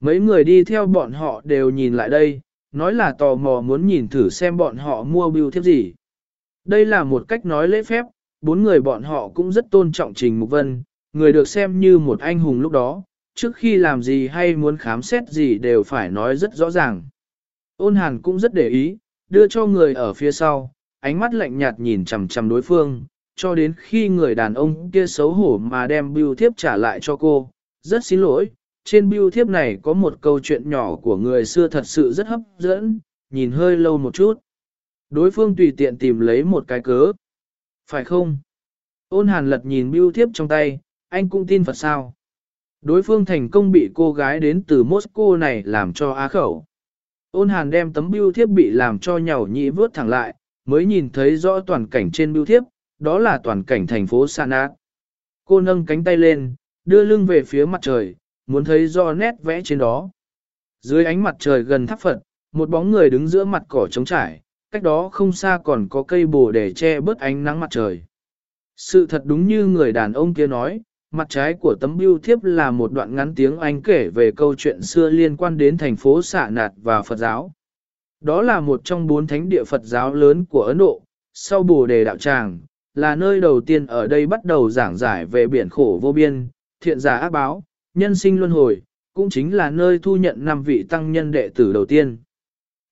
Mấy người đi theo bọn họ đều nhìn lại đây, nói là tò mò muốn nhìn thử xem bọn họ mua bưu thiếp gì. Đây là một cách nói lễ phép, bốn người bọn họ cũng rất tôn trọng Trình Mục Vân, người được xem như một anh hùng lúc đó, trước khi làm gì hay muốn khám xét gì đều phải nói rất rõ ràng. Ôn hàn cũng rất để ý, đưa cho người ở phía sau, ánh mắt lạnh nhạt nhìn chằm chằm đối phương, cho đến khi người đàn ông kia xấu hổ mà đem bưu thiếp trả lại cho cô. Rất xin lỗi, trên bưu thiếp này có một câu chuyện nhỏ của người xưa thật sự rất hấp dẫn, nhìn hơi lâu một chút. Đối phương tùy tiện tìm lấy một cái cớ. Phải không? Ôn hàn lật nhìn bưu thiếp trong tay, anh cũng tin Phật sao? Đối phương thành công bị cô gái đến từ Moscow này làm cho á khẩu. Ôn hàn đem tấm bưu thiếp bị làm cho nhàu nhị vớt thẳng lại, mới nhìn thấy rõ toàn cảnh trên bưu thiếp, đó là toàn cảnh thành phố Sanat. Cô nâng cánh tay lên, đưa lưng về phía mặt trời, muốn thấy do nét vẽ trên đó. Dưới ánh mặt trời gần tháp Phật, một bóng người đứng giữa mặt cỏ trống trải, cách đó không xa còn có cây bồ để che bớt ánh nắng mặt trời. Sự thật đúng như người đàn ông kia nói, mặt trái của tấm biêu thiếp là một đoạn ngắn tiếng Anh kể về câu chuyện xưa liên quan đến thành phố Xạ Nạt và Phật giáo. Đó là một trong bốn thánh địa Phật giáo lớn của Ấn Độ, sau Bồ Đề Đạo Tràng, là nơi đầu tiên ở đây bắt đầu giảng giải về biển khổ vô biên, thiện giả ác báo, nhân sinh luân hồi, cũng chính là nơi thu nhận năm vị tăng nhân đệ tử đầu tiên.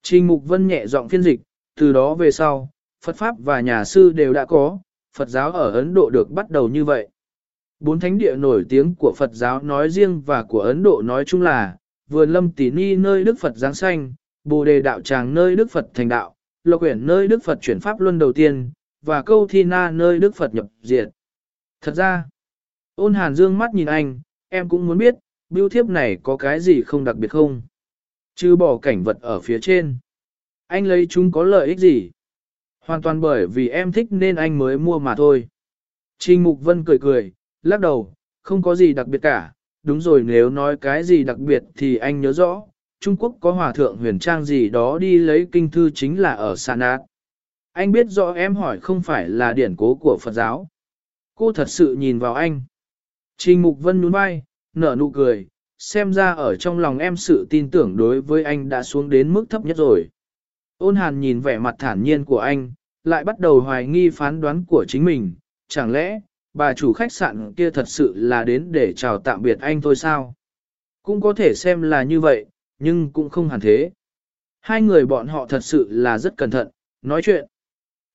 Trình Mục Vân nhẹ giọng phiên dịch, từ đó về sau, Phật Pháp và nhà sư đều đã có, Phật giáo ở Ấn Độ được bắt đầu như vậy. Bốn thánh địa nổi tiếng của Phật giáo nói riêng và của Ấn Độ nói chung là, vườn lâm tỉ ni nơi Đức Phật giáng sanh, bồ đề đạo tràng nơi Đức Phật thành đạo, lộc quyển nơi Đức Phật chuyển pháp luân đầu tiên, và câu thi na nơi Đức Phật nhập diệt. Thật ra, ôn hàn dương mắt nhìn anh, em cũng muốn biết, biêu thiếp này có cái gì không đặc biệt không? Chứ bỏ cảnh vật ở phía trên. Anh lấy chúng có lợi ích gì? Hoàn toàn bởi vì em thích nên anh mới mua mà thôi. Trình Mục Vân cười cười, lắc đầu, không có gì đặc biệt cả. Đúng rồi nếu nói cái gì đặc biệt thì anh nhớ rõ, Trung Quốc có hòa thượng huyền trang gì đó đi lấy kinh thư chính là ở Sa Nát. Anh biết rõ em hỏi không phải là điển cố của Phật giáo. Cô thật sự nhìn vào anh. Trình Mục Vân nhún vai, nở nụ cười, xem ra ở trong lòng em sự tin tưởng đối với anh đã xuống đến mức thấp nhất rồi. Ôn hàn nhìn vẻ mặt thản nhiên của anh, lại bắt đầu hoài nghi phán đoán của chính mình, chẳng lẽ, bà chủ khách sạn kia thật sự là đến để chào tạm biệt anh thôi sao? Cũng có thể xem là như vậy, nhưng cũng không hẳn thế. Hai người bọn họ thật sự là rất cẩn thận, nói chuyện.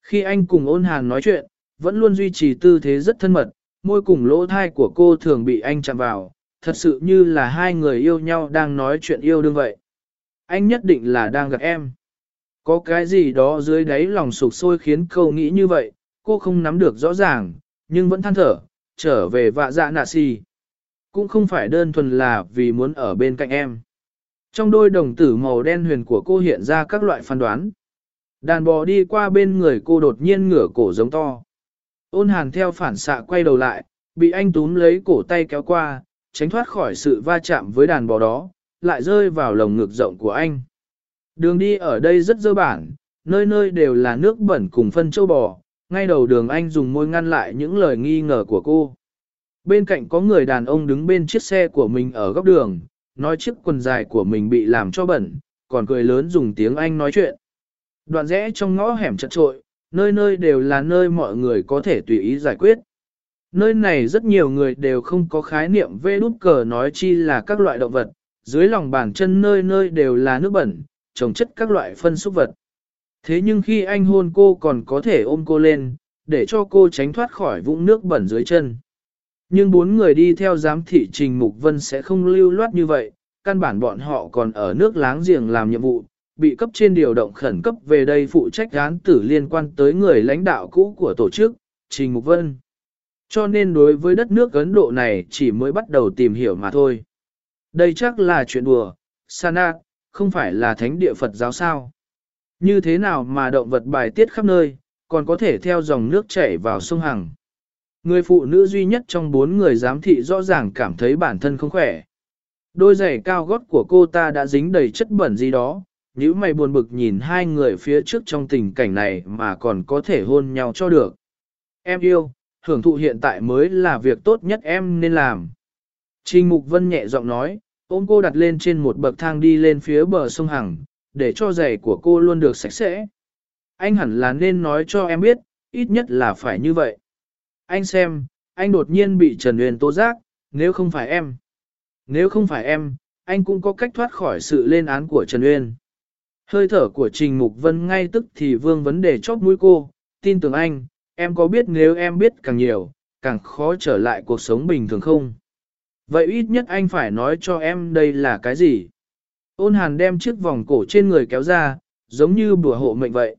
Khi anh cùng ôn hàn nói chuyện, vẫn luôn duy trì tư thế rất thân mật, môi cùng lỗ thai của cô thường bị anh chạm vào, thật sự như là hai người yêu nhau đang nói chuyện yêu đương vậy. Anh nhất định là đang gặp em. Có cái gì đó dưới đáy lòng sụp sôi khiến cô nghĩ như vậy, cô không nắm được rõ ràng, nhưng vẫn than thở, trở về vạ dạ nạ si. Cũng không phải đơn thuần là vì muốn ở bên cạnh em. Trong đôi đồng tử màu đen huyền của cô hiện ra các loại phán đoán. Đàn bò đi qua bên người cô đột nhiên ngửa cổ giống to. Ôn hàn theo phản xạ quay đầu lại, bị anh túm lấy cổ tay kéo qua, tránh thoát khỏi sự va chạm với đàn bò đó, lại rơi vào lồng ngực rộng của anh. Đường đi ở đây rất dơ bản, nơi nơi đều là nước bẩn cùng phân châu bò, ngay đầu đường anh dùng môi ngăn lại những lời nghi ngờ của cô. Bên cạnh có người đàn ông đứng bên chiếc xe của mình ở góc đường, nói chiếc quần dài của mình bị làm cho bẩn, còn cười lớn dùng tiếng Anh nói chuyện. Đoạn rẽ trong ngõ hẻm chật trội, nơi nơi đều là nơi mọi người có thể tùy ý giải quyết. Nơi này rất nhiều người đều không có khái niệm vê đút cờ nói chi là các loại động vật, dưới lòng bàn chân nơi nơi đều là nước bẩn, trồng chất các loại phân xúc vật. Thế nhưng khi anh hôn cô còn có thể ôm cô lên, để cho cô tránh thoát khỏi vũng nước bẩn dưới chân. Nhưng bốn người đi theo giám thị Trình Mục Vân sẽ không lưu loát như vậy, căn bản bọn họ còn ở nước láng giềng làm nhiệm vụ, bị cấp trên điều động khẩn cấp về đây phụ trách án tử liên quan tới người lãnh đạo cũ của tổ chức, Trình Mục Vân. Cho nên đối với đất nước Ấn Độ này chỉ mới bắt đầu tìm hiểu mà thôi. Đây chắc là chuyện đùa, Sana, không phải là thánh địa Phật giáo sao. Như thế nào mà động vật bài tiết khắp nơi, còn có thể theo dòng nước chảy vào sông Hằng. Người phụ nữ duy nhất trong bốn người giám thị rõ ràng cảm thấy bản thân không khỏe. Đôi giày cao gót của cô ta đã dính đầy chất bẩn gì đó, nếu mày buồn bực nhìn hai người phía trước trong tình cảnh này mà còn có thể hôn nhau cho được. Em yêu, hưởng thụ hiện tại mới là việc tốt nhất em nên làm. Trình Mục Vân nhẹ giọng nói, Ôm cô đặt lên trên một bậc thang đi lên phía bờ sông Hằng, để cho giày của cô luôn được sạch sẽ. Anh hẳn là nên nói cho em biết, ít nhất là phải như vậy. Anh xem, anh đột nhiên bị Trần Uyên tố giác, nếu không phải em. Nếu không phải em, anh cũng có cách thoát khỏi sự lên án của Trần Uyên. Hơi thở của Trình Mục Vân ngay tức thì vương vấn đề chóp mũi cô, tin tưởng anh, em có biết nếu em biết càng nhiều, càng khó trở lại cuộc sống bình thường không? Vậy ít nhất anh phải nói cho em đây là cái gì? Ôn hàn đem chiếc vòng cổ trên người kéo ra, giống như bùa hộ mệnh vậy.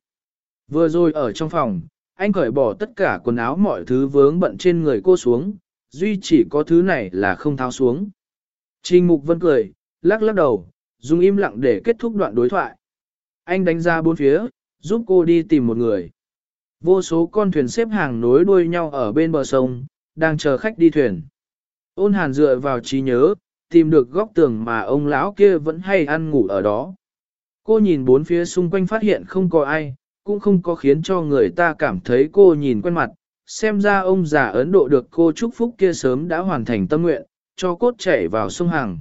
Vừa rồi ở trong phòng, anh cởi bỏ tất cả quần áo mọi thứ vướng bận trên người cô xuống, duy chỉ có thứ này là không tháo xuống. Trình Mục Vân cười, lắc lắc đầu, dùng im lặng để kết thúc đoạn đối thoại. Anh đánh ra bốn phía, giúp cô đi tìm một người. Vô số con thuyền xếp hàng nối đuôi nhau ở bên bờ sông, đang chờ khách đi thuyền. Ôn hàn dựa vào trí nhớ, tìm được góc tường mà ông lão kia vẫn hay ăn ngủ ở đó. Cô nhìn bốn phía xung quanh phát hiện không có ai, cũng không có khiến cho người ta cảm thấy cô nhìn quen mặt. Xem ra ông già Ấn Độ được cô chúc phúc kia sớm đã hoàn thành tâm nguyện, cho cốt chảy vào sông hàng.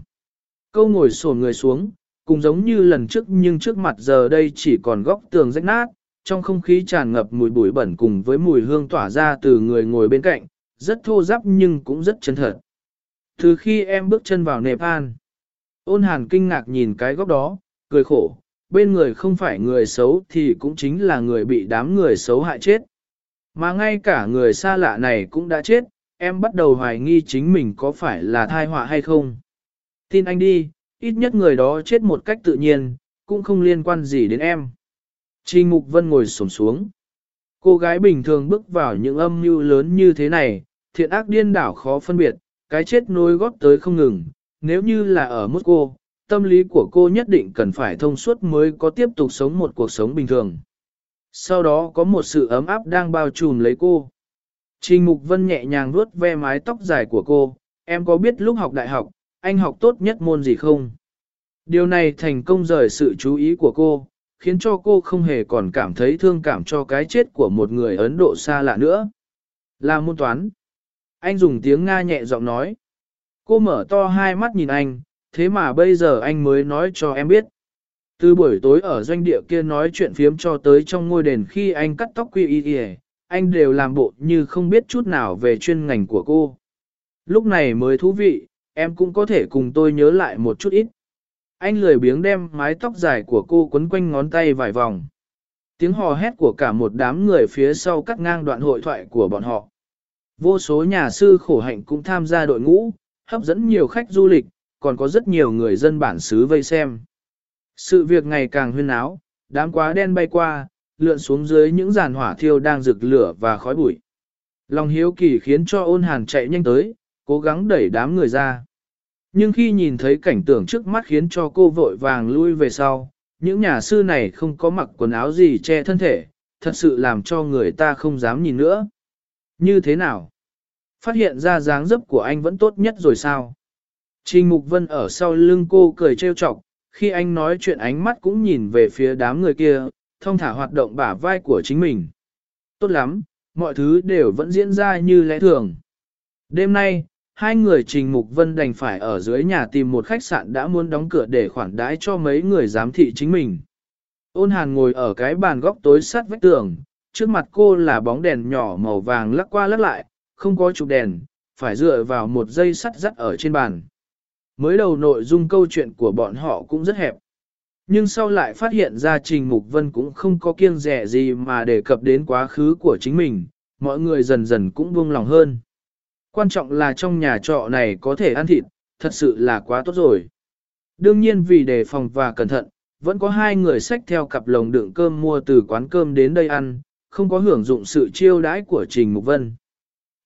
Câu ngồi sổ người xuống, cùng giống như lần trước nhưng trước mặt giờ đây chỉ còn góc tường rách nát, trong không khí tràn ngập mùi bụi bẩn cùng với mùi hương tỏa ra từ người ngồi bên cạnh, rất thô ráp nhưng cũng rất chân thật. Từ khi em bước chân vào Nepal, ôn hàn kinh ngạc nhìn cái góc đó, cười khổ, bên người không phải người xấu thì cũng chính là người bị đám người xấu hại chết. Mà ngay cả người xa lạ này cũng đã chết, em bắt đầu hoài nghi chính mình có phải là thai họa hay không. Tin anh đi, ít nhất người đó chết một cách tự nhiên, cũng không liên quan gì đến em. Trình Mục Vân ngồi sổm xuống. Cô gái bình thường bước vào những âm mưu lớn như thế này, thiện ác điên đảo khó phân biệt, cái chết nối góp tới không ngừng. Nếu như là ở mức cô, tâm lý của cô nhất định cần phải thông suốt mới có tiếp tục sống một cuộc sống bình thường. Sau đó có một sự ấm áp đang bao trùm lấy cô. Trình Mục Vân nhẹ nhàng vuốt ve mái tóc dài của cô, em có biết lúc học đại học, anh học tốt nhất môn gì không? Điều này thành công rời sự chú ý của cô, khiến cho cô không hề còn cảm thấy thương cảm cho cái chết của một người Ấn Độ xa lạ nữa. Là môn toán. Anh dùng tiếng Nga nhẹ giọng nói. Cô mở to hai mắt nhìn anh, thế mà bây giờ anh mới nói cho em biết. Từ buổi tối ở doanh địa kia nói chuyện phiếm cho tới trong ngôi đền khi anh cắt tóc quy y y, anh đều làm bộ như không biết chút nào về chuyên ngành của cô. Lúc này mới thú vị, em cũng có thể cùng tôi nhớ lại một chút ít. Anh lười biếng đem mái tóc dài của cô quấn quanh ngón tay vài vòng. Tiếng hò hét của cả một đám người phía sau cắt ngang đoạn hội thoại của bọn họ. Vô số nhà sư khổ hạnh cũng tham gia đội ngũ, hấp dẫn nhiều khách du lịch, còn có rất nhiều người dân bản xứ vây xem. Sự việc ngày càng huyên áo, đám quá đen bay qua, lượn xuống dưới những giàn hỏa thiêu đang rực lửa và khói bụi. Lòng hiếu kỳ khiến cho ôn hàn chạy nhanh tới, cố gắng đẩy đám người ra. Nhưng khi nhìn thấy cảnh tượng trước mắt khiến cho cô vội vàng lui về sau, những nhà sư này không có mặc quần áo gì che thân thể, thật sự làm cho người ta không dám nhìn nữa. Như thế nào? Phát hiện ra dáng dấp của anh vẫn tốt nhất rồi sao? Trình Mục Vân ở sau lưng cô cười trêu chọc, khi anh nói chuyện ánh mắt cũng nhìn về phía đám người kia, thông thả hoạt động bả vai của chính mình. Tốt lắm, mọi thứ đều vẫn diễn ra như lẽ thường. Đêm nay, hai người Trình Mục Vân đành phải ở dưới nhà tìm một khách sạn đã muốn đóng cửa để khoản đãi cho mấy người giám thị chính mình. Ôn hàn ngồi ở cái bàn góc tối sát vách tường, trước mặt cô là bóng đèn nhỏ màu vàng lắc qua lắc lại, không có chụp đèn, phải dựa vào một dây sắt dắt ở trên bàn. Mới đầu nội dung câu chuyện của bọn họ cũng rất hẹp. Nhưng sau lại phát hiện ra Trình Mục Vân cũng không có kiêng rẻ gì mà đề cập đến quá khứ của chính mình, mọi người dần dần cũng buông lòng hơn. Quan trọng là trong nhà trọ này có thể ăn thịt, thật sự là quá tốt rồi. Đương nhiên vì đề phòng và cẩn thận, vẫn có hai người xách theo cặp lồng đựng cơm mua từ quán cơm đến đây ăn, không có hưởng dụng sự chiêu đãi của Trình Mục Vân.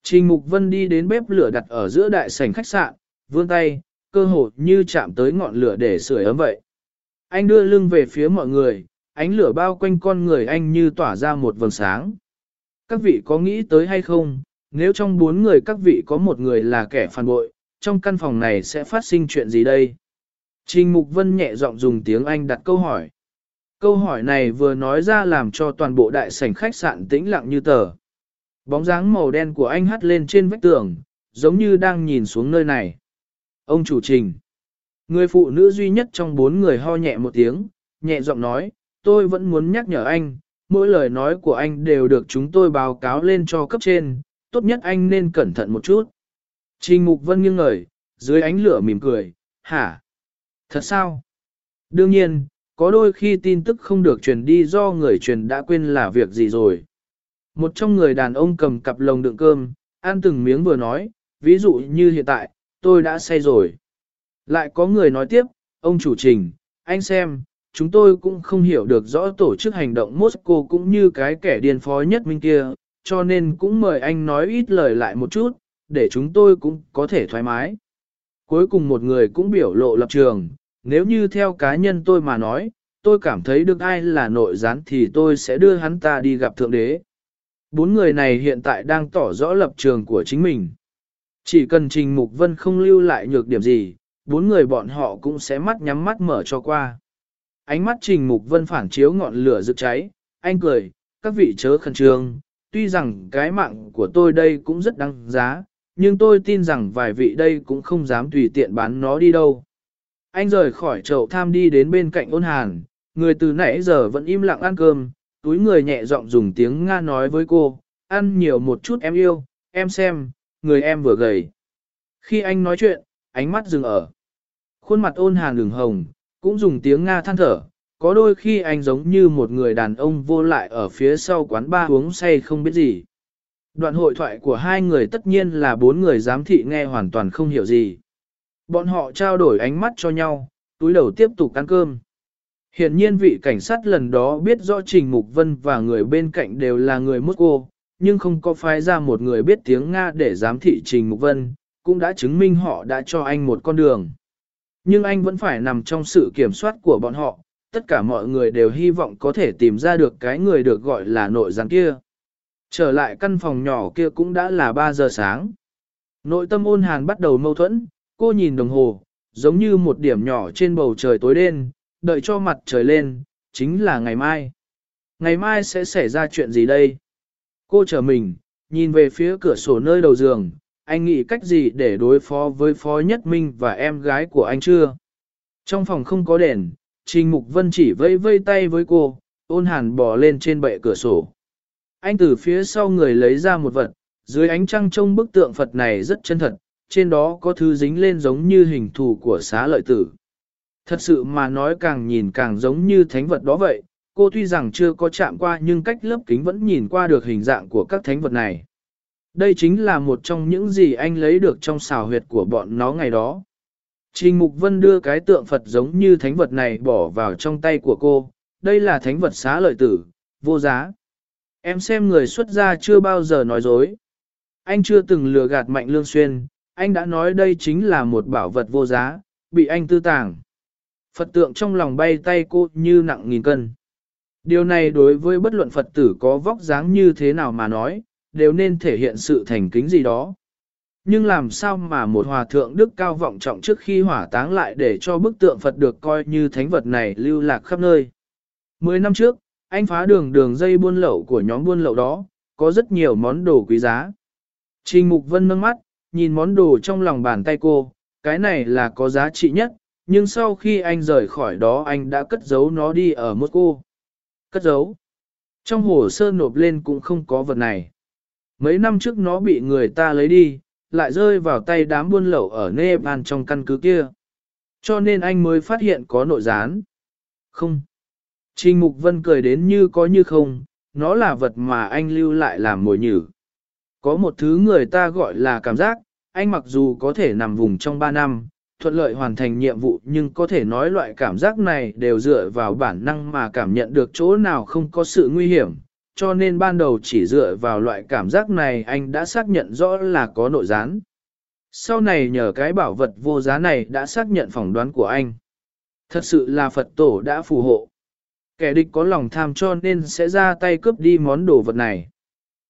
Trình Mục Vân đi đến bếp lửa đặt ở giữa đại sảnh khách sạn, vươn tay, cơ hồ như chạm tới ngọn lửa để sưởi ấm vậy. Anh đưa lưng về phía mọi người, ánh lửa bao quanh con người anh như tỏa ra một vầng sáng. Các vị có nghĩ tới hay không, nếu trong bốn người các vị có một người là kẻ phản bội, trong căn phòng này sẽ phát sinh chuyện gì đây? Trình Mục Vân nhẹ giọng dùng tiếng Anh đặt câu hỏi. Câu hỏi này vừa nói ra làm cho toàn bộ đại sảnh khách sạn tĩnh lặng như tờ. Bóng dáng màu đen của anh hắt lên trên vách tường, giống như đang nhìn xuống nơi này. Ông chủ trình. Người phụ nữ duy nhất trong bốn người ho nhẹ một tiếng, nhẹ giọng nói, tôi vẫn muốn nhắc nhở anh, mỗi lời nói của anh đều được chúng tôi báo cáo lên cho cấp trên, tốt nhất anh nên cẩn thận một chút. Trình Mục Vân nghiêng ngời, dưới ánh lửa mỉm cười, hả? Thật sao? Đương nhiên, có đôi khi tin tức không được truyền đi do người truyền đã quên là việc gì rồi. Một trong người đàn ông cầm cặp lồng đựng cơm, ăn từng miếng vừa nói, ví dụ như hiện tại, tôi đã say rồi. Lại có người nói tiếp, ông chủ trình, anh xem, chúng tôi cũng không hiểu được rõ tổ chức hành động Moscow cũng như cái kẻ điên phó nhất minh kia, cho nên cũng mời anh nói ít lời lại một chút, để chúng tôi cũng có thể thoải mái. Cuối cùng một người cũng biểu lộ lập trường, nếu như theo cá nhân tôi mà nói, tôi cảm thấy được ai là nội gián thì tôi sẽ đưa hắn ta đi gặp Thượng Đế. Bốn người này hiện tại đang tỏ rõ lập trường của chính mình. Chỉ cần Trình Mục Vân không lưu lại nhược điểm gì, bốn người bọn họ cũng sẽ mắt nhắm mắt mở cho qua. Ánh mắt Trình Mục Vân phản chiếu ngọn lửa rực cháy, anh cười, các vị chớ khẩn trương, tuy rằng cái mạng của tôi đây cũng rất đáng giá, nhưng tôi tin rằng vài vị đây cũng không dám tùy tiện bán nó đi đâu. Anh rời khỏi chậu tham đi đến bên cạnh ôn hàn, người từ nãy giờ vẫn im lặng ăn cơm, túi người nhẹ giọng dùng tiếng Nga nói với cô, ăn nhiều một chút em yêu, em xem, người em vừa gầy. Khi anh nói chuyện, ánh mắt dừng ở. Khuôn mặt ôn hàn đường hồng, cũng dùng tiếng Nga than thở, có đôi khi anh giống như một người đàn ông vô lại ở phía sau quán ba uống say không biết gì. Đoạn hội thoại của hai người tất nhiên là bốn người giám thị nghe hoàn toàn không hiểu gì. Bọn họ trao đổi ánh mắt cho nhau, túi đầu tiếp tục ăn cơm. Hiện nhiên vị cảnh sát lần đó biết rõ Trình Mục Vân và người bên cạnh đều là người Moscow, nhưng không có phái ra một người biết tiếng Nga để giám thị Trình Mục Vân, cũng đã chứng minh họ đã cho anh một con đường. Nhưng anh vẫn phải nằm trong sự kiểm soát của bọn họ, tất cả mọi người đều hy vọng có thể tìm ra được cái người được gọi là nội gián kia. Trở lại căn phòng nhỏ kia cũng đã là 3 giờ sáng. Nội tâm ôn hàn bắt đầu mâu thuẫn, cô nhìn đồng hồ, giống như một điểm nhỏ trên bầu trời tối đen, đợi cho mặt trời lên, chính là ngày mai. Ngày mai sẽ xảy ra chuyện gì đây? Cô chờ mình, nhìn về phía cửa sổ nơi đầu giường, anh nghĩ cách gì để đối phó với Phó Nhất Minh và em gái của anh chưa? Trong phòng không có đèn, Trình Mục Vân chỉ vẫy vây tay với cô, ôn hàn bò lên trên bệ cửa sổ. Anh từ phía sau người lấy ra một vật, dưới ánh trăng trông bức tượng Phật này rất chân thật, trên đó có thứ dính lên giống như hình thù của xá lợi tử. Thật sự mà nói càng nhìn càng giống như thánh vật đó vậy, cô tuy rằng chưa có chạm qua nhưng cách lớp kính vẫn nhìn qua được hình dạng của các thánh vật này. Đây chính là một trong những gì anh lấy được trong xào huyệt của bọn nó ngày đó. Trình Mục Vân đưa cái tượng Phật giống như thánh vật này bỏ vào trong tay của cô, đây là thánh vật xá lợi tử, vô giá. Em xem người xuất gia chưa bao giờ nói dối. Anh chưa từng lừa gạt Mạnh Lương Xuyên, anh đã nói đây chính là một bảo vật vô giá, bị anh tư tàng. Phật tượng trong lòng bay tay cô như nặng nghìn cân. Điều này đối với bất luận Phật tử có vóc dáng như thế nào mà nói, đều nên thể hiện sự thành kính gì đó. Nhưng làm sao mà một hòa thượng đức cao vọng trọng trước khi hỏa táng lại để cho bức tượng Phật được coi như thánh vật này lưu lạc khắp nơi. Mười năm trước, anh phá đường đường dây buôn lậu của nhóm buôn lậu đó, có rất nhiều món đồ quý giá. Trình Mục Vân nâng mắt, nhìn món đồ trong lòng bàn tay cô, cái này là có giá trị nhất, nhưng sau khi anh rời khỏi đó anh đã cất giấu nó đi ở một cô. Cất giấu. Trong hồ sơ nộp lên cũng không có vật này. Mấy năm trước nó bị người ta lấy đi, lại rơi vào tay đám buôn lậu ở Nepal trong căn cứ kia. Cho nên anh mới phát hiện có nội gián. Không. Trình Mục Vân cười đến như có như không, nó là vật mà anh lưu lại làm mồi nhử. Có một thứ người ta gọi là cảm giác, anh mặc dù có thể nằm vùng trong 3 năm, thuận lợi hoàn thành nhiệm vụ nhưng có thể nói loại cảm giác này đều dựa vào bản năng mà cảm nhận được chỗ nào không có sự nguy hiểm, cho nên ban đầu chỉ dựa vào loại cảm giác này anh đã xác nhận rõ là có nội gián. Sau này nhờ cái bảo vật vô giá này đã xác nhận phỏng đoán của anh. Thật sự là Phật tổ đã phù hộ. Kẻ địch có lòng tham cho nên sẽ ra tay cướp đi món đồ vật này.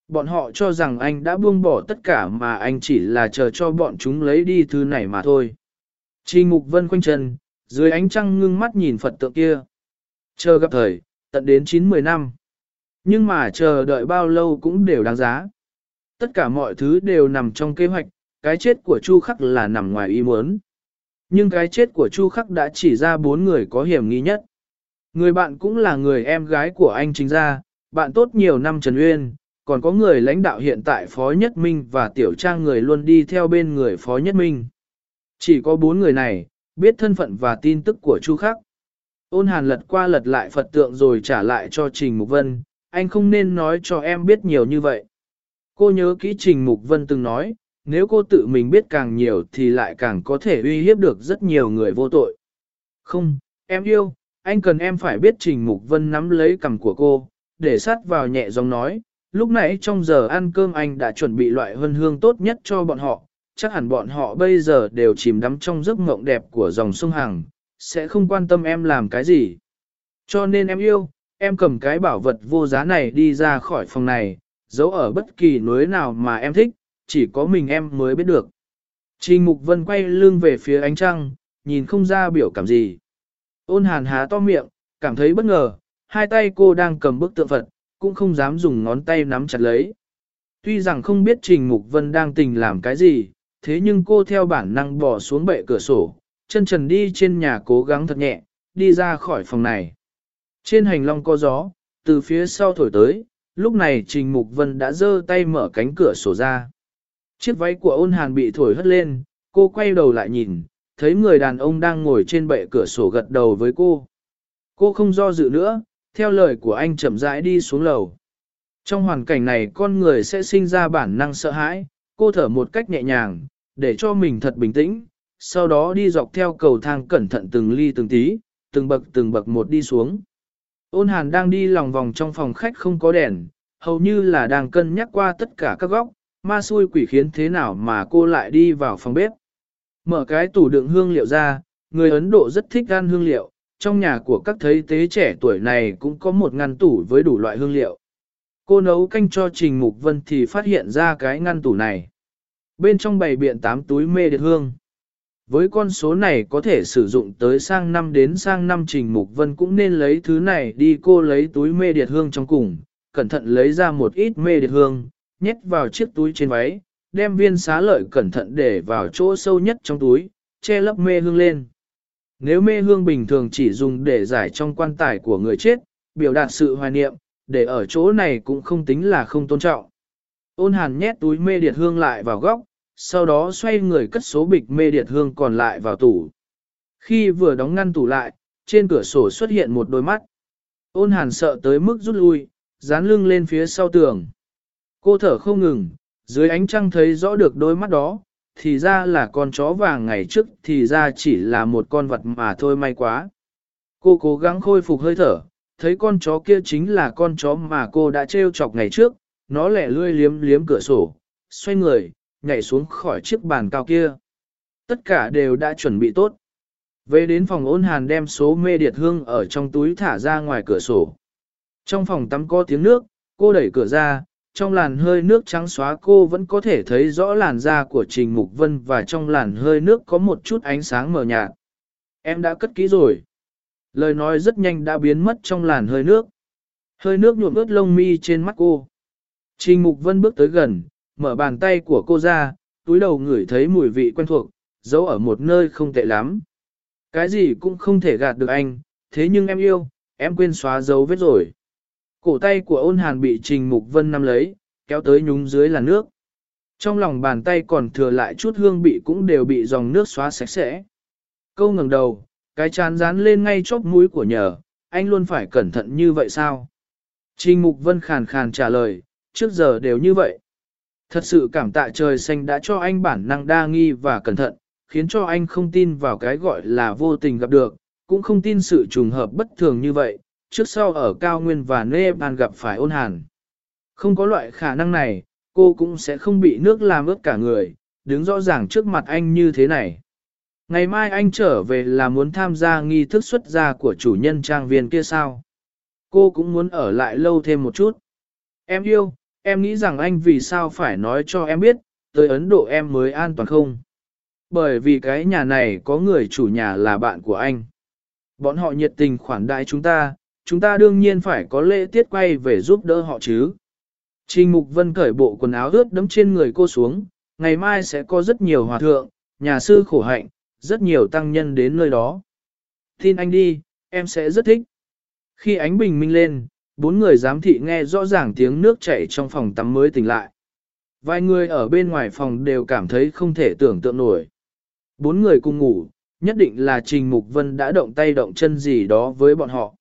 Bọn họ cho rằng anh đã buông bỏ tất cả mà anh chỉ là chờ cho bọn chúng lấy đi thứ này mà thôi. Trình Mục Vân quanh chân, dưới ánh trăng ngưng mắt nhìn Phật tượng kia. Chờ gặp thời, tận đến 9-10 năm. Nhưng mà chờ đợi bao lâu cũng đều đáng giá. Tất cả mọi thứ đều nằm trong kế hoạch, cái chết của Chu Khắc là nằm ngoài ý muốn. Nhưng cái chết của Chu Khắc đã chỉ ra bốn người có hiểm nghi nhất. Người bạn cũng là người em gái của anh chính gia, bạn tốt nhiều năm Trần Uyên, còn có người lãnh đạo hiện tại Phó Nhất Minh và Tiểu Trang người luôn đi theo bên người Phó Nhất Minh. Chỉ có bốn người này, biết thân phận và tin tức của Chu Khắc. Ôn hàn lật qua lật lại Phật tượng rồi trả lại cho Trình Mục Vân, anh không nên nói cho em biết nhiều như vậy. Cô nhớ kỹ Trình Mục Vân từng nói, nếu cô tự mình biết càng nhiều thì lại càng có thể uy hiếp được rất nhiều người vô tội. Không, em yêu, anh cần em phải biết Trình Mục Vân nắm lấy cằm của cô, để sát vào nhẹ giọng nói, lúc nãy trong giờ ăn cơm anh đã chuẩn bị loại hân hương tốt nhất cho bọn họ, chắc hẳn bọn họ bây giờ đều chìm đắm trong giấc mộng đẹp của dòng sông Hằng, sẽ không quan tâm em làm cái gì. Cho nên em yêu, em cầm cái bảo vật vô giá này đi ra khỏi phòng này, giấu ở bất kỳ núi nào mà em thích, chỉ có mình em mới biết được. Trình Mục Vân quay lưng về phía ánh trăng, nhìn không ra biểu cảm gì. Ôn hàn há to miệng, cảm thấy bất ngờ, hai tay cô đang cầm bức tượng Phật, cũng không dám dùng ngón tay nắm chặt lấy. Tuy rằng không biết Trình Mục Vân đang tình làm cái gì, thế nhưng cô theo bản năng bỏ xuống bệ cửa sổ, chân trần đi trên nhà cố gắng thật nhẹ, đi ra khỏi phòng này. Trên hành long có gió, từ phía sau thổi tới, lúc này Trình Mục Vân đã giơ tay mở cánh cửa sổ ra. Chiếc váy của ôn hàn bị thổi hất lên, cô quay đầu lại nhìn, thấy người đàn ông đang ngồi trên bệ cửa sổ gật đầu với cô. Cô không do dự nữa, theo lời của anh chậm rãi đi xuống lầu. Trong hoàn cảnh này con người sẽ sinh ra bản năng sợ hãi, cô thở một cách nhẹ nhàng, để cho mình thật bình tĩnh, sau đó đi dọc theo cầu thang cẩn thận từng ly từng tí, từng bậc từng bậc một đi xuống. Ôn hàn đang đi lòng vòng trong phòng khách không có đèn, hầu như là đang cân nhắc qua tất cả các góc, ma xui quỷ khiến thế nào mà cô lại đi vào phòng bếp. Mở cái tủ đựng hương liệu ra, người Ấn Độ rất thích ăn hương liệu, trong nhà của các thế tế trẻ tuổi này cũng có một ngăn tủ với đủ loại hương liệu. Cô nấu canh cho Trình Mục Vân thì phát hiện ra cái ngăn tủ này. Bên trong bày biện tám túi mê điệt hương. Với con số này có thể sử dụng tới sang năm đến sang năm Trình Mục Vân cũng nên lấy thứ này đi cô lấy túi mê điệt hương trong cùng, cẩn thận lấy ra một ít mê điệt hương, nhét vào chiếc túi trên váy, đem viên xá lợi cẩn thận để vào chỗ sâu nhất trong túi, che lấp mê hương lên. Nếu mê hương bình thường chỉ dùng để giải trong quan tài của người chết, biểu đạt sự hoài niệm, để ở chỗ này cũng không tính là không tôn trọng. Ôn hàn nhét túi mê điệt hương lại vào góc, sau đó xoay người cất số bịch mê điệt hương còn lại vào tủ. Khi vừa đóng ngăn tủ lại, trên cửa sổ xuất hiện một đôi mắt. Ôn hàn sợ tới mức rút lui, dán lưng lên phía sau tường. Cô thở không ngừng, dưới ánh trăng thấy rõ được đôi mắt đó, thì ra là con chó vàng ngày trước thì ra chỉ là một con vật mà thôi may quá. Cô cố gắng khôi phục hơi thở, thấy con chó kia chính là con chó mà cô đã trêu chọc ngày trước, nó lẻ lươi liếm liếm cửa sổ, xoay người, nhảy xuống khỏi chiếc bàn cao kia. Tất cả đều đã chuẩn bị tốt. Về đến phòng ôn hàn đem số mê điệt hương ở trong túi thả ra ngoài cửa sổ. Trong phòng tắm có tiếng nước, cô đẩy cửa ra, trong làn hơi nước trắng xóa cô vẫn có thể thấy rõ làn da của Trình Mục Vân và trong làn hơi nước có một chút ánh sáng mờ nhạt. Em đã cất kỹ rồi. Lời nói rất nhanh đã biến mất trong làn hơi nước. Hơi nước nhuộm ướt lông mi trên mắt cô. Trình Mục Vân bước tới gần, mở bàn tay của cô ra, túi đầu ngửi thấy mùi vị quen thuộc, giấu ở một nơi không tệ lắm. Cái gì cũng không thể gạt được anh, thế nhưng em yêu, em quên xóa dấu vết rồi. Cổ tay của ôn hàn bị Trình Mục Vân nắm lấy, kéo tới nhúng dưới là nước. Trong lòng bàn tay còn thừa lại chút hương bị cũng đều bị dòng nước xóa sạch sẽ. Câu ngẩng đầu, cái chán dán lên ngay chóp mũi của nhờ, anh luôn phải cẩn thận như vậy sao? Trình Mục Vân khàn khàn trả lời, trước giờ đều như vậy. Thật sự cảm tạ trời xanh đã cho anh bản năng đa nghi và cẩn thận, khiến cho anh không tin vào cái gọi là vô tình gặp được, cũng không tin sự trùng hợp bất thường như vậy, trước sau ở cao nguyên và Nepal gặp phải ôn hàn. Không có loại khả năng này, cô cũng sẽ không bị nước làm ướt cả người, đứng rõ ràng trước mặt anh như thế này. Ngày mai anh trở về là muốn tham gia nghi thức xuất gia của chủ nhân trang viên kia sao? Cô cũng muốn ở lại lâu thêm một chút. Em yêu, em nghĩ rằng anh vì sao phải nói cho em biết, tới Ấn Độ em mới an toàn không? Bởi vì cái nhà này có người chủ nhà là bạn của anh. Bọn họ nhiệt tình khoản đại chúng ta, chúng ta đương nhiên phải có lễ tiết quay về giúp đỡ họ chứ. Trình Mục Vân cởi bộ quần áo ướt đấm trên người cô xuống, ngày mai sẽ có rất nhiều hòa thượng, nhà sư khổ hạnh, rất nhiều tăng nhân đến nơi đó. Tin anh đi, em sẽ rất thích. Khi ánh bình minh lên, bốn người giám thị nghe rõ ràng tiếng nước chảy trong phòng tắm mới tỉnh lại. Vài người ở bên ngoài phòng đều cảm thấy không thể tưởng tượng nổi. Bốn người cùng ngủ, nhất định là Trình Mục Vân đã động tay động chân gì đó với bọn họ.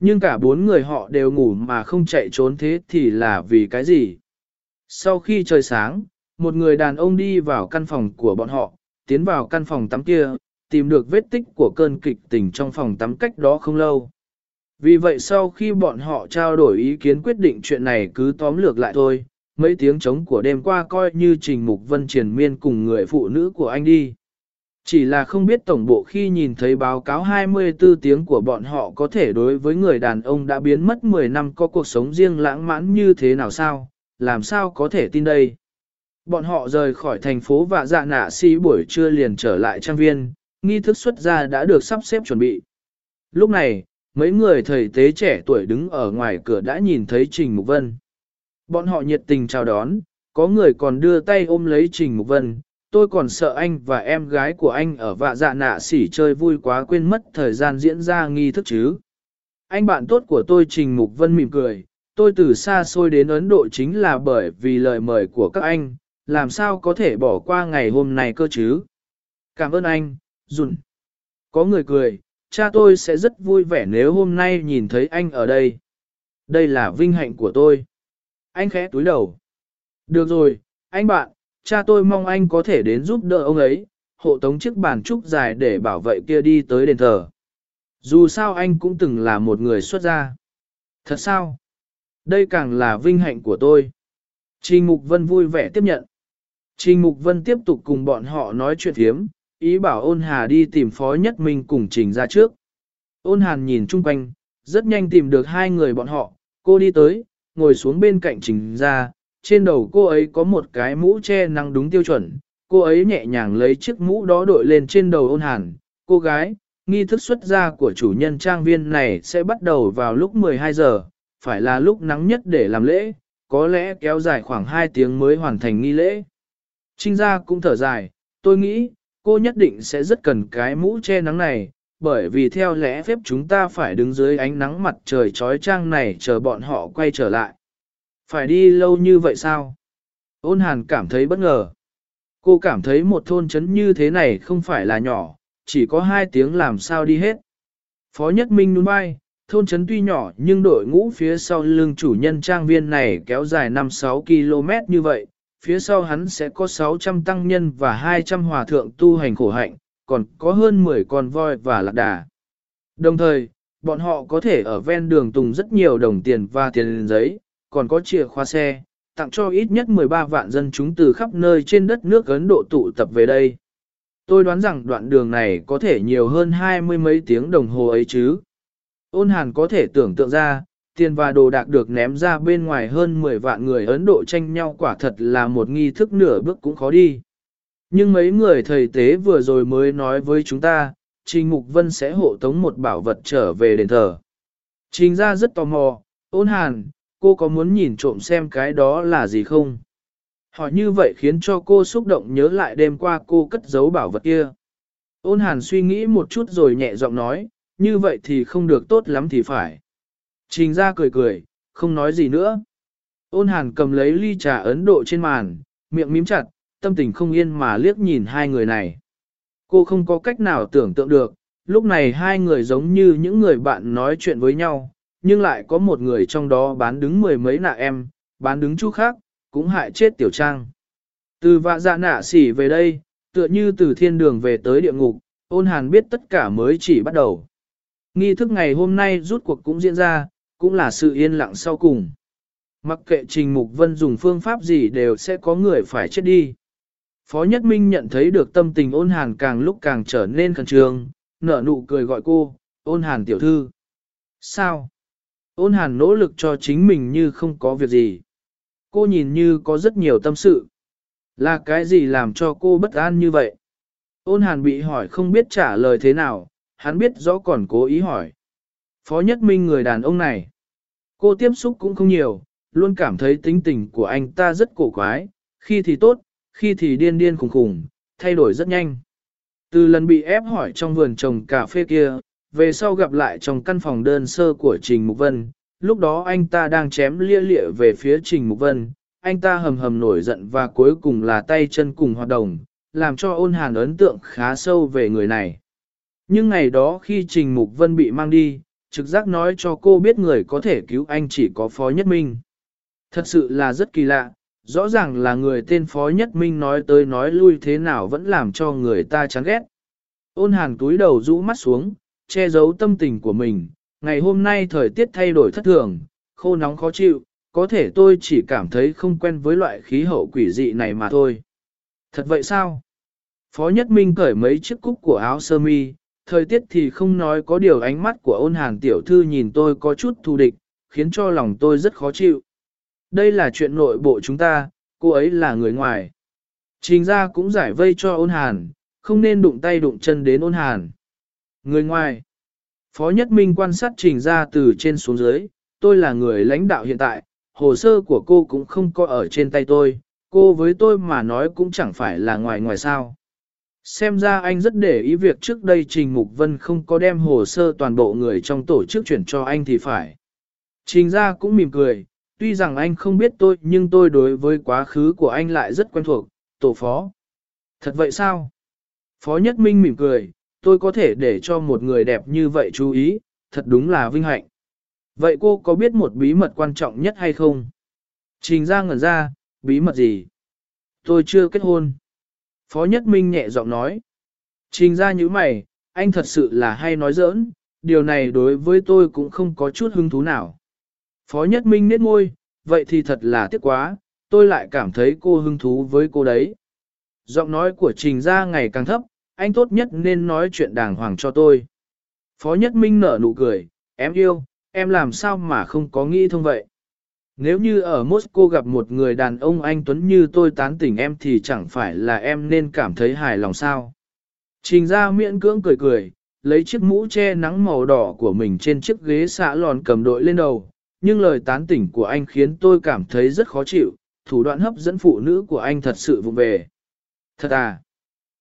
Nhưng cả bốn người họ đều ngủ mà không chạy trốn thế thì là vì cái gì? Sau khi trời sáng, một người đàn ông đi vào căn phòng của bọn họ, tiến vào căn phòng tắm kia, tìm được vết tích của cơn kịch tình trong phòng tắm cách đó không lâu. Vì vậy sau khi bọn họ trao đổi ý kiến quyết định chuyện này cứ tóm lược lại thôi, mấy tiếng trống của đêm qua coi như trình mục vân triển miên cùng người phụ nữ của anh đi. Chỉ là không biết tổng bộ khi nhìn thấy báo cáo 24 tiếng của bọn họ có thể đối với người đàn ông đã biến mất 10 năm có cuộc sống riêng lãng mãn như thế nào sao, làm sao có thể tin đây. Bọn họ rời khỏi thành phố và dạ nạ si buổi trưa liền trở lại trang viên, nghi thức xuất ra đã được sắp xếp chuẩn bị. Lúc này, mấy người thầy tế trẻ tuổi đứng ở ngoài cửa đã nhìn thấy Trình Mục Vân. Bọn họ nhiệt tình chào đón, có người còn đưa tay ôm lấy Trình Mục Vân, tôi còn sợ anh và em gái của anh ở vạ dạ nạ xỉ chơi vui quá quên mất thời gian diễn ra nghi thức chứ. Anh bạn tốt của tôi Trình Mục Vân mỉm cười, tôi từ xa xôi đến Ấn Độ chính là bởi vì lời mời của các anh, làm sao có thể bỏ qua ngày hôm nay cơ chứ. Cảm ơn anh, Dùn. Có người cười, cha tôi sẽ rất vui vẻ nếu hôm nay nhìn thấy anh ở đây. Đây là vinh hạnh của tôi. Anh khẽ túi đầu. Được rồi, anh bạn, cha tôi mong anh có thể đến giúp đỡ ông ấy, hộ tống chiếc bàn trúc dài để bảo vệ kia đi tới đền thờ. Dù sao anh cũng từng là một người xuất gia. Thật sao? Đây càng là vinh hạnh của tôi. Trình Mục Vân vui vẻ tiếp nhận. Trình Mục Vân tiếp tục cùng bọn họ nói chuyện thiếm, ý bảo ôn hà đi tìm phó nhất minh cùng trình ra trước. Ôn hàn nhìn chung quanh, rất nhanh tìm được hai người bọn họ, cô đi tới, ngồi xuống bên cạnh trình ra, trên đầu cô ấy có một cái mũ che nắng đúng tiêu chuẩn, cô ấy nhẹ nhàng lấy chiếc mũ đó đội lên trên đầu ôn hàn, cô gái, nghi thức xuất gia của chủ nhân trang viên này sẽ bắt đầu vào lúc 12 giờ, phải là lúc nắng nhất để làm lễ, có lẽ kéo dài khoảng 2 tiếng mới hoàn thành nghi lễ. Trinh gia cũng thở dài, tôi nghĩ, cô nhất định sẽ rất cần cái mũ che nắng này, bởi vì theo lẽ phép chúng ta phải đứng dưới ánh nắng mặt trời trói trang này chờ bọn họ quay trở lại. Phải đi lâu như vậy sao? Ôn hàn cảm thấy bất ngờ. Cô cảm thấy một thôn trấn như thế này không phải là nhỏ, chỉ có hai tiếng làm sao đi hết. Phó Nhất Minh nuôn bay, thôn trấn tuy nhỏ nhưng đội ngũ phía sau lưng chủ nhân trang viên này kéo dài 5-6 km như vậy, phía sau hắn sẽ có 600 tăng nhân và 200 hòa thượng tu hành khổ hạnh, còn có hơn 10 con voi và lạc đà. Đồng thời, bọn họ có thể ở ven đường tùng rất nhiều đồng tiền và tiền giấy, còn có chìa khóa xe, tặng cho ít nhất 13 vạn dân chúng từ khắp nơi trên đất nước Ấn Độ tụ tập về đây. Tôi đoán rằng đoạn đường này có thể nhiều hơn hai mươi mấy tiếng đồng hồ ấy chứ. Ôn hàn có thể tưởng tượng ra, tiền và đồ đạc được ném ra bên ngoài hơn 10 vạn người Ấn Độ tranh nhau quả thật là một nghi thức nửa bước cũng khó đi. Nhưng mấy người thầy tế vừa rồi mới nói với chúng ta, Trình Mục Vân sẽ hộ tống một bảo vật trở về đền thờ. Trình ra rất tò mò, ôn hàn, cô có muốn nhìn trộm xem cái đó là gì không? Hỏi như vậy khiến cho cô xúc động nhớ lại đêm qua cô cất giấu bảo vật kia. Ôn hàn suy nghĩ một chút rồi nhẹ giọng nói, như vậy thì không được tốt lắm thì phải. Trình ra cười cười, không nói gì nữa. Ôn hàn cầm lấy ly trà Ấn Độ trên màn, miệng mím chặt, tâm tình không yên mà liếc nhìn hai người này. Cô không có cách nào tưởng tượng được, lúc này hai người giống như những người bạn nói chuyện với nhau, nhưng lại có một người trong đó bán đứng mười mấy nạ em, bán đứng chú khác, cũng hại chết tiểu trang. Từ vạ dạ nạ xỉ về đây, tựa như từ thiên đường về tới địa ngục, ôn hàn biết tất cả mới chỉ bắt đầu. Nghi thức ngày hôm nay rút cuộc cũng diễn ra, cũng là sự yên lặng sau cùng. Mặc kệ Trình Mục Vân dùng phương pháp gì đều sẽ có người phải chết đi. Phó Nhất Minh nhận thấy được tâm tình ôn hàn càng lúc càng trở nên khẩn trương, nở nụ cười gọi cô, ôn hàn tiểu thư. Sao? Ôn hàn nỗ lực cho chính mình như không có việc gì. Cô nhìn như có rất nhiều tâm sự. Là cái gì làm cho cô bất an như vậy? Ôn hàn bị hỏi không biết trả lời thế nào, hắn biết rõ còn cố ý hỏi. Phó Nhất Minh người đàn ông này. Cô tiếp xúc cũng không nhiều, luôn cảm thấy tính tình của anh ta rất cổ quái, khi thì tốt, khi thì điên điên khủng khủng, thay đổi rất nhanh. Từ lần bị ép hỏi trong vườn trồng cà phê kia, về sau gặp lại trong căn phòng đơn sơ của Trình Mục Vân, lúc đó anh ta đang chém lia lịa về phía Trình Mục Vân, anh ta hầm hầm nổi giận và cuối cùng là tay chân cùng hoạt động, làm cho ôn hàn ấn tượng khá sâu về người này. Nhưng ngày đó khi Trình Mục Vân bị mang đi, trực giác nói cho cô biết người có thể cứu anh chỉ có Phó Nhất Minh. Thật sự là rất kỳ lạ, rõ ràng là người tên Phó Nhất Minh nói tới nói lui thế nào vẫn làm cho người ta chán ghét. Ôn hàn túi đầu rũ mắt xuống, che giấu tâm tình của mình, ngày hôm nay thời tiết thay đổi thất thường, khô nóng khó chịu, có thể tôi chỉ cảm thấy không quen với loại khí hậu quỷ dị này mà thôi. Thật vậy sao? Phó Nhất Minh cởi mấy chiếc cúc của áo sơ mi, thời tiết thì không nói có điều ánh mắt của ôn hàn tiểu thư nhìn tôi có chút thù địch, khiến cho lòng tôi rất khó chịu. Đây là chuyện nội bộ chúng ta, cô ấy là người ngoài. Trình ra cũng giải vây cho ôn hàn, không nên đụng tay đụng chân đến ôn hàn. Người ngoài. Phó Nhất Minh quan sát trình ra từ trên xuống dưới, tôi là người lãnh đạo hiện tại, hồ sơ của cô cũng không có ở trên tay tôi, cô với tôi mà nói cũng chẳng phải là ngoài ngoài sao. Xem ra anh rất để ý việc trước đây Trình Mục Vân không có đem hồ sơ toàn bộ người trong tổ chức chuyển cho anh thì phải. Trình ra cũng mỉm cười, tuy rằng anh không biết tôi nhưng tôi đối với quá khứ của anh lại rất quen thuộc, tổ phó. Thật vậy sao? Phó Nhất Minh mỉm cười, tôi có thể để cho một người đẹp như vậy chú ý, thật đúng là vinh hạnh. Vậy cô có biết một bí mật quan trọng nhất hay không? Trình ra ngẩn ra, bí mật gì? Tôi chưa kết hôn. Phó Nhất Minh nhẹ giọng nói. Trình ra như mày, anh thật sự là hay nói giỡn, điều này đối với tôi cũng không có chút hứng thú nào. Phó Nhất Minh nết môi, vậy thì thật là tiếc quá, tôi lại cảm thấy cô hứng thú với cô đấy. Giọng nói của Trình ra ngày càng thấp, anh tốt nhất nên nói chuyện đàng hoàng cho tôi. Phó Nhất Minh nở nụ cười, em yêu, em làm sao mà không có nghĩ thông vậy. Nếu như ở Moscow gặp một người đàn ông anh Tuấn như tôi tán tỉnh em thì chẳng phải là em nên cảm thấy hài lòng sao. Trình ra miễn cưỡng cười cười, lấy chiếc mũ che nắng màu đỏ của mình trên chiếc ghế xạ lòn cầm đội lên đầu, nhưng lời tán tỉnh của anh khiến tôi cảm thấy rất khó chịu, thủ đoạn hấp dẫn phụ nữ của anh thật sự vụng về. Thật à?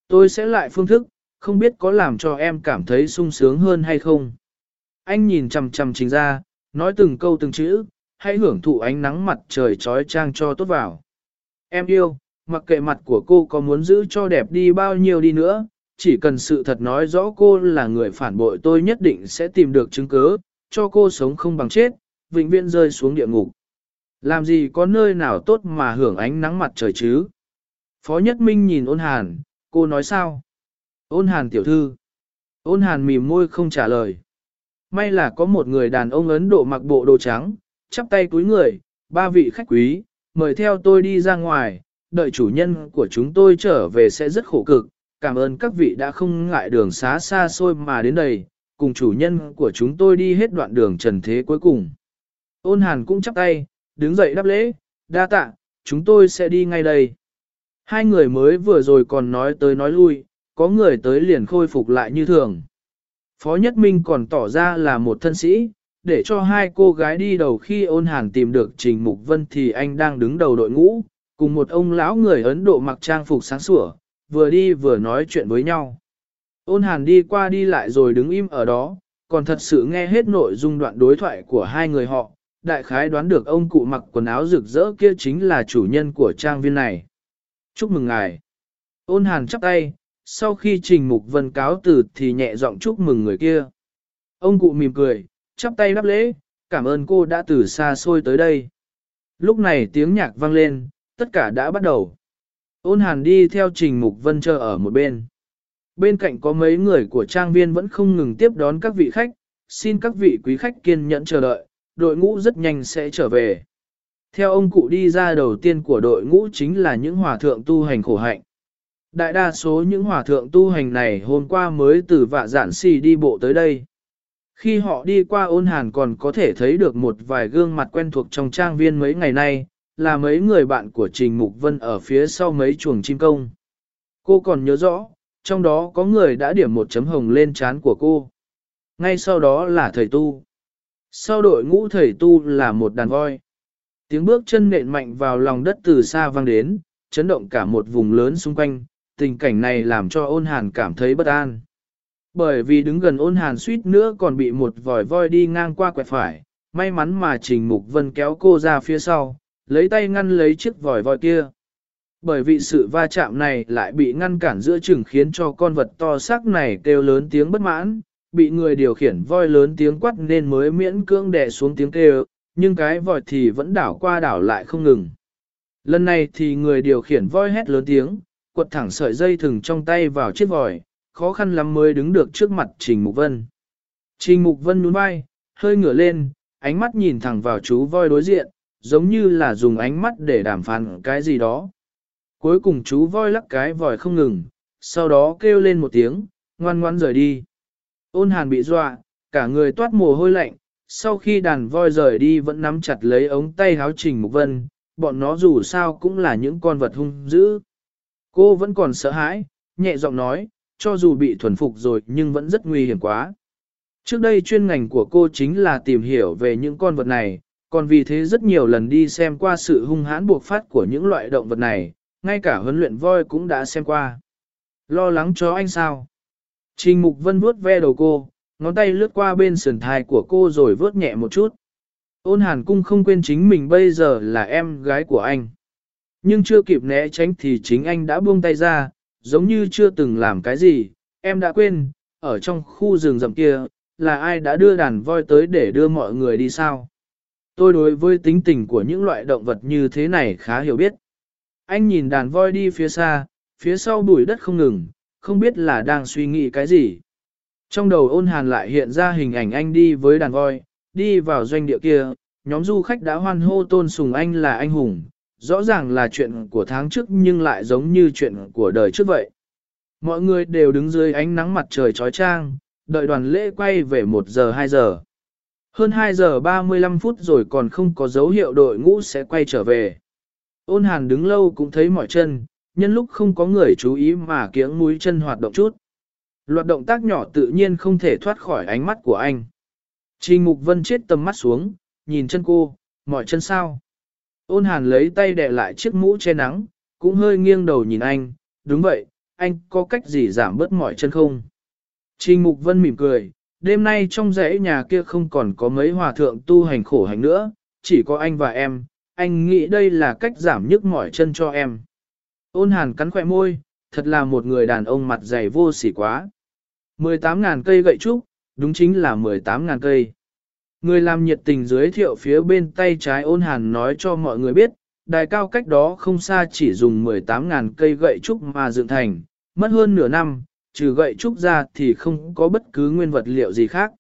Tôi sẽ lại phương thức, không biết có làm cho em cảm thấy sung sướng hơn hay không. Anh nhìn chằm chằm trình ra, nói từng câu từng chữ, hãy hưởng thụ ánh nắng mặt trời trói trang cho tốt vào. Em yêu, mặc kệ mặt của cô có muốn giữ cho đẹp đi bao nhiêu đi nữa, chỉ cần sự thật nói rõ cô là người phản bội tôi nhất định sẽ tìm được chứng cứ, cho cô sống không bằng chết, vĩnh viễn rơi xuống địa ngục. Làm gì có nơi nào tốt mà hưởng ánh nắng mặt trời chứ? Phó Nhất Minh nhìn ôn hàn, cô nói sao? Ôn hàn tiểu thư. Ôn hàn mỉm môi không trả lời. May là có một người đàn ông Ấn Độ mặc bộ đồ trắng, chắp tay cúi người, ba vị khách quý, mời theo tôi đi ra ngoài, đợi chủ nhân của chúng tôi trở về sẽ rất khổ cực, cảm ơn các vị đã không ngại đường xá xa xôi mà đến đây, cùng chủ nhân của chúng tôi đi hết đoạn đường trần thế cuối cùng. Ôn hàn cũng chắp tay, đứng dậy đáp lễ, đa tạ, chúng tôi sẽ đi ngay đây. Hai người mới vừa rồi còn nói tới nói lui, có người tới liền khôi phục lại như thường. Phó Nhất Minh còn tỏ ra là một thân sĩ, để cho hai cô gái đi đầu khi ôn hàn tìm được Trình Mục Vân thì anh đang đứng đầu đội ngũ, cùng một ông lão người Ấn Độ mặc trang phục sáng sủa, vừa đi vừa nói chuyện với nhau. Ôn hàn đi qua đi lại rồi đứng im ở đó, còn thật sự nghe hết nội dung đoạn đối thoại của hai người họ, đại khái đoán được ông cụ mặc quần áo rực rỡ kia chính là chủ nhân của trang viên này. Chúc mừng ngài. Ôn hàn chắp tay, sau khi trình mục vân cáo từ thì nhẹ giọng chúc mừng người kia. Ông cụ mỉm cười, chắp tay đáp lễ, cảm ơn cô đã từ xa xôi tới đây. Lúc này tiếng nhạc vang lên, tất cả đã bắt đầu. Ôn hàn đi theo trình mục vân chờ ở một bên. Bên cạnh có mấy người của trang viên vẫn không ngừng tiếp đón các vị khách, xin các vị quý khách kiên nhẫn chờ đợi, đội ngũ rất nhanh sẽ trở về. Theo ông cụ đi ra đầu tiên của đội ngũ chính là những hòa thượng tu hành khổ hạnh. Đại đa số những hòa thượng tu hành này hôm qua mới từ vạ giản xì đi bộ tới đây. Khi họ đi qua ôn hàn còn có thể thấy được một vài gương mặt quen thuộc trong trang viên mấy ngày nay, là mấy người bạn của Trình Mục Vân ở phía sau mấy chuồng chim công. Cô còn nhớ rõ, trong đó có người đã điểm một chấm hồng lên trán của cô. Ngay sau đó là thầy tu. Sau đội ngũ thầy tu là một đàn voi. Tiếng bước chân nện mạnh vào lòng đất từ xa vang đến, chấn động cả một vùng lớn xung quanh, tình cảnh này làm cho ôn hàn cảm thấy bất an. Bởi vì đứng gần ôn hàn suýt nữa còn bị một vòi voi đi ngang qua quẹt phải, may mắn mà Trình Mục Vân kéo cô ra phía sau, lấy tay ngăn lấy chiếc vòi voi kia. Bởi vì sự va chạm này lại bị ngăn cản giữa chừng khiến cho con vật to xác này kêu lớn tiếng bất mãn, bị người điều khiển voi lớn tiếng quát nên mới miễn cưỡng đè xuống tiếng kêu, nhưng cái vòi thì vẫn đảo qua đảo lại không ngừng. Lần này thì người điều khiển voi hét lớn tiếng, quật thẳng sợi dây thừng trong tay vào chiếc vòi, khó khăn lắm mới đứng được trước mặt Trình Mục Vân. Trình Mục Vân nhún vai, hơi ngửa lên, ánh mắt nhìn thẳng vào chú voi đối diện, giống như là dùng ánh mắt để đàm phán cái gì đó. Cuối cùng chú voi lắc cái vòi không ngừng, sau đó kêu lên một tiếng, ngoan ngoan rời đi. Ôn hàn bị dọa, cả người toát mồ hôi lạnh, sau khi đàn voi rời đi vẫn nắm chặt lấy ống tay háo trình mục vân, bọn nó dù sao cũng là những con vật hung dữ. Cô vẫn còn sợ hãi, nhẹ giọng nói, cho dù bị thuần phục rồi nhưng vẫn rất nguy hiểm quá. Trước đây chuyên ngành của cô chính là tìm hiểu về những con vật này, còn vì thế rất nhiều lần đi xem qua sự hung hãn buộc phát của những loại động vật này, ngay cả huấn luyện voi cũng đã xem qua. Lo lắng cho anh sao? Trình Mục Vân vuốt ve đầu cô, ngón tay lướt qua bên sườn thai của cô rồi vớt nhẹ một chút. Ôn hàn cung không quên chính mình bây giờ là em gái của anh. Nhưng chưa kịp né tránh thì chính anh đã buông tay ra, giống như chưa từng làm cái gì, em đã quên, ở trong khu rừng rậm kia, là ai đã đưa đàn voi tới để đưa mọi người đi sao? Tôi đối với tính tình của những loại động vật như thế này khá hiểu biết. Anh nhìn đàn voi đi phía xa, phía sau bụi đất không ngừng, không biết là đang suy nghĩ cái gì. Trong đầu ôn hàn lại hiện ra hình ảnh anh đi với đàn voi, đi vào doanh địa kia, nhóm du khách đã hoan hô tôn sùng anh là anh hùng, rõ ràng là chuyện của tháng trước nhưng lại giống như chuyện của đời trước vậy. Mọi người đều đứng dưới ánh nắng mặt trời trói trang, đợi đoàn lễ quay về 1 giờ 2 giờ. Hơn 2 giờ 35 phút rồi còn không có dấu hiệu đội ngũ sẽ quay trở về. Ôn hàn đứng lâu cũng thấy mỏi chân, nhân lúc không có người chú ý mà kiếng mũi chân hoạt động chút. Loạt động tác nhỏ tự nhiên không thể thoát khỏi ánh mắt của anh. Trình Mục Vân chết tầm mắt xuống, nhìn chân cô, mỏi chân sao. Ôn hàn lấy tay đè lại chiếc mũ che nắng, cũng hơi nghiêng đầu nhìn anh, đúng vậy, anh có cách gì giảm bớt mỏi chân không? Trình Mục Vân mỉm cười, đêm nay trong dãy nhà kia không còn có mấy hòa thượng tu hành khổ hành nữa, chỉ có anh và em, anh nghĩ đây là cách giảm nhức mỏi chân cho em. Ôn hàn cắn khỏe môi, thật là một người đàn ông mặt dày vô sỉ quá. 18.000 cây gậy trúc, đúng chính là 18.000 cây. Người làm nhiệt tình giới thiệu phía bên tay trái ôn hàn nói cho mọi người biết, đài cao cách đó không xa chỉ dùng 18.000 cây gậy trúc mà dựng thành, mất hơn nửa năm, trừ gậy trúc ra thì không có bất cứ nguyên vật liệu gì khác.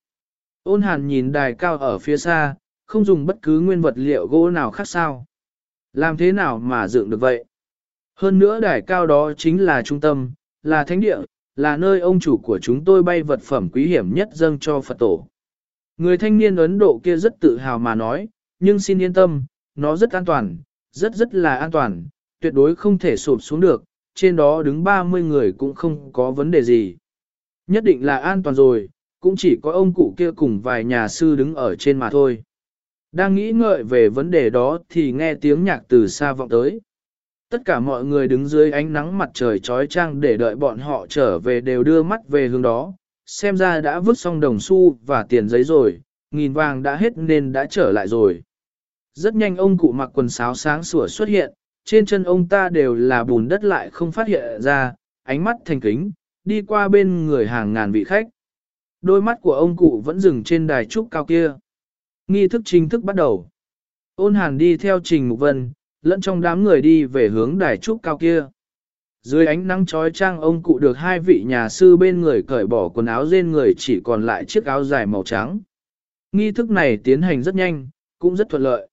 Ôn hàn nhìn đài cao ở phía xa, không dùng bất cứ nguyên vật liệu gỗ nào khác sao. Làm thế nào mà dựng được vậy? Hơn nữa đài cao đó chính là trung tâm, là thánh địa, là nơi ông chủ của chúng tôi bay vật phẩm quý hiểm nhất dâng cho Phật tổ. Người thanh niên Ấn Độ kia rất tự hào mà nói, nhưng xin yên tâm, nó rất an toàn, rất rất là an toàn, tuyệt đối không thể sụp xuống được, trên đó đứng 30 người cũng không có vấn đề gì. Nhất định là an toàn rồi, cũng chỉ có ông cụ kia cùng vài nhà sư đứng ở trên mà thôi. Đang nghĩ ngợi về vấn đề đó thì nghe tiếng nhạc từ xa vọng tới. Tất cả mọi người đứng dưới ánh nắng mặt trời trói trang để đợi bọn họ trở về đều đưa mắt về hướng đó, xem ra đã vứt xong đồng xu và tiền giấy rồi, nghìn vàng đã hết nên đã trở lại rồi. Rất nhanh ông cụ mặc quần sáo sáng sủa xuất hiện, trên chân ông ta đều là bùn đất lại không phát hiện ra, ánh mắt thành kính, đi qua bên người hàng ngàn vị khách. Đôi mắt của ông cụ vẫn dừng trên đài trúc cao kia. Nghi thức chính thức bắt đầu. Ôn hàn đi theo Trình Mục Vân, lẫn trong đám người đi về hướng đài trúc cao kia. Dưới ánh nắng trói trang ông cụ được hai vị nhà sư bên người cởi bỏ quần áo trên người chỉ còn lại chiếc áo dài màu trắng. Nghi thức này tiến hành rất nhanh, cũng rất thuận lợi.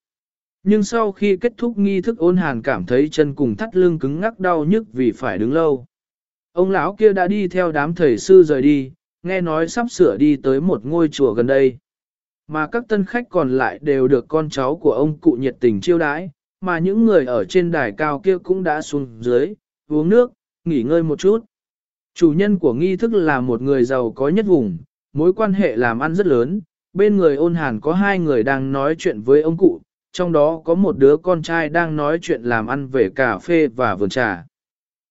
Nhưng sau khi kết thúc nghi thức ôn hàn cảm thấy chân cùng thắt lưng cứng ngắc đau nhức vì phải đứng lâu. Ông lão kia đã đi theo đám thầy sư rời đi, nghe nói sắp sửa đi tới một ngôi chùa gần đây. Mà các tân khách còn lại đều được con cháu của ông cụ nhiệt tình chiêu đãi, mà những người ở trên đài cao kia cũng đã xuống dưới, uống nước, nghỉ ngơi một chút. Chủ nhân của nghi thức là một người giàu có nhất vùng, mối quan hệ làm ăn rất lớn, bên người ôn hàn có hai người đang nói chuyện với ông cụ, trong đó có một đứa con trai đang nói chuyện làm ăn về cà phê và vườn trà.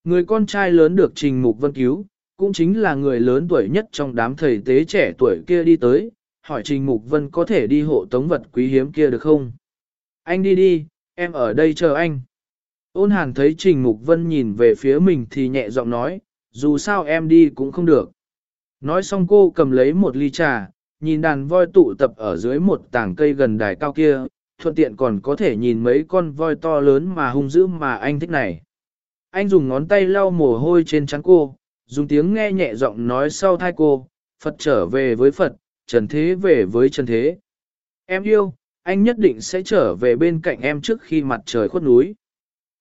Người con trai lớn được Trình Mục Vân cứu, cũng chính là người lớn tuổi nhất trong đám thầy tế trẻ tuổi kia đi tới, hỏi Trình Mục Vân có thể đi hộ tống vật quý hiếm kia được không? Anh đi đi, em ở đây chờ anh. Ôn hàn thấy Trình Mục Vân nhìn về phía mình thì nhẹ giọng nói, dù sao em đi cũng không được. Nói xong cô cầm lấy một ly trà, nhìn đàn voi tụ tập ở dưới một tảng cây gần đài cao kia, thuận tiện còn có thể nhìn mấy con voi to lớn mà hung dữ mà anh thích này. Anh dùng ngón tay lau mồ hôi trên trán cô, dùng tiếng nghe nhẹ giọng nói sau thai cô, Phật trở về với Phật, Trần Thế về với Trần Thế. Em yêu, anh nhất định sẽ trở về bên cạnh em trước khi mặt trời khuất núi.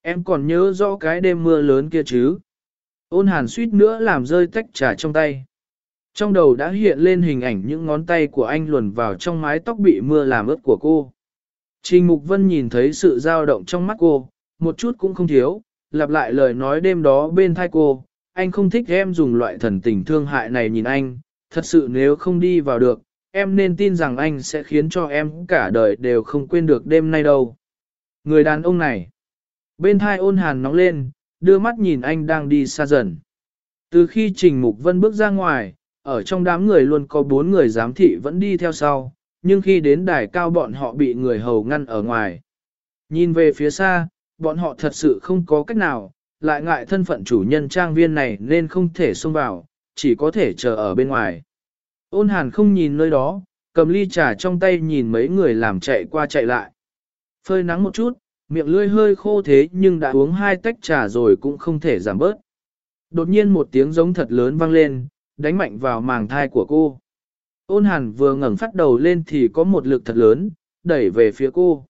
Em còn nhớ rõ cái đêm mưa lớn kia chứ? Ôn hàn suýt nữa làm rơi tách trà trong tay. Trong đầu đã hiện lên hình ảnh những ngón tay của anh luồn vào trong mái tóc bị mưa làm ướt của cô. Trình Mục Vân nhìn thấy sự dao động trong mắt cô, một chút cũng không thiếu, lặp lại lời nói đêm đó bên thai cô, anh không thích em dùng loại thần tình thương hại này nhìn anh, thật sự nếu không đi vào được, em nên tin rằng anh sẽ khiến cho em cả đời đều không quên được đêm nay đâu. Người đàn ông này, bên thai ôn hàn nóng lên, đưa mắt nhìn anh đang đi xa dần. Từ khi Trình Mục Vân bước ra ngoài, ở trong đám người luôn có bốn người giám thị vẫn đi theo sau, nhưng khi đến đài cao bọn họ bị người hầu ngăn ở ngoài. Nhìn về phía xa, bọn họ thật sự không có cách nào, lại ngại thân phận chủ nhân trang viên này nên không thể xông vào, chỉ có thể chờ ở bên ngoài. Ôn hàn không nhìn nơi đó, cầm ly trà trong tay nhìn mấy người làm chạy qua chạy lại. Phơi nắng một chút, miệng lươi hơi khô thế nhưng đã uống hai tách trà rồi cũng không thể giảm bớt. Đột nhiên một tiếng giống thật lớn vang lên, đánh mạnh vào màng thai của cô. Ôn hàn vừa ngẩng phát đầu lên thì có một lực thật lớn, đẩy về phía cô.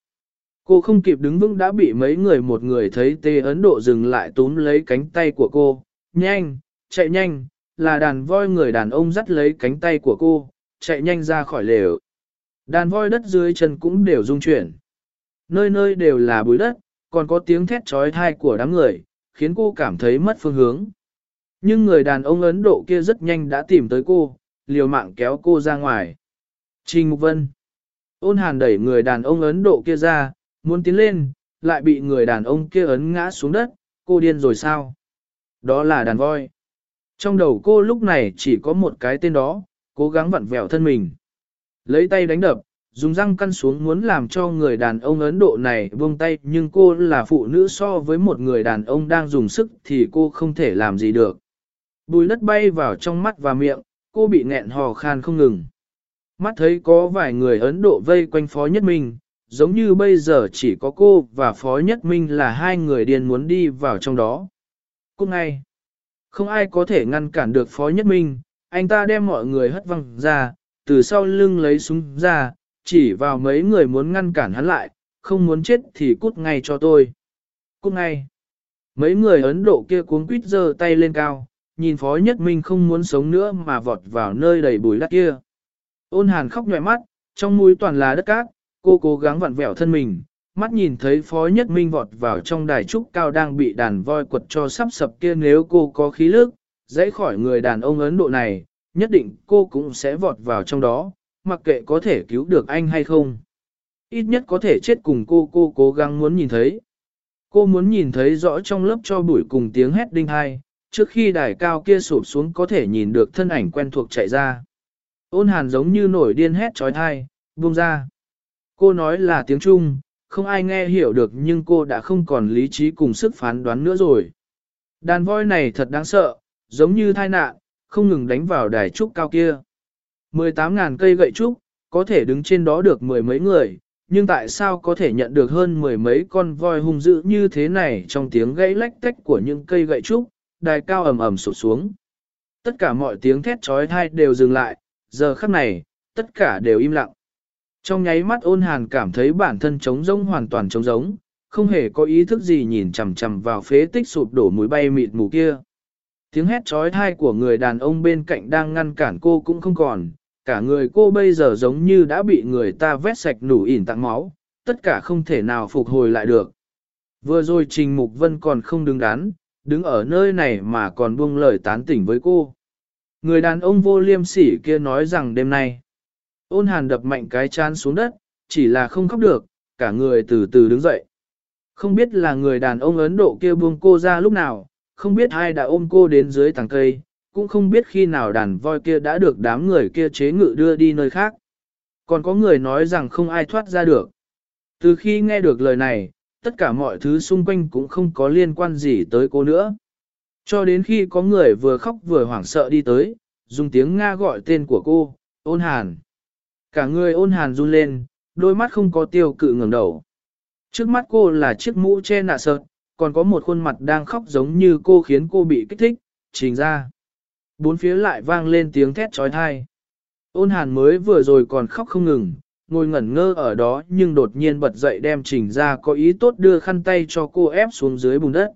Cô không kịp đứng vững đã bị mấy người một người thấy tê Ấn Độ dừng lại túm lấy cánh tay của cô. Nhanh, chạy nhanh, là đàn voi người đàn ông dắt lấy cánh tay của cô, chạy nhanh ra khỏi lều. Đàn voi đất dưới chân cũng đều rung chuyển. Nơi nơi đều là bụi đất, còn có tiếng thét trói thai của đám người, khiến cô cảm thấy mất phương hướng. Nhưng người đàn ông Ấn Độ kia rất nhanh đã tìm tới cô, liều mạng kéo cô ra ngoài. Trình Mục Vân Ôn hàn đẩy người đàn ông Ấn Độ kia ra, muốn tiến lên, lại bị người đàn ông kia ấn ngã xuống đất, cô điên rồi sao? Đó là đàn voi. Trong đầu cô lúc này chỉ có một cái tên đó, cố gắng vặn vẹo thân mình. Lấy tay đánh đập, dùng răng căn xuống muốn làm cho người đàn ông Ấn Độ này buông tay nhưng cô là phụ nữ so với một người đàn ông đang dùng sức thì cô không thể làm gì được. Bùi đất bay vào trong mắt và miệng, cô bị nghẹn hò khan không ngừng. Mắt thấy có vài người Ấn Độ vây quanh Phó Nhất Minh, giống như bây giờ chỉ có cô và Phó Nhất Minh là hai người điên muốn đi vào trong đó. Cũng ngay, không ai có thể ngăn cản được Phó Nhất Minh, anh ta đem mọi người hất văng ra, từ sau lưng lấy súng ra, chỉ vào mấy người muốn ngăn cản hắn lại, không muốn chết thì cút ngay cho tôi. Cút ngay. Mấy người Ấn Độ kia cuống quýt giơ tay lên cao, nhìn Phó Nhất Minh không muốn sống nữa mà vọt vào nơi đầy bùi đất kia. Ôn hàn khóc nhòe mắt, trong mũi toàn là đất cát, cô cố gắng vặn vẹo thân mình, mắt nhìn thấy Phó Nhất Minh vọt vào trong đài trúc cao đang bị đàn voi quật cho sắp sập kia nếu cô có khí lực, dãy khỏi người đàn ông Ấn Độ này, nhất định cô cũng sẽ vọt vào trong đó, mặc kệ có thể cứu được anh hay không. Ít nhất có thể chết cùng cô cô cố gắng muốn nhìn thấy. Cô muốn nhìn thấy rõ trong lớp cho bụi cùng tiếng hét đinh hai, trước khi đài cao kia sụp xuống có thể nhìn được thân ảnh quen thuộc chạy ra. Ôn hàn giống như nổi điên hét trói thai, buông ra. Cô nói là tiếng Trung, không ai nghe hiểu được nhưng cô đã không còn lý trí cùng sức phán đoán nữa rồi. Đàn voi này thật đáng sợ, giống như thai nạn, không ngừng đánh vào đài trúc cao kia. 18.000 cây gậy trúc, có thể đứng trên đó được mười mấy người, nhưng tại sao có thể nhận được hơn mười mấy con voi hung dữ như thế này trong tiếng gãy lách tách của những cây gậy trúc, đài cao ầm ầm sụt xuống. Tất cả mọi tiếng thét trói thai đều dừng lại, giờ khắc này, tất cả đều im lặng. Trong nháy mắt ôn hàn cảm thấy bản thân trống rỗng hoàn toàn trống rỗng, không hề có ý thức gì nhìn chằm chằm vào phế tích sụp đổ mũi bay mịt mù kia. Tiếng hét trói thai của người đàn ông bên cạnh đang ngăn cản cô cũng không còn, cả người cô bây giờ giống như đã bị người ta vét sạch nủ ỉn tặng máu, tất cả không thể nào phục hồi lại được. Vừa rồi Trình Mục Vân còn không đứng đắn, đứng ở nơi này mà còn buông lời tán tỉnh với cô. Người đàn ông vô liêm sỉ kia nói rằng đêm nay, ôn hàn đập mạnh cái chán xuống đất, chỉ là không khóc được, cả người từ từ đứng dậy. Không biết là người đàn ông Ấn Độ kia buông cô ra lúc nào, không biết ai đã ôm cô đến dưới tàng cây, cũng không biết khi nào đàn voi kia đã được đám người kia chế ngự đưa đi nơi khác. Còn có người nói rằng không ai thoát ra được. Từ khi nghe được lời này, tất cả mọi thứ xung quanh cũng không có liên quan gì tới cô nữa. Cho đến khi có người vừa khóc vừa hoảng sợ đi tới, dùng tiếng Nga gọi tên của cô, ôn hàn. Cả người ôn hàn run lên, đôi mắt không có tiêu cự ngẩng đầu. Trước mắt cô là chiếc mũ che nạ sợt, còn có một khuôn mặt đang khóc giống như cô khiến cô bị kích thích, trình ra. Bốn phía lại vang lên tiếng thét trói thai. Ôn hàn mới vừa rồi còn khóc không ngừng, ngồi ngẩn ngơ ở đó nhưng đột nhiên bật dậy đem trình ra có ý tốt đưa khăn tay cho cô ép xuống dưới bùn đất.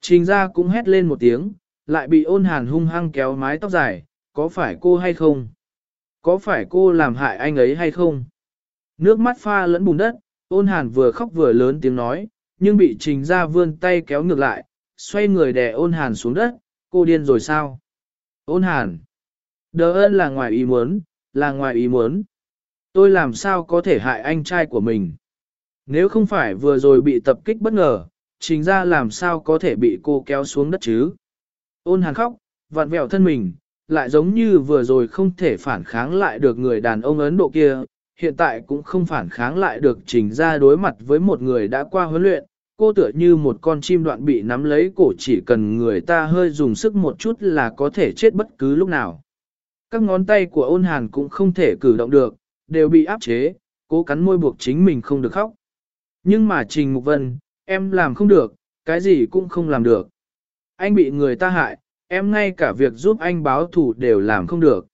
Trình ra cũng hét lên một tiếng, lại bị ôn hàn hung hăng kéo mái tóc dài, có phải cô hay không? Có phải cô làm hại anh ấy hay không? Nước mắt pha lẫn bùn đất, ôn hàn vừa khóc vừa lớn tiếng nói, nhưng bị trình ra vươn tay kéo ngược lại, xoay người đè ôn hàn xuống đất, cô điên rồi sao? Ôn hàn. Đỡ ơn là ngoài ý muốn, là ngoài ý muốn. Tôi làm sao có thể hại anh trai của mình? Nếu không phải vừa rồi bị tập kích bất ngờ, trình ra làm sao có thể bị cô kéo xuống đất chứ? Ôn hàn khóc, vặn vẹo thân mình, lại giống như vừa rồi không thể phản kháng lại được người đàn ông Ấn Độ kia, hiện tại cũng không phản kháng lại được trình ra đối mặt với một người đã qua huấn luyện, cô tựa như một con chim đoạn bị nắm lấy cổ chỉ cần người ta hơi dùng sức một chút là có thể chết bất cứ lúc nào. Các ngón tay của ôn hàn cũng không thể cử động được, đều bị áp chế, cố cắn môi buộc chính mình không được khóc. Nhưng mà Trình Mục Vân, em làm không được, cái gì cũng không làm được. Anh bị người ta hại, em ngay cả việc giúp anh báo thù đều làm không được.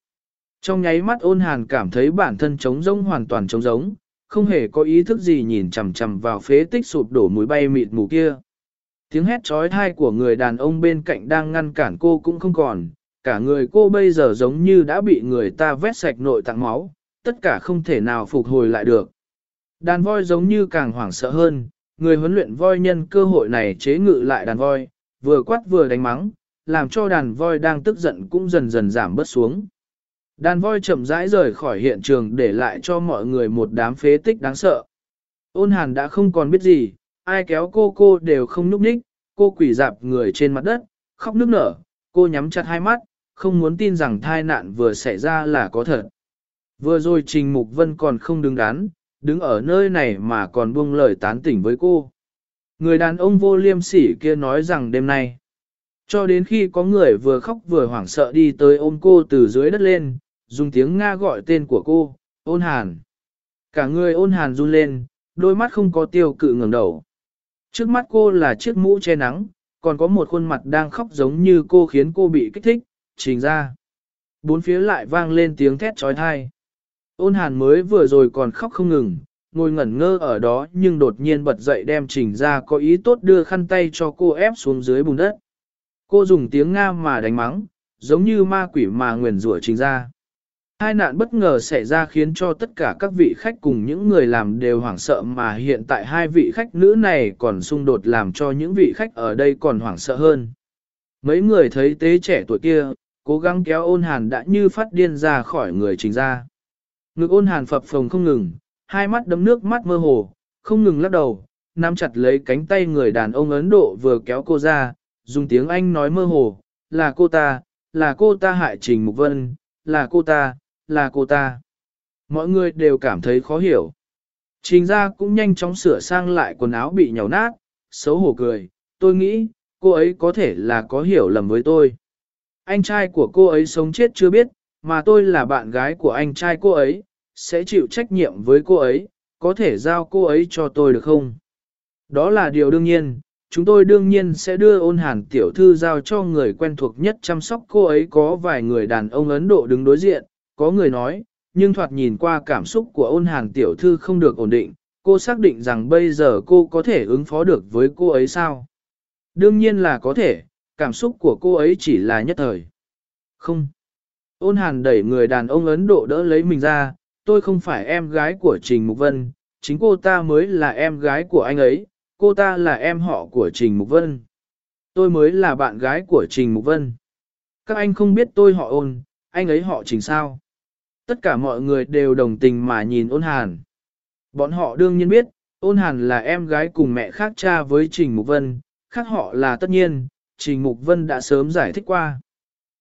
Trong nháy mắt ôn hàn cảm thấy bản thân trống rỗng hoàn toàn trống rỗng, không hề có ý thức gì nhìn chằm chằm vào phế tích sụp đổ mũi bay mịt mù kia. Tiếng hét trói thai của người đàn ông bên cạnh đang ngăn cản cô cũng không còn, cả người cô bây giờ giống như đã bị người ta vét sạch nội tạng máu, tất cả không thể nào phục hồi lại được. Đàn voi giống như càng hoảng sợ hơn, người huấn luyện voi nhân cơ hội này chế ngự lại đàn voi, vừa quát vừa đánh mắng, làm cho đàn voi đang tức giận cũng dần dần giảm bớt xuống. Đàn voi chậm rãi rời khỏi hiện trường để lại cho mọi người một đám phế tích đáng sợ. Ôn hàn đã không còn biết gì, ai kéo cô cô đều không núp ních, cô quỷ dạp người trên mặt đất, khóc nức nở, cô nhắm chặt hai mắt, không muốn tin rằng thai nạn vừa xảy ra là có thật. Vừa rồi Trình Mục Vân còn không đứng đắn, đứng ở nơi này mà còn buông lời tán tỉnh với cô. Người đàn ông vô liêm sỉ kia nói rằng đêm nay, cho đến khi có người vừa khóc vừa hoảng sợ đi tới ôm cô từ dưới đất lên, dùng tiếng Nga gọi tên của cô, ôn hàn. Cả người ôn hàn run lên, đôi mắt không có tiêu cự ngẩng đầu. Trước mắt cô là chiếc mũ che nắng, còn có một khuôn mặt đang khóc giống như cô khiến cô bị kích thích, trình ra. Bốn phía lại vang lên tiếng thét trói thai. Ôn hàn mới vừa rồi còn khóc không ngừng, ngồi ngẩn ngơ ở đó nhưng đột nhiên bật dậy đem trình ra có ý tốt đưa khăn tay cho cô ép xuống dưới bùn đất. Cô dùng tiếng Nga mà đánh mắng, giống như ma quỷ mà nguyền rủa trình ra. Hai nạn bất ngờ xảy ra khiến cho tất cả các vị khách cùng những người làm đều hoảng sợ mà hiện tại hai vị khách nữ này còn xung đột làm cho những vị khách ở đây còn hoảng sợ hơn. Mấy người thấy tế trẻ tuổi kia, cố gắng kéo ôn hàn đã như phát điên ra khỏi người trình ra. Ngực ôn hàn phập phồng không ngừng, hai mắt đấm nước mắt mơ hồ, không ngừng lắc đầu, nắm chặt lấy cánh tay người đàn ông Ấn Độ vừa kéo cô ra, dùng tiếng Anh nói mơ hồ, là cô ta, là cô ta hại Trình Mục Vân, là cô ta, là cô ta. Mọi người đều cảm thấy khó hiểu. Trình ra cũng nhanh chóng sửa sang lại quần áo bị nhàu nát, xấu hổ cười, tôi nghĩ, cô ấy có thể là có hiểu lầm với tôi. Anh trai của cô ấy sống chết chưa biết, mà tôi là bạn gái của anh trai cô ấy, sẽ chịu trách nhiệm với cô ấy, có thể giao cô ấy cho tôi được không? Đó là điều đương nhiên, chúng tôi đương nhiên sẽ đưa ôn hàn tiểu thư giao cho người quen thuộc nhất chăm sóc cô ấy có vài người đàn ông Ấn Độ đứng đối diện, có người nói, nhưng thoạt nhìn qua cảm xúc của ôn hàn tiểu thư không được ổn định, cô xác định rằng bây giờ cô có thể ứng phó được với cô ấy sao? Đương nhiên là có thể, cảm xúc của cô ấy chỉ là nhất thời. Không. Ôn hàn đẩy người đàn ông Ấn Độ đỡ lấy mình ra, tôi không phải em gái của Trình Mục Vân, chính cô ta mới là em gái của anh ấy, cô ta là em họ của Trình Mục Vân. Tôi mới là bạn gái của Trình Mục Vân. Các anh không biết tôi họ ôn, anh ấy họ Trình sao? Tất cả mọi người đều đồng tình mà nhìn ôn hàn. Bọn họ đương nhiên biết, ôn hàn là em gái cùng mẹ khác cha với Trình Mục Vân, khác họ là tất nhiên, Trình Mục Vân đã sớm giải thích qua.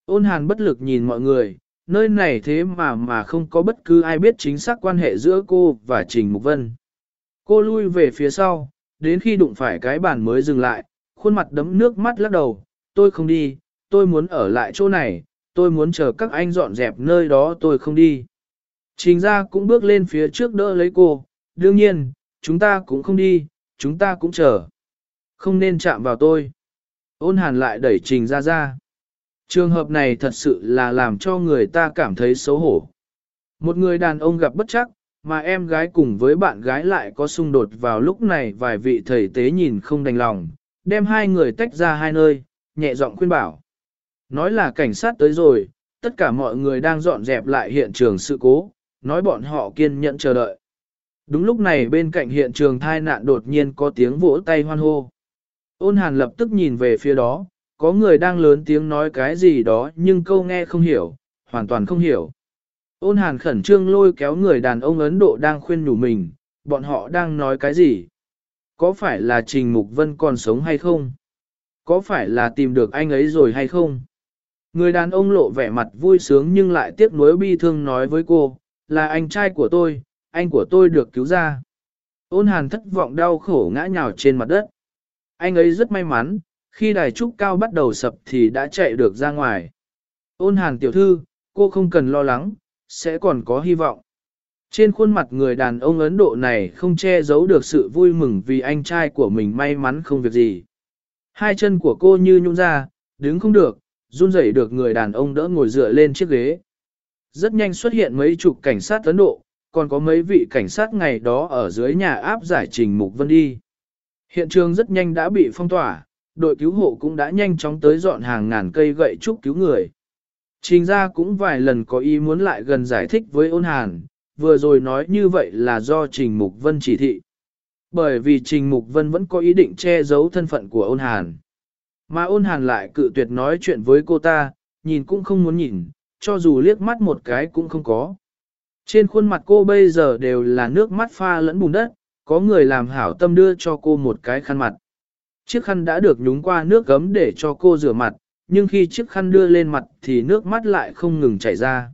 Ôn hàn bất lực nhìn mọi người, nơi này thế mà mà không có bất cứ ai biết chính xác quan hệ giữa cô và Trình Mục Vân. Cô lui về phía sau, đến khi đụng phải cái bàn mới dừng lại, khuôn mặt đấm nước mắt lắc đầu, tôi không đi, tôi muốn ở lại chỗ này, tôi muốn chờ các anh dọn dẹp nơi đó tôi không đi. Trình ra cũng bước lên phía trước đỡ lấy cô, đương nhiên, chúng ta cũng không đi, chúng ta cũng chờ. Không nên chạm vào tôi. Ôn hàn lại đẩy trình ra ra. Trường hợp này thật sự là làm cho người ta cảm thấy xấu hổ. Một người đàn ông gặp bất chắc, mà em gái cùng với bạn gái lại có xung đột vào lúc này vài vị thầy tế nhìn không đành lòng, đem hai người tách ra hai nơi, nhẹ giọng khuyên bảo. Nói là cảnh sát tới rồi, tất cả mọi người đang dọn dẹp lại hiện trường sự cố, nói bọn họ kiên nhẫn chờ đợi. Đúng lúc này bên cạnh hiện trường thai nạn đột nhiên có tiếng vỗ tay hoan hô. Ôn hàn lập tức nhìn về phía đó, có người đang lớn tiếng nói cái gì đó nhưng câu nghe không hiểu, hoàn toàn không hiểu. Ôn hàn khẩn trương lôi kéo người đàn ông Ấn Độ đang khuyên nhủ mình, bọn họ đang nói cái gì? Có phải là Trình Mục Vân còn sống hay không? Có phải là tìm được anh ấy rồi hay không? Người đàn ông lộ vẻ mặt vui sướng nhưng lại tiếc nuối bi thương nói với cô, là anh trai của tôi, anh của tôi được cứu ra. Ôn hàn thất vọng đau khổ ngã nhào trên mặt đất. Anh ấy rất may mắn, khi đài trúc cao bắt đầu sập thì đã chạy được ra ngoài. Ôn hàn tiểu thư, cô không cần lo lắng, sẽ còn có hy vọng. Trên khuôn mặt người đàn ông Ấn Độ này không che giấu được sự vui mừng vì anh trai của mình may mắn không việc gì. Hai chân của cô như nhung ra, đứng không được, run rẩy được người đàn ông đỡ ngồi dựa lên chiếc ghế. Rất nhanh xuất hiện mấy chục cảnh sát Ấn Độ, còn có mấy vị cảnh sát ngày đó ở dưới nhà áp giải trình Mục Vân đi. Hiện trường rất nhanh đã bị phong tỏa, đội cứu hộ cũng đã nhanh chóng tới dọn hàng ngàn cây gậy trúc cứu người. Trình ra cũng vài lần có ý muốn lại gần giải thích với ôn hàn, vừa rồi nói như vậy là do Trình Mục Vân chỉ thị. Bởi vì Trình Mục Vân vẫn có ý định che giấu thân phận của ôn hàn. Mà ôn hàn lại cự tuyệt nói chuyện với cô ta, nhìn cũng không muốn nhìn, cho dù liếc mắt một cái cũng không có. Trên khuôn mặt cô bây giờ đều là nước mắt pha lẫn bùn đất, có người làm hảo tâm đưa cho cô một cái khăn mặt. Chiếc khăn đã được nhúng qua nước gấm để cho cô rửa mặt, nhưng khi chiếc khăn đưa lên mặt thì nước mắt lại không ngừng chảy ra.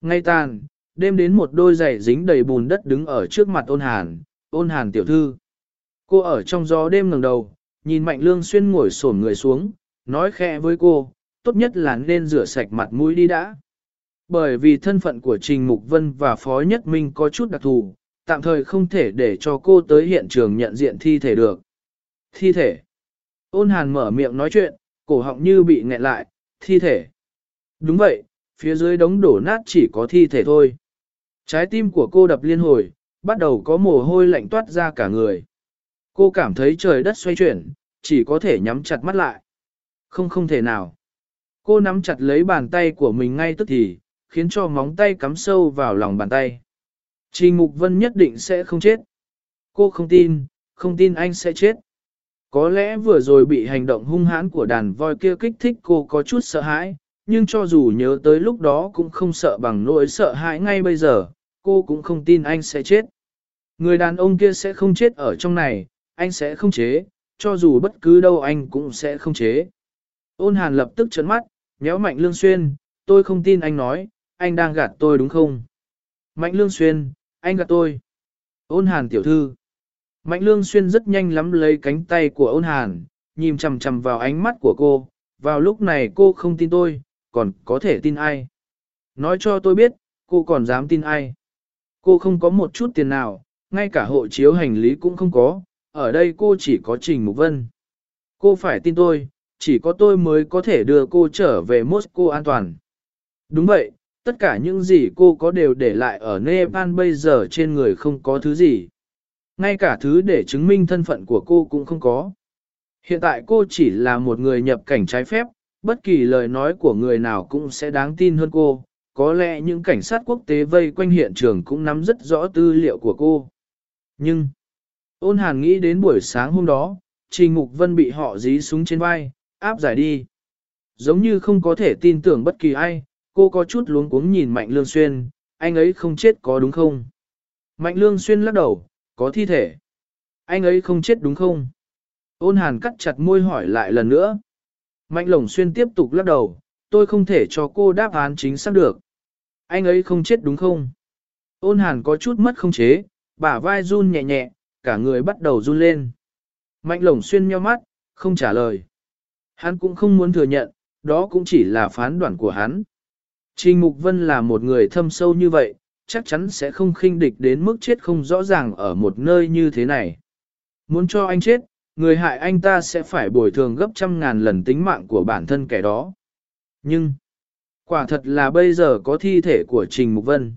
Ngay tàn, đêm đến một đôi giày dính đầy bùn đất đứng ở trước mặt ôn hàn, ôn hàn tiểu thư. Cô ở trong gió đêm ngẩng đầu, nhìn Mạnh Lương Xuyên ngồi xổm người xuống, nói khẽ với cô, tốt nhất là nên rửa sạch mặt mũi đi đã. Bởi vì thân phận của Trình Mục Vân và Phó Nhất Minh có chút đặc thù, tạm thời không thể để cho cô tới hiện trường nhận diện thi thể được. Thi thể. Ôn hàn mở miệng nói chuyện, cổ họng như bị nghẹn lại, thi thể. Đúng vậy, phía dưới đống đổ nát chỉ có thi thể thôi. Trái tim của cô đập liên hồi, bắt đầu có mồ hôi lạnh toát ra cả người. Cô cảm thấy trời đất xoay chuyển, chỉ có thể nhắm chặt mắt lại. Không không thể nào. Cô nắm chặt lấy bàn tay của mình ngay tức thì, khiến cho móng tay cắm sâu vào lòng bàn tay. Trình Mục Vân nhất định sẽ không chết. Cô không tin, không tin anh sẽ chết. Có lẽ vừa rồi bị hành động hung hãn của đàn voi kia kích thích cô có chút sợ hãi, nhưng cho dù nhớ tới lúc đó cũng không sợ bằng nỗi sợ hãi ngay bây giờ, cô cũng không tin anh sẽ chết. Người đàn ông kia sẽ không chết ở trong này, anh sẽ không chế, cho dù bất cứ đâu anh cũng sẽ không chế. Ôn hàn lập tức trấn mắt, nhéo mạnh lương xuyên, tôi không tin anh nói, anh đang gạt tôi đúng không? Mạnh lương xuyên, anh gạt tôi. Ôn hàn tiểu thư. Mạnh lương xuyên rất nhanh lắm lấy cánh tay của ôn hàn, nhìn chằm chằm vào ánh mắt của cô. Vào lúc này cô không tin tôi, còn có thể tin ai? Nói cho tôi biết, cô còn dám tin ai? Cô không có một chút tiền nào, ngay cả hộ chiếu hành lý cũng không có, ở đây cô chỉ có Trình Mục Vân. Cô phải tin tôi, chỉ có tôi mới có thể đưa cô trở về Moscow an toàn. Đúng vậy, tất cả những gì cô có đều để lại ở Nepal bây giờ trên người không có thứ gì. Ngay cả thứ để chứng minh thân phận của cô cũng không có. Hiện tại cô chỉ là một người nhập cảnh trái phép, bất kỳ lời nói của người nào cũng sẽ đáng tin hơn cô. Có lẽ những cảnh sát quốc tế vây quanh hiện trường cũng nắm rất rõ tư liệu của cô. Nhưng, ôn hàn nghĩ đến buổi sáng hôm đó, Trình Mục Vân bị họ dí súng trên vai, áp giải đi. Giống như không có thể tin tưởng bất kỳ ai, cô có chút luống cuống nhìn Mạnh Lương Xuyên, anh ấy không chết có đúng không? Mạnh Lương Xuyên lắc đầu, có thi thể. Anh ấy không chết đúng không? Ôn hàn cắt chặt môi hỏi lại lần nữa. Mạnh Lồng Xuyên tiếp tục lắc đầu, tôi không thể cho cô đáp án chính xác được. Anh ấy không chết đúng không? Ôn hàn có chút mất không chế, bả vai run nhẹ nhẹ, cả người bắt đầu run lên. Mạnh Lồng Xuyên nheo mắt, không trả lời. Hắn cũng không muốn thừa nhận, đó cũng chỉ là phán đoạn của hắn. Trình Mục Vân là một người thâm sâu như vậy, chắc chắn sẽ không khinh địch đến mức chết không rõ ràng ở một nơi như thế này. Muốn cho anh chết, người hại anh ta sẽ phải bồi thường gấp trăm ngàn lần tính mạng của bản thân kẻ đó. Nhưng, quả thật là bây giờ có thi thể của Trình Mục Vân.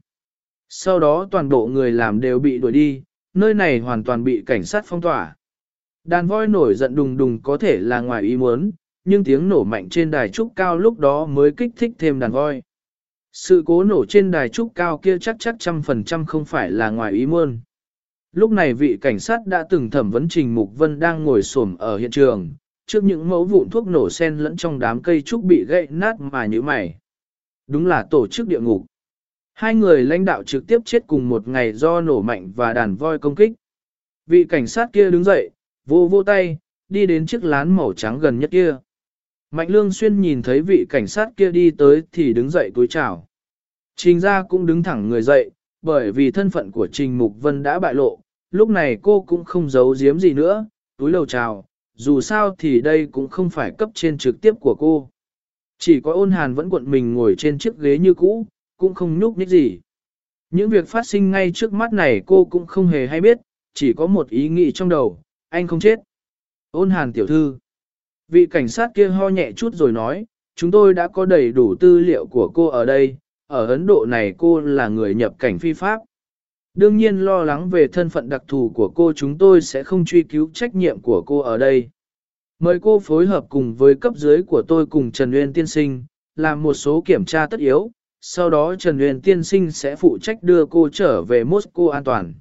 Sau đó toàn bộ người làm đều bị đuổi đi, nơi này hoàn toàn bị cảnh sát phong tỏa. Đàn voi nổi giận đùng đùng có thể là ngoài ý muốn, nhưng tiếng nổ mạnh trên đài trúc cao lúc đó mới kích thích thêm đàn voi. Sự cố nổ trên đài trúc cao kia chắc chắc trăm phần trăm không phải là ngoài ý muốn. Lúc này vị cảnh sát đã từng thẩm vấn Trình Mục Vân đang ngồi xổm ở hiện trường, trước những mẫu vụn thuốc nổ sen lẫn trong đám cây trúc bị gãy nát mà như mày. Đúng là tổ chức địa ngục. Hai người lãnh đạo trực tiếp chết cùng một ngày do nổ mạnh và đàn voi công kích. Vị cảnh sát kia đứng dậy, vô vô tay, đi đến chiếc lán màu trắng gần nhất kia. Mạnh Lương Xuyên nhìn thấy vị cảnh sát kia đi tới thì đứng dậy túi chào. Trình ra cũng đứng thẳng người dậy, bởi vì thân phận của Trình Mục Vân đã bại lộ, lúc này cô cũng không giấu giếm gì nữa, túi lầu chào, dù sao thì đây cũng không phải cấp trên trực tiếp của cô. Chỉ có ôn hàn vẫn cuộn mình ngồi trên chiếc ghế như cũ, cũng không nhúc nhích gì. Những việc phát sinh ngay trước mắt này cô cũng không hề hay biết, chỉ có một ý nghĩ trong đầu, anh không chết. Ôn hàn tiểu thư. Vị cảnh sát kia ho nhẹ chút rồi nói, chúng tôi đã có đầy đủ tư liệu của cô ở đây, ở Ấn Độ này cô là người nhập cảnh phi pháp. Đương nhiên lo lắng về thân phận đặc thù của cô chúng tôi sẽ không truy cứu trách nhiệm của cô ở đây. Mời cô phối hợp cùng với cấp dưới của tôi cùng Trần Nguyên Tiên Sinh, làm một số kiểm tra tất yếu, sau đó Trần Huyền Tiên Sinh sẽ phụ trách đưa cô trở về Moscow an toàn.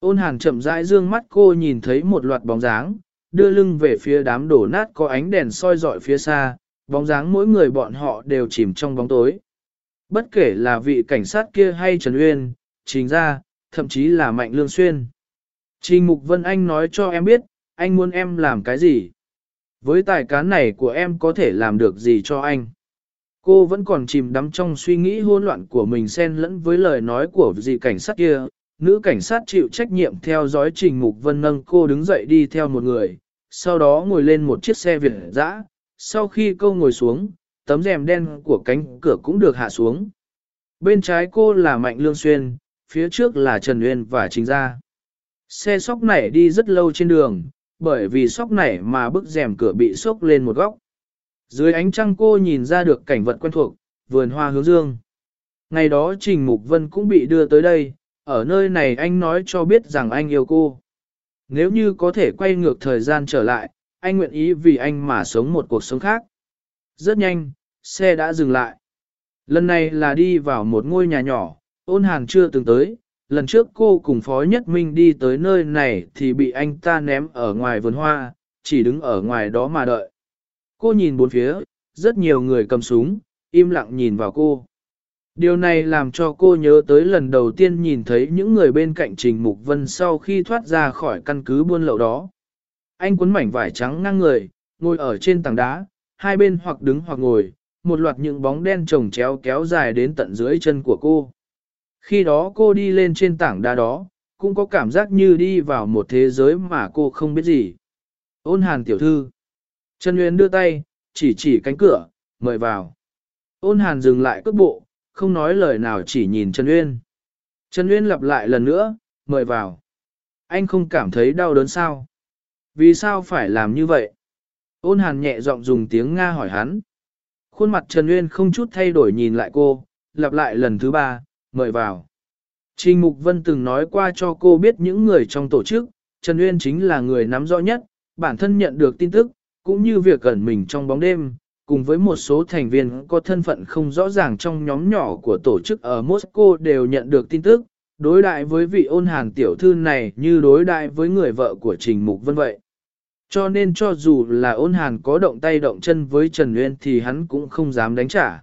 Ôn hàn chậm rãi dương mắt cô nhìn thấy một loạt bóng dáng, đưa lưng về phía đám đổ nát có ánh đèn soi dọi phía xa, bóng dáng mỗi người bọn họ đều chìm trong bóng tối. Bất kể là vị cảnh sát kia hay Trần Uyên, Trình ra, thậm chí là Mạnh Lương Xuyên. Trình Mục Vân Anh nói cho em biết, anh muốn em làm cái gì? Với tài cán này của em có thể làm được gì cho anh? Cô vẫn còn chìm đắm trong suy nghĩ hỗn loạn của mình xen lẫn với lời nói của vị cảnh sát kia. Nữ cảnh sát chịu trách nhiệm theo dõi Trình Mục Vân nâng cô đứng dậy đi theo một người, sau đó ngồi lên một chiếc xe Việt dã. Sau khi cô ngồi xuống, tấm rèm đen của cánh cửa cũng được hạ xuống. Bên trái cô là Mạnh Lương Xuyên, phía trước là Trần Uyên và Trình Gia. Xe sóc nảy đi rất lâu trên đường, bởi vì sóc nảy mà bức rèm cửa bị sốc lên một góc. Dưới ánh trăng cô nhìn ra được cảnh vật quen thuộc, vườn hoa hướng dương. Ngày đó Trình Mục Vân cũng bị đưa tới đây, ở nơi này anh nói cho biết rằng anh yêu cô. Nếu như có thể quay ngược thời gian trở lại, anh nguyện ý vì anh mà sống một cuộc sống khác. Rất nhanh, xe đã dừng lại. Lần này là đi vào một ngôi nhà nhỏ, ôn hàn chưa từng tới. Lần trước cô cùng Phó Nhất Minh đi tới nơi này thì bị anh ta ném ở ngoài vườn hoa, chỉ đứng ở ngoài đó mà đợi. Cô nhìn bốn phía, rất nhiều người cầm súng, im lặng nhìn vào cô. Điều này làm cho cô nhớ tới lần đầu tiên nhìn thấy những người bên cạnh Trình Mục Vân sau khi thoát ra khỏi căn cứ buôn lậu đó. Anh cuốn mảnh vải trắng ngang người, ngồi ở trên tảng đá, hai bên hoặc đứng hoặc ngồi, một loạt những bóng đen trồng chéo kéo dài đến tận dưới chân của cô. Khi đó cô đi lên trên tảng đá đó, cũng có cảm giác như đi vào một thế giới mà cô không biết gì. Ôn hàn tiểu thư. Trần Uyên đưa tay, chỉ chỉ cánh cửa, mời vào. Ôn hàn dừng lại cước bộ, không nói lời nào chỉ nhìn Trần Uyên. Trần Uyên lặp lại lần nữa, mời vào. Anh không cảm thấy đau đớn sao? Vì sao phải làm như vậy? Ôn hàn nhẹ giọng dùng tiếng Nga hỏi hắn. Khuôn mặt Trần Uyên không chút thay đổi nhìn lại cô, lặp lại lần thứ ba, mời vào. Trình Mục Vân từng nói qua cho cô biết những người trong tổ chức, Trần Uyên chính là người nắm rõ nhất, bản thân nhận được tin tức, cũng như việc gần mình trong bóng đêm, cùng với một số thành viên có thân phận không rõ ràng trong nhóm nhỏ của tổ chức ở Moscow đều nhận được tin tức, đối đại với vị ôn hàn tiểu thư này như đối đại với người vợ của Trình Mục Vân vậy. Cho nên cho dù là ôn hàn có động tay động chân với Trần Nguyên thì hắn cũng không dám đánh trả.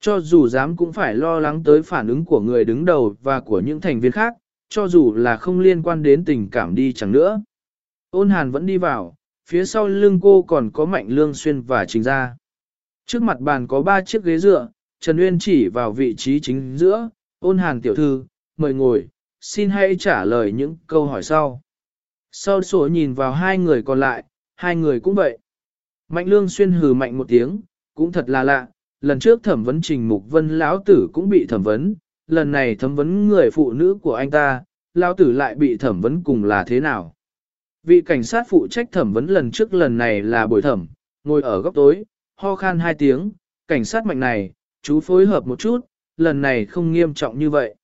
Cho dù dám cũng phải lo lắng tới phản ứng của người đứng đầu và của những thành viên khác, cho dù là không liên quan đến tình cảm đi chẳng nữa. Ôn hàn vẫn đi vào, phía sau lưng cô còn có Mạnh Lương Xuyên và Trình Gia. Trước mặt bàn có ba chiếc ghế dựa, Trần Uyên chỉ vào vị trí chính giữa, ôn hàn tiểu thư, mời ngồi, xin hãy trả lời những câu hỏi sau. Sau sổ nhìn vào hai người còn lại, hai người cũng vậy. Mạnh Lương Xuyên hừ mạnh một tiếng, cũng thật là lạ, lần trước thẩm vấn trình mục vân lão tử cũng bị thẩm vấn, lần này thẩm vấn người phụ nữ của anh ta, lão tử lại bị thẩm vấn cùng là thế nào. Vị cảnh sát phụ trách thẩm vấn lần trước lần này là buổi thẩm, ngồi ở góc tối, ho khan hai tiếng, cảnh sát mạnh này, chú phối hợp một chút, lần này không nghiêm trọng như vậy.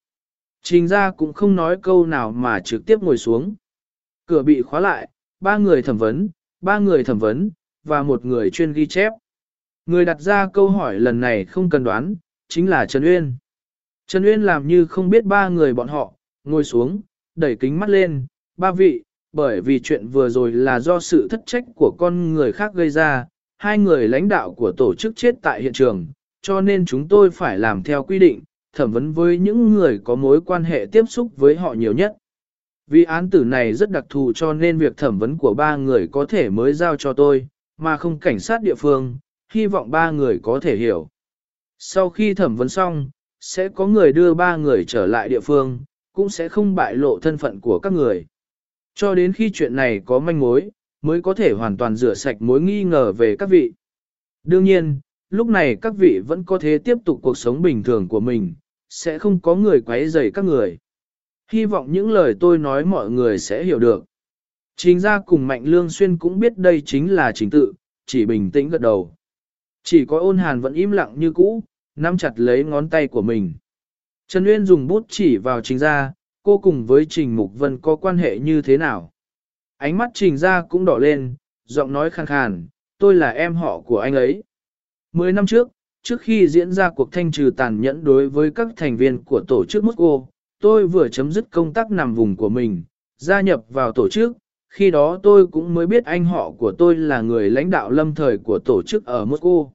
Trình ra cũng không nói câu nào mà trực tiếp ngồi xuống. Cửa bị khóa lại, ba người thẩm vấn, ba người thẩm vấn, và một người chuyên ghi chép. Người đặt ra câu hỏi lần này không cần đoán, chính là Trần Uyên. Trần Uyên làm như không biết ba người bọn họ, ngồi xuống, đẩy kính mắt lên, ba vị, bởi vì chuyện vừa rồi là do sự thất trách của con người khác gây ra, hai người lãnh đạo của tổ chức chết tại hiện trường, cho nên chúng tôi phải làm theo quy định, thẩm vấn với những người có mối quan hệ tiếp xúc với họ nhiều nhất. Vì án tử này rất đặc thù cho nên việc thẩm vấn của ba người có thể mới giao cho tôi, mà không cảnh sát địa phương, hy vọng ba người có thể hiểu. Sau khi thẩm vấn xong, sẽ có người đưa ba người trở lại địa phương, cũng sẽ không bại lộ thân phận của các người. Cho đến khi chuyện này có manh mối, mới có thể hoàn toàn rửa sạch mối nghi ngờ về các vị. Đương nhiên, lúc này các vị vẫn có thể tiếp tục cuộc sống bình thường của mình, sẽ không có người quấy rầy các người. Hy vọng những lời tôi nói mọi người sẽ hiểu được. Chính ra cùng Mạnh Lương Xuyên cũng biết đây chính là chính tự, chỉ bình tĩnh gật đầu. Chỉ có ôn hàn vẫn im lặng như cũ, nắm chặt lấy ngón tay của mình. Trần Uyên dùng bút chỉ vào chính ra, cô cùng với Trình Mục Vân có quan hệ như thế nào. Ánh mắt trình ra cũng đỏ lên, giọng nói khàn khàn, tôi là em họ của anh ấy. Mười năm trước, trước khi diễn ra cuộc thanh trừ tàn nhẫn đối với các thành viên của tổ chức Moscow, tôi vừa chấm dứt công tác nằm vùng của mình, gia nhập vào tổ chức, khi đó tôi cũng mới biết anh họ của tôi là người lãnh đạo lâm thời của tổ chức ở Moscow.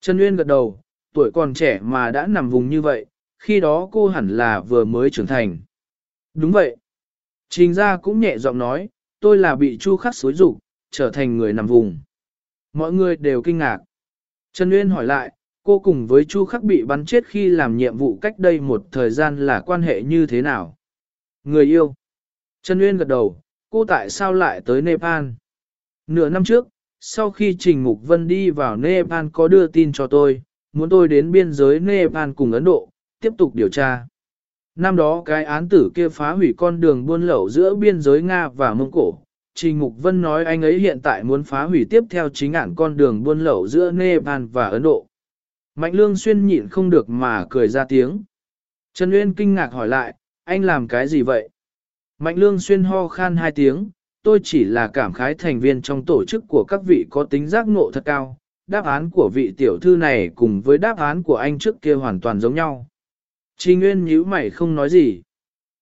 Trần Nguyên gật đầu, tuổi còn trẻ mà đã nằm vùng như vậy, khi đó cô hẳn là vừa mới trưởng thành. Đúng vậy. Trình gia cũng nhẹ giọng nói, tôi là bị chu khắc xối rủ, trở thành người nằm vùng. Mọi người đều kinh ngạc. Trần Uyên hỏi lại, cô cùng với chu khắc bị bắn chết khi làm nhiệm vụ cách đây một thời gian là quan hệ như thế nào? Người yêu. Trần Uyên gật đầu, cô tại sao lại tới Nepal? Nửa năm trước, sau khi Trình Mục Vân đi vào Nepal có đưa tin cho tôi, muốn tôi đến biên giới Nepal cùng Ấn Độ, tiếp tục điều tra. Năm đó cái án tử kia phá hủy con đường buôn lậu giữa biên giới Nga và Mông Cổ. Trình Mục Vân nói anh ấy hiện tại muốn phá hủy tiếp theo chính ản con đường buôn lậu giữa Nepal và Ấn Độ. Mạnh Lương Xuyên nhịn không được mà cười ra tiếng. Trần Uyên kinh ngạc hỏi lại, anh làm cái gì vậy? Mạnh Lương Xuyên ho khan hai tiếng, tôi chỉ là cảm khái thành viên trong tổ chức của các vị có tính giác ngộ thật cao. Đáp án của vị tiểu thư này cùng với đáp án của anh trước kia hoàn toàn giống nhau. Trình Nguyên nhíu mày không nói gì.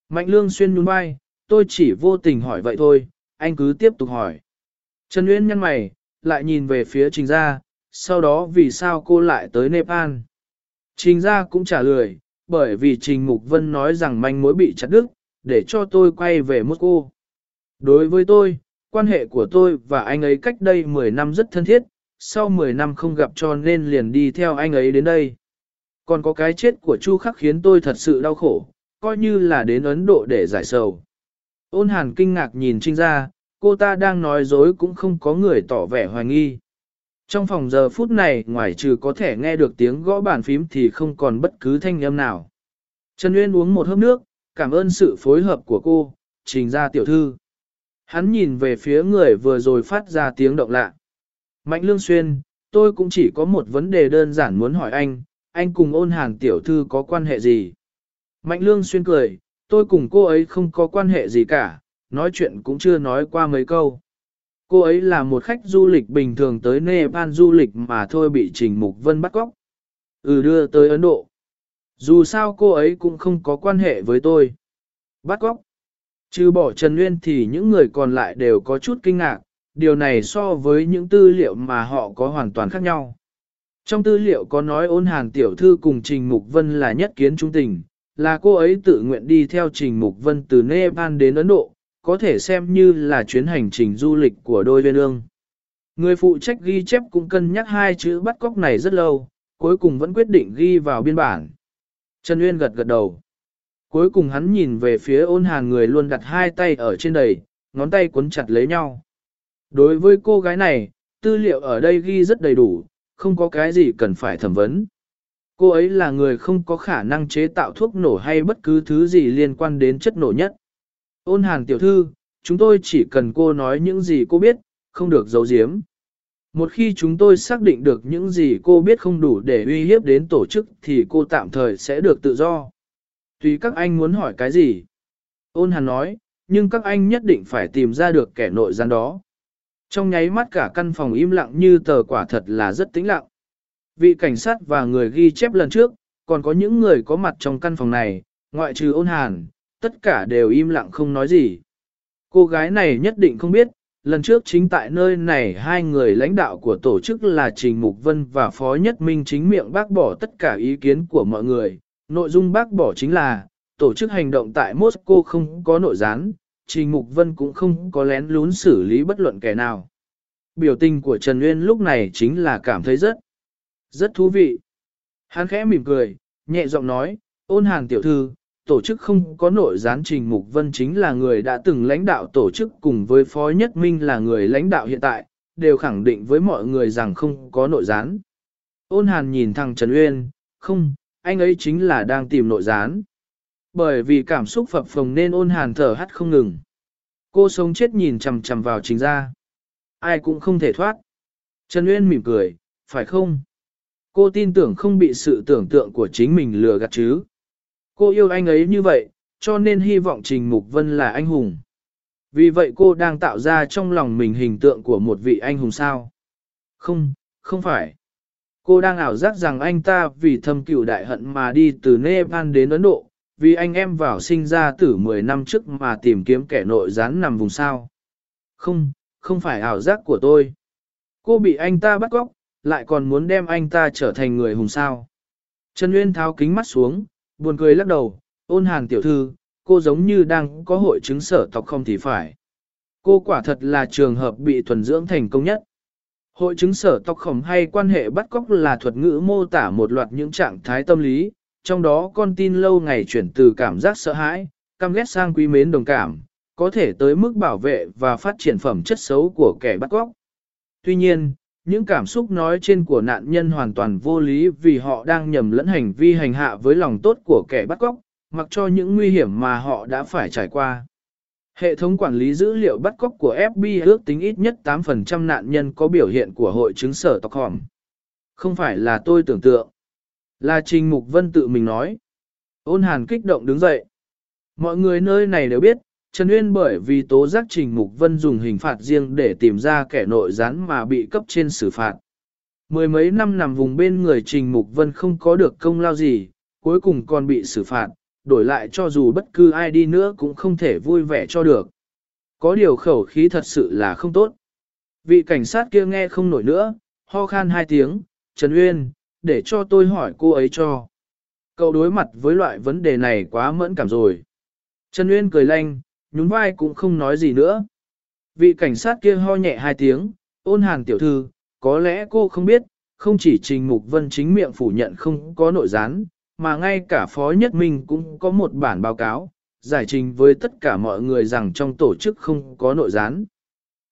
Mạnh Lương Xuyên nhún vai, tôi chỉ vô tình hỏi vậy thôi, anh cứ tiếp tục hỏi. Trần Nguyên nhăn mày, lại nhìn về phía Trình Gia, sau đó vì sao cô lại tới Nepal. Trình Gia cũng trả lời, bởi vì Trình Mục Vân nói rằng manh mối bị chặt đứt, để cho tôi quay về Moscow. Đối với tôi, quan hệ của tôi và anh ấy cách đây 10 năm rất thân thiết, sau 10 năm không gặp cho nên liền đi theo anh ấy đến đây. Còn có cái chết của Chu Khắc khiến tôi thật sự đau khổ, coi như là đến Ấn Độ để giải sầu. Ôn hàn kinh ngạc nhìn Trinh ra, cô ta đang nói dối cũng không có người tỏ vẻ hoài nghi. Trong phòng giờ phút này ngoài trừ có thể nghe được tiếng gõ bàn phím thì không còn bất cứ thanh âm nào. Trần Nguyên uống một hớp nước, cảm ơn sự phối hợp của cô, trình ra tiểu thư. Hắn nhìn về phía người vừa rồi phát ra tiếng động lạ. Mạnh Lương Xuyên, tôi cũng chỉ có một vấn đề đơn giản muốn hỏi anh, anh cùng ôn hàn tiểu thư có quan hệ gì? Mạnh Lương Xuyên cười, tôi cùng cô ấy không có quan hệ gì cả, nói chuyện cũng chưa nói qua mấy câu. Cô ấy là một khách du lịch bình thường tới Nepal du lịch mà thôi bị Trình Mục Vân bắt cóc. Ừ đưa tới Ấn Độ. Dù sao cô ấy cũng không có quan hệ với tôi. Bắt cóc. Trừ bỏ Trần Nguyên thì những người còn lại đều có chút kinh ngạc, điều này so với những tư liệu mà họ có hoàn toàn khác nhau. Trong tư liệu có nói ôn hàn tiểu thư cùng Trình Mục Vân là nhất kiến trung tình, là cô ấy tự nguyện đi theo Trình Mục Vân từ Nepal đến Ấn Độ, có thể xem như là chuyến hành trình du lịch của đôi bên ương. Người phụ trách ghi chép cũng cân nhắc hai chữ bắt cóc này rất lâu, cuối cùng vẫn quyết định ghi vào biên bản. Trần Uyên gật gật đầu. Cuối cùng hắn nhìn về phía ôn hàn người luôn đặt hai tay ở trên đầy, ngón tay cuốn chặt lấy nhau. Đối với cô gái này, tư liệu ở đây ghi rất đầy đủ, không có cái gì cần phải thẩm vấn. Cô ấy là người không có khả năng chế tạo thuốc nổ hay bất cứ thứ gì liên quan đến chất nổ nhất. Ôn hàn tiểu thư, chúng tôi chỉ cần cô nói những gì cô biết, không được giấu giếm. Một khi chúng tôi xác định được những gì cô biết không đủ để uy hiếp đến tổ chức thì cô tạm thời sẽ được tự do. Tùy các anh muốn hỏi cái gì. Ôn hàn nói, nhưng các anh nhất định phải tìm ra được kẻ nội gian đó. Trong nháy mắt cả căn phòng im lặng như tờ quả thật là rất tĩnh lặng. Vị cảnh sát và người ghi chép lần trước, còn có những người có mặt trong căn phòng này, ngoại trừ ôn hàn, tất cả đều im lặng không nói gì. Cô gái này nhất định không biết, lần trước chính tại nơi này hai người lãnh đạo của tổ chức là Trình Mục Vân và Phó Nhất Minh chính miệng bác bỏ tất cả ý kiến của mọi người. Nội dung bác bỏ chính là, tổ chức hành động tại Moscow không có nội gián, Trình Mục Vân cũng không có lén lún xử lý bất luận kẻ nào. Biểu tình của Trần Nguyên lúc này chính là cảm thấy rất, rất thú vị. Hắn khẽ mỉm cười, nhẹ giọng nói, ôn hàn tiểu thư, tổ chức không có nội gián Trình Mục Vân chính là người đã từng lãnh đạo tổ chức cùng với Phó Nhất Minh là người lãnh đạo hiện tại, đều khẳng định với mọi người rằng không có nội gián. Ôn hàn nhìn thằng Trần Uyên, không, anh ấy chính là đang tìm nội gián. Bởi vì cảm xúc phập phồng nên ôn hàn thở hắt không ngừng. Cô sống chết nhìn chằm chằm vào chính ra. Ai cũng không thể thoát. Trần Uyên mỉm cười, phải không? Cô tin tưởng không bị sự tưởng tượng của chính mình lừa gạt chứ. Cô yêu anh ấy như vậy, cho nên hy vọng Trình Mục Vân là anh hùng. Vì vậy cô đang tạo ra trong lòng mình hình tượng của một vị anh hùng sao? Không, không phải. Cô đang ảo giác rằng anh ta vì thâm cửu đại hận mà đi từ Nepal đến Ấn Độ, vì anh em vào sinh ra từ 10 năm trước mà tìm kiếm kẻ nội gián nằm vùng sao. Không, không phải ảo giác của tôi. Cô bị anh ta bắt cóc, lại còn muốn đem anh ta trở thành người hùng sao. Trần Nguyên tháo kính mắt xuống, buồn cười lắc đầu, ôn hàn tiểu thư, cô giống như đang có hội chứng sở tộc không thì phải. Cô quả thật là trường hợp bị thuần dưỡng thành công nhất. Hội chứng sở tộc khổng hay quan hệ bắt cóc là thuật ngữ mô tả một loạt những trạng thái tâm lý, trong đó con tin lâu ngày chuyển từ cảm giác sợ hãi, căm ghét sang quý mến đồng cảm, có thể tới mức bảo vệ và phát triển phẩm chất xấu của kẻ bắt cóc. Tuy nhiên, những cảm xúc nói trên của nạn nhân hoàn toàn vô lý vì họ đang nhầm lẫn hành vi hành hạ với lòng tốt của kẻ bắt cóc, mặc cho những nguy hiểm mà họ đã phải trải qua. Hệ thống quản lý dữ liệu bắt cóc của FBI ước tính ít nhất 8% nạn nhân có biểu hiện của hội chứng sở tộc hỏng. Không phải là tôi tưởng tượng. Là Trình Mục Vân tự mình nói. Ôn hàn kích động đứng dậy. Mọi người nơi này đều biết, Trần Uyên bởi vì tố giác Trình Mục Vân dùng hình phạt riêng để tìm ra kẻ nội gián mà bị cấp trên xử phạt. Mười mấy năm nằm vùng bên người Trình Mục Vân không có được công lao gì, cuối cùng còn bị xử phạt, đổi lại cho dù bất cứ ai đi nữa cũng không thể vui vẻ cho được. Có điều khẩu khí thật sự là không tốt. Vị cảnh sát kia nghe không nổi nữa, ho khan hai tiếng, Trần Uyên, để cho tôi hỏi cô ấy cho. Cậu đối mặt với loại vấn đề này quá mẫn cảm rồi. Trần Uyên cười lanh, nhún vai cũng không nói gì nữa. Vị cảnh sát kia ho nhẹ hai tiếng, ôn hàn tiểu thư, có lẽ cô không biết, không chỉ Trình Mục Vân chính miệng phủ nhận không có nội gián, mà ngay cả Phó Nhất Minh cũng có một bản báo cáo, giải trình với tất cả mọi người rằng trong tổ chức không có nội gián.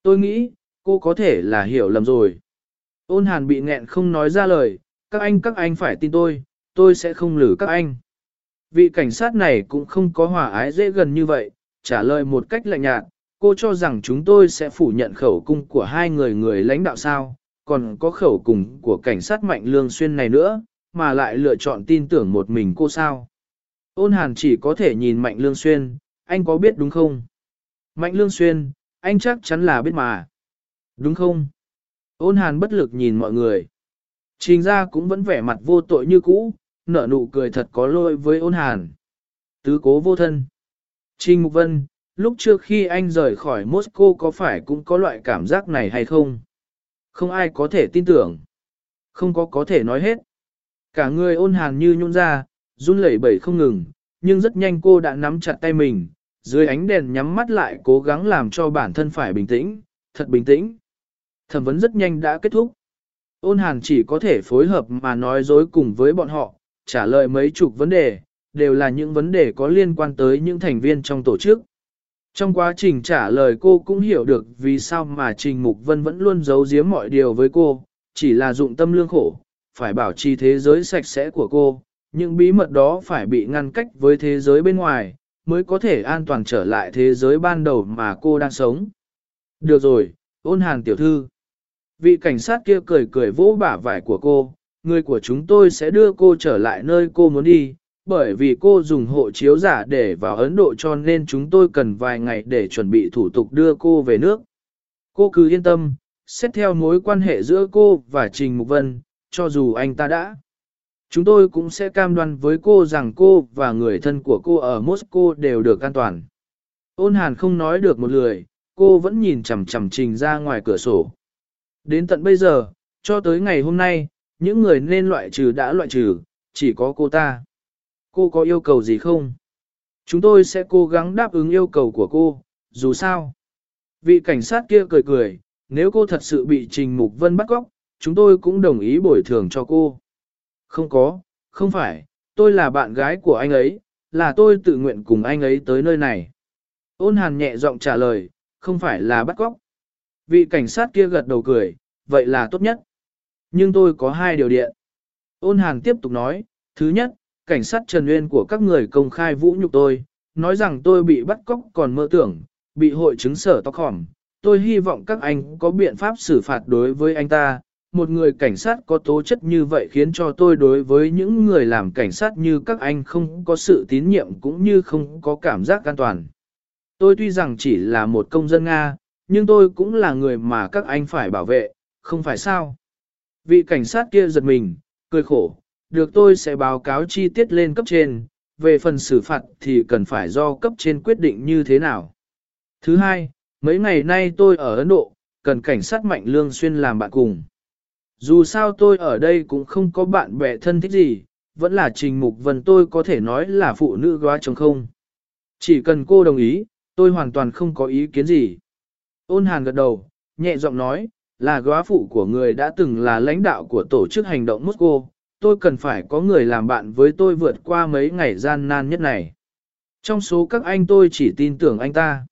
Tôi nghĩ, cô có thể là hiểu lầm rồi. Ôn hàn bị nghẹn không nói ra lời, các anh các anh phải tin tôi, tôi sẽ không lử các anh. Vị cảnh sát này cũng không có hòa ái dễ gần như vậy, trả lời một cách lạnh nhạt, cô cho rằng chúng tôi sẽ phủ nhận khẩu cung của hai người người lãnh đạo sao, còn có khẩu cung của cảnh sát Mạnh Lương Xuyên này nữa, mà lại lựa chọn tin tưởng một mình cô sao. Ôn hàn chỉ có thể nhìn Mạnh Lương Xuyên, anh có biết đúng không? Mạnh Lương Xuyên, anh chắc chắn là biết mà. Đúng không? Ôn hàn bất lực nhìn mọi người. Trình ra cũng vẫn vẻ mặt vô tội như cũ, nở nụ cười thật có lỗi với ôn hàn. Tứ cố vô thân. Trình Mục Vân, lúc trước khi anh rời khỏi Moscow có phải cũng có loại cảm giác này hay không? Không ai có thể tin tưởng. Không có có thể nói hết. Cả người ôn hàn như nhún ra, run lẩy bẩy không ngừng, nhưng rất nhanh cô đã nắm chặt tay mình, dưới ánh đèn nhắm mắt lại cố gắng làm cho bản thân phải bình tĩnh, thật bình tĩnh. thẩm vấn rất nhanh đã kết thúc. Ôn hàn chỉ có thể phối hợp mà nói dối cùng với bọn họ, trả lời mấy chục vấn đề, đều là những vấn đề có liên quan tới những thành viên trong tổ chức. Trong quá trình trả lời cô cũng hiểu được vì sao mà Trình Mục Vân vẫn luôn giấu giếm mọi điều với cô, chỉ là dụng tâm lương khổ, phải bảo trì thế giới sạch sẽ của cô, những bí mật đó phải bị ngăn cách với thế giới bên ngoài, mới có thể an toàn trở lại thế giới ban đầu mà cô đang sống. Được rồi, ôn hàn tiểu thư. Vị cảnh sát kia cười cười vỗ bả vải của cô, người của chúng tôi sẽ đưa cô trở lại nơi cô muốn đi, bởi vì cô dùng hộ chiếu giả để vào Ấn Độ cho nên chúng tôi cần vài ngày để chuẩn bị thủ tục đưa cô về nước. Cô cứ yên tâm, xét theo mối quan hệ giữa cô và Trình Mục Vân, cho dù anh ta đã. Chúng tôi cũng sẽ cam đoan với cô rằng cô và người thân của cô ở Moscow đều được an toàn. Ôn hàn không nói được một lời, cô vẫn nhìn chằm chằm trình ra ngoài cửa sổ. Đến tận bây giờ, cho tới ngày hôm nay, những người nên loại trừ đã loại trừ, chỉ có cô ta. Cô có yêu cầu gì không? Chúng tôi sẽ cố gắng đáp ứng yêu cầu của cô, dù sao. Vị cảnh sát kia cười cười, nếu cô thật sự bị Trình Mục Vân bắt cóc, chúng tôi cũng đồng ý bồi thường cho cô. Không có, không phải, tôi là bạn gái của anh ấy, là tôi tự nguyện cùng anh ấy tới nơi này. Ôn hàn nhẹ giọng trả lời, không phải là bắt cóc. Vị cảnh sát kia gật đầu cười, vậy là tốt nhất. Nhưng tôi có hai điều điện. Ôn hàng tiếp tục nói, thứ nhất, cảnh sát Trần Nguyên của các người công khai vũ nhục tôi, nói rằng tôi bị bắt cóc còn mơ tưởng, bị hội chứng sở tóc hỏng. Tôi hy vọng các anh có biện pháp xử phạt đối với anh ta. Một người cảnh sát có tố chất như vậy khiến cho tôi đối với những người làm cảnh sát như các anh không có sự tín nhiệm cũng như không có cảm giác an toàn. Tôi tuy rằng chỉ là một công dân Nga, nhưng tôi cũng là người mà các anh phải bảo vệ, không phải sao? Vị cảnh sát kia giật mình, cười khổ, được tôi sẽ báo cáo chi tiết lên cấp trên, về phần xử phạt thì cần phải do cấp trên quyết định như thế nào. Thứ hai, mấy ngày nay tôi ở Ấn Độ, cần cảnh sát mạnh lương xuyên làm bạn cùng. Dù sao tôi ở đây cũng không có bạn bè thân thích gì, vẫn là trình mục vần tôi có thể nói là phụ nữ góa chồng không. Chỉ cần cô đồng ý, tôi hoàn toàn không có ý kiến gì. Ôn hàn gật đầu, nhẹ giọng nói, là góa phụ của người đã từng là lãnh đạo của tổ chức hành động Moscow, tôi cần phải có người làm bạn với tôi vượt qua mấy ngày gian nan nhất này. Trong số các anh tôi chỉ tin tưởng anh ta.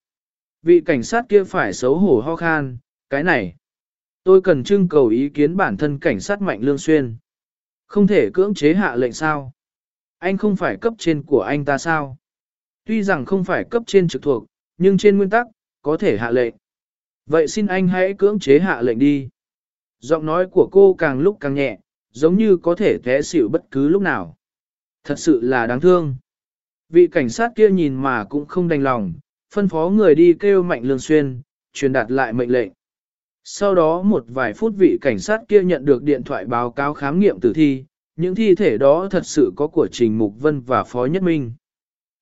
Vị cảnh sát kia phải xấu hổ ho khan, cái này. Tôi cần trưng cầu ý kiến bản thân cảnh sát mạnh lương xuyên. Không thể cưỡng chế hạ lệnh sao? Anh không phải cấp trên của anh ta sao? Tuy rằng không phải cấp trên trực thuộc, nhưng trên nguyên tắc, có thể hạ lệnh. Vậy xin anh hãy cưỡng chế hạ lệnh đi. Giọng nói của cô càng lúc càng nhẹ, giống như có thể té xỉu bất cứ lúc nào. Thật sự là đáng thương. Vị cảnh sát kia nhìn mà cũng không đành lòng, phân phó người đi kêu mạnh lương xuyên, truyền đạt lại mệnh lệnh. Sau đó một vài phút vị cảnh sát kia nhận được điện thoại báo cáo khám nghiệm tử thi, những thi thể đó thật sự có của Trình Mục Vân và Phó Nhất Minh.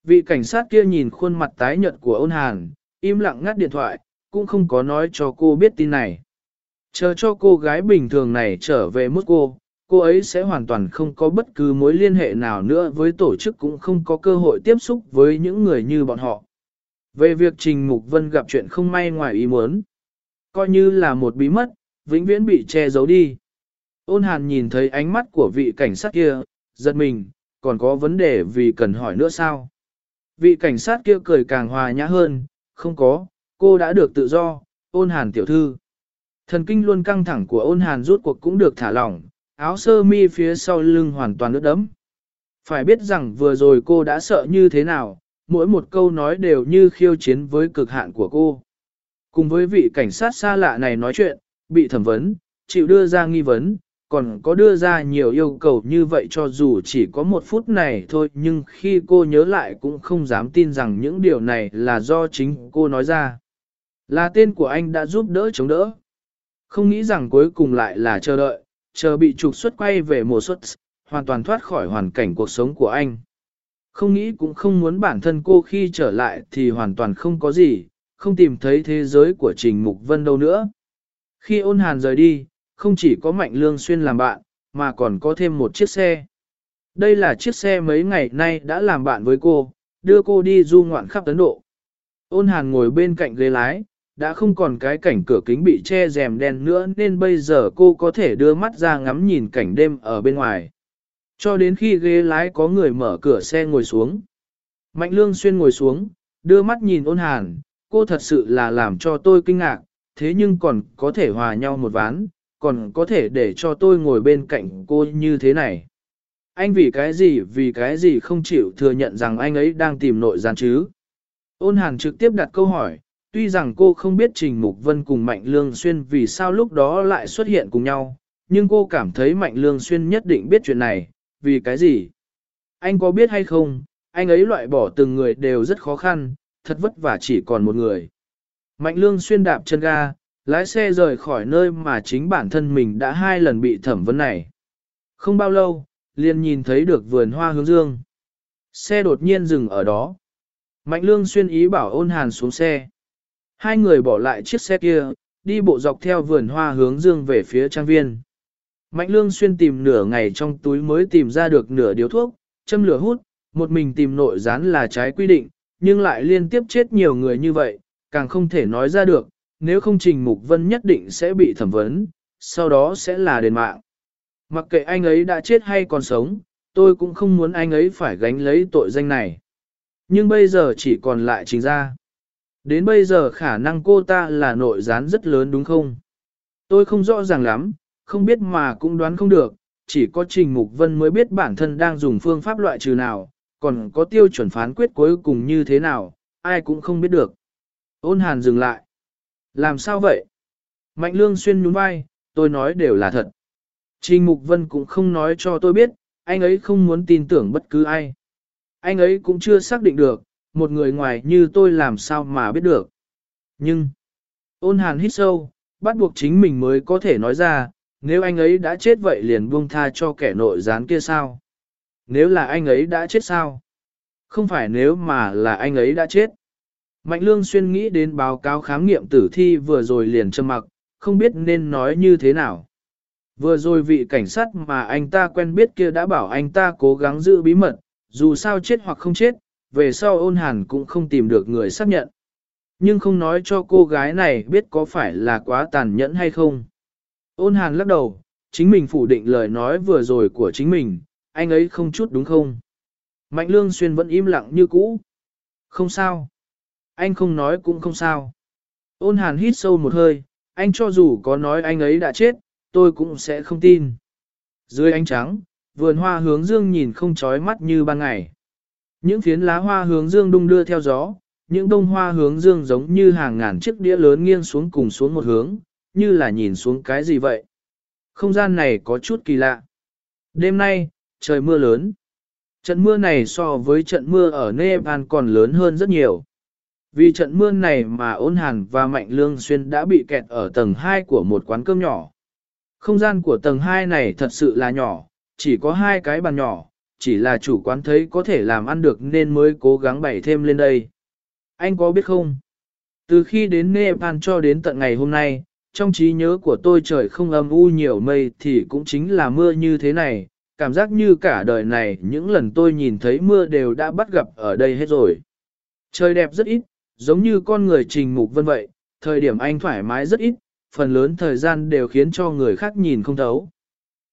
Vị cảnh sát kia nhìn khuôn mặt tái nhợt của ôn hàn, im lặng ngắt điện thoại, cũng không có nói cho cô biết tin này. Chờ cho cô gái bình thường này trở về mức cô, cô ấy sẽ hoàn toàn không có bất cứ mối liên hệ nào nữa với tổ chức cũng không có cơ hội tiếp xúc với những người như bọn họ. Về việc Trình Mục Vân gặp chuyện không may ngoài ý muốn, coi như là một bí mật, vĩnh viễn bị che giấu đi. Ôn hàn nhìn thấy ánh mắt của vị cảnh sát kia, giật mình, còn có vấn đề vì cần hỏi nữa sao? Vị cảnh sát kia cười càng hòa nhã hơn, không có, cô đã được tự do, ôn hàn tiểu thư. Thần kinh luôn căng thẳng của ôn hàn rút cuộc cũng được thả lỏng, áo sơ mi phía sau lưng hoàn toàn ướt đẫm. Phải biết rằng vừa rồi cô đã sợ như thế nào, mỗi một câu nói đều như khiêu chiến với cực hạn của cô. Cùng với vị cảnh sát xa lạ này nói chuyện, bị thẩm vấn, chịu đưa ra nghi vấn, còn có đưa ra nhiều yêu cầu như vậy cho dù chỉ có một phút này thôi nhưng khi cô nhớ lại cũng không dám tin rằng những điều này là do chính cô nói ra. Là tên của anh đã giúp đỡ chống đỡ. Không nghĩ rằng cuối cùng lại là chờ đợi, chờ bị trục xuất quay về mùa xuất, hoàn toàn thoát khỏi hoàn cảnh cuộc sống của anh. Không nghĩ cũng không muốn bản thân cô khi trở lại thì hoàn toàn không có gì, không tìm thấy thế giới của Trình Mục Vân đâu nữa. Khi ôn hàn rời đi, không chỉ có Mạnh Lương Xuyên làm bạn, mà còn có thêm một chiếc xe. Đây là chiếc xe mấy ngày nay đã làm bạn với cô, đưa cô đi du ngoạn khắp Ấn Độ. Ôn hàn ngồi bên cạnh ghế lái, đã không còn cái cảnh cửa kính bị che rèm đen nữa nên bây giờ cô có thể đưa mắt ra ngắm nhìn cảnh đêm ở bên ngoài. Cho đến khi ghế lái có người mở cửa xe ngồi xuống. Mạnh lương xuyên ngồi xuống, đưa mắt nhìn ôn hàn, cô thật sự là làm cho tôi kinh ngạc, thế nhưng còn có thể hòa nhau một ván, còn có thể để cho tôi ngồi bên cạnh cô như thế này. Anh vì cái gì vì cái gì không chịu thừa nhận rằng anh ấy đang tìm nội gian chứ? Ôn hàn trực tiếp đặt câu hỏi, tuy rằng cô không biết Trình Mục Vân cùng Mạnh Lương Xuyên vì sao lúc đó lại xuất hiện cùng nhau, nhưng cô cảm thấy Mạnh Lương Xuyên nhất định biết chuyện này, vì cái gì? Anh có biết hay không, anh ấy loại bỏ từng người đều rất khó khăn, thật vất vả chỉ còn một người. Mạnh Lương Xuyên đạp chân ga, lái xe rời khỏi nơi mà chính bản thân mình đã hai lần bị thẩm vấn này. Không bao lâu, liền nhìn thấy được vườn hoa hướng dương. Xe đột nhiên dừng ở đó. Mạnh lương xuyên ý bảo ôn hàn xuống xe. Hai người bỏ lại chiếc xe kia, đi bộ dọc theo vườn hoa hướng dương về phía trang viên. Mạnh lương xuyên tìm nửa ngày trong túi mới tìm ra được nửa điếu thuốc, châm lửa hút, một mình tìm nội gián là trái quy định, nhưng lại liên tiếp chết nhiều người như vậy, càng không thể nói ra được, nếu không Trình Mục Vân nhất định sẽ bị thẩm vấn, sau đó sẽ là đền mạng. Mặc kệ anh ấy đã chết hay còn sống, tôi cũng không muốn anh ấy phải gánh lấy tội danh này. Nhưng bây giờ chỉ còn lại trình ra. Đến bây giờ khả năng cô ta là nội gián rất lớn đúng không? Tôi không rõ ràng lắm, không biết mà cũng đoán không được, chỉ có Trình Mục Vân mới biết bản thân đang dùng phương pháp loại trừ nào, còn có tiêu chuẩn phán quyết cuối cùng như thế nào, ai cũng không biết được. Ôn hàn dừng lại. Làm sao vậy? Mạnh lương xuyên nhún vai, tôi nói đều là thật. Trình Mục Vân cũng không nói cho tôi biết, anh ấy không muốn tin tưởng bất cứ ai. Anh ấy cũng chưa xác định được, một người ngoài như tôi làm sao mà biết được. Nhưng, ôn hàn hít sâu, bắt buộc chính mình mới có thể nói ra, nếu anh ấy đã chết vậy liền buông tha cho kẻ nội gián kia sao? Nếu là anh ấy đã chết sao? Không phải nếu mà là anh ấy đã chết. Mạnh lương xuyên nghĩ đến báo cáo khám nghiệm tử thi vừa rồi liền trầm mặc, không biết nên nói như thế nào. Vừa rồi vị cảnh sát mà anh ta quen biết kia đã bảo anh ta cố gắng giữ bí mật, dù sao chết hoặc không chết, về sau ôn hàn cũng không tìm được người xác nhận. Nhưng không nói cho cô gái này biết có phải là quá tàn nhẫn hay không. Ôn hàn lắc đầu, chính mình phủ định lời nói vừa rồi của chính mình, anh ấy không chút đúng không? Mạnh lương xuyên vẫn im lặng như cũ. Không sao. Anh không nói cũng không sao. Ôn hàn hít sâu một hơi, anh cho dù có nói anh ấy đã chết, tôi cũng sẽ không tin. Dưới ánh trắng, vườn hoa hướng dương nhìn không chói mắt như ban ngày. Những phiến lá hoa hướng dương đung đưa theo gió, những đông hoa hướng dương giống như hàng ngàn chiếc đĩa lớn nghiêng xuống cùng xuống một hướng, như là nhìn xuống cái gì vậy. Không gian này có chút kỳ lạ. Đêm nay, trời mưa lớn. Trận mưa này so với trận mưa ở Nepal còn lớn hơn rất nhiều. Vì trận mưa này mà ôn hàn và mạnh lương xuyên đã bị kẹt ở tầng 2 của một quán cơm nhỏ. Không gian của tầng 2 này thật sự là nhỏ, chỉ có hai cái bàn nhỏ, chỉ là chủ quán thấy có thể làm ăn được nên mới cố gắng bày thêm lên đây. Anh có biết không? Từ khi đến Nepal cho đến tận ngày hôm nay, trong trí nhớ của tôi trời không âm u nhiều mây thì cũng chính là mưa như thế này, cảm giác như cả đời này những lần tôi nhìn thấy mưa đều đã bắt gặp ở đây hết rồi. Trời đẹp rất ít, giống như con người trình mục vân vậy, thời điểm anh thoải mái rất ít, phần lớn thời gian đều khiến cho người khác nhìn không thấu.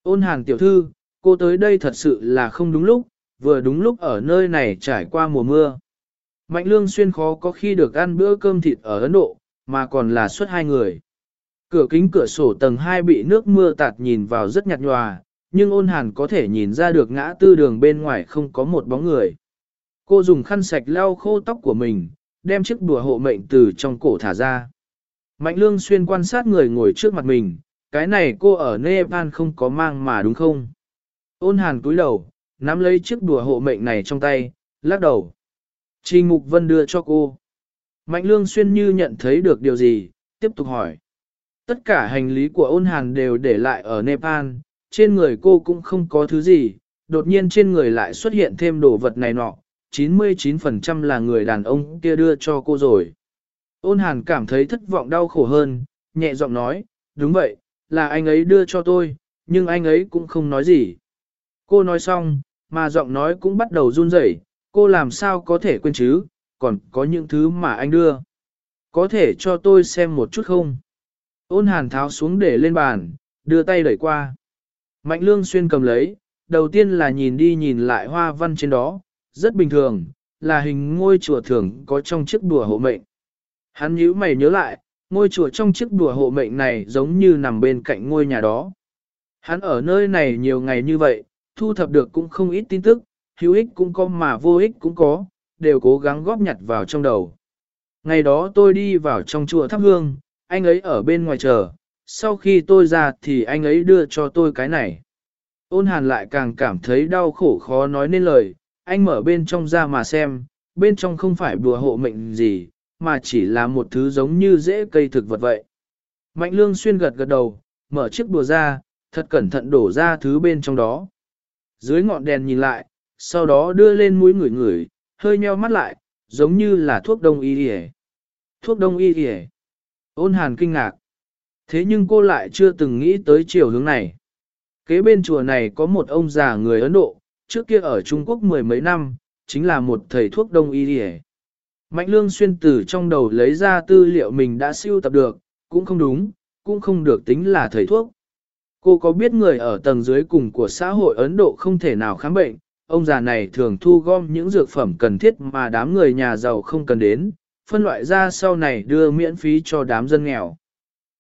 Ôn hàng tiểu thư, cô tới đây thật sự là không đúng lúc, vừa đúng lúc ở nơi này trải qua mùa mưa. Mạnh lương xuyên khó có khi được ăn bữa cơm thịt ở Ấn Độ, mà còn là suốt hai người. Cửa kính cửa sổ tầng 2 bị nước mưa tạt nhìn vào rất nhạt nhòa, nhưng ôn hàn có thể nhìn ra được ngã tư đường bên ngoài không có một bóng người. Cô dùng khăn sạch lau khô tóc của mình, đem chiếc đùa hộ mệnh từ trong cổ thả ra. Mạnh lương xuyên quan sát người ngồi trước mặt mình, cái này cô ở Nepal không có mang mà đúng không? Ôn hàn cúi đầu, nắm lấy chiếc đùa hộ mệnh này trong tay, lắc đầu. Trình Mục Vân đưa cho cô. Mạnh lương xuyên như nhận thấy được điều gì, tiếp tục hỏi. Tất cả hành lý của ôn hàn đều để lại ở Nepal, trên người cô cũng không có thứ gì, đột nhiên trên người lại xuất hiện thêm đồ vật này nọ, 99% là người đàn ông kia đưa cho cô rồi. Ôn hàn cảm thấy thất vọng đau khổ hơn, nhẹ giọng nói, đúng vậy, là anh ấy đưa cho tôi, nhưng anh ấy cũng không nói gì. Cô nói xong, mà giọng nói cũng bắt đầu run rẩy, cô làm sao có thể quên chứ, còn có những thứ mà anh đưa. có thể cho tôi xem một chút không? Ôn hàn tháo xuống để lên bàn, đưa tay đẩy qua. Mạnh lương xuyên cầm lấy, đầu tiên là nhìn đi nhìn lại hoa văn trên đó, rất bình thường, là hình ngôi chùa thường có trong chiếc đùa hộ mệnh. Hắn nhíu mày nhớ lại, ngôi chùa trong chiếc đùa hộ mệnh này giống như nằm bên cạnh ngôi nhà đó. Hắn ở nơi này nhiều ngày như vậy, thu thập được cũng không ít tin tức, hữu ích cũng có mà vô ích cũng có, đều cố gắng góp nhặt vào trong đầu. Ngày đó tôi đi vào trong chùa thắp hương, anh ấy ở bên ngoài chờ, sau khi tôi ra thì anh ấy đưa cho tôi cái này. Ôn hàn lại càng cảm thấy đau khổ khó nói nên lời, anh mở bên trong ra mà xem, bên trong không phải bùa hộ mệnh gì, mà chỉ là một thứ giống như rễ cây thực vật vậy. Mạnh lương xuyên gật gật đầu, mở chiếc bùa ra, thật cẩn thận đổ ra thứ bên trong đó. Dưới ngọn đèn nhìn lại, sau đó đưa lên mũi ngửi ngửi, hơi nheo mắt lại, giống như là thuốc đông y hề. Thuốc đông y hề. Ôn hàn kinh ngạc. Thế nhưng cô lại chưa từng nghĩ tới chiều hướng này. Kế bên chùa này có một ông già người Ấn Độ, trước kia ở Trung Quốc mười mấy năm, chính là một thầy thuốc đông y hề. Mạnh lương xuyên từ trong đầu lấy ra tư liệu mình đã siêu tập được, cũng không đúng, cũng không được tính là thầy thuốc. Cô có biết người ở tầng dưới cùng của xã hội Ấn Độ không thể nào khám bệnh, ông già này thường thu gom những dược phẩm cần thiết mà đám người nhà giàu không cần đến, phân loại ra sau này đưa miễn phí cho đám dân nghèo.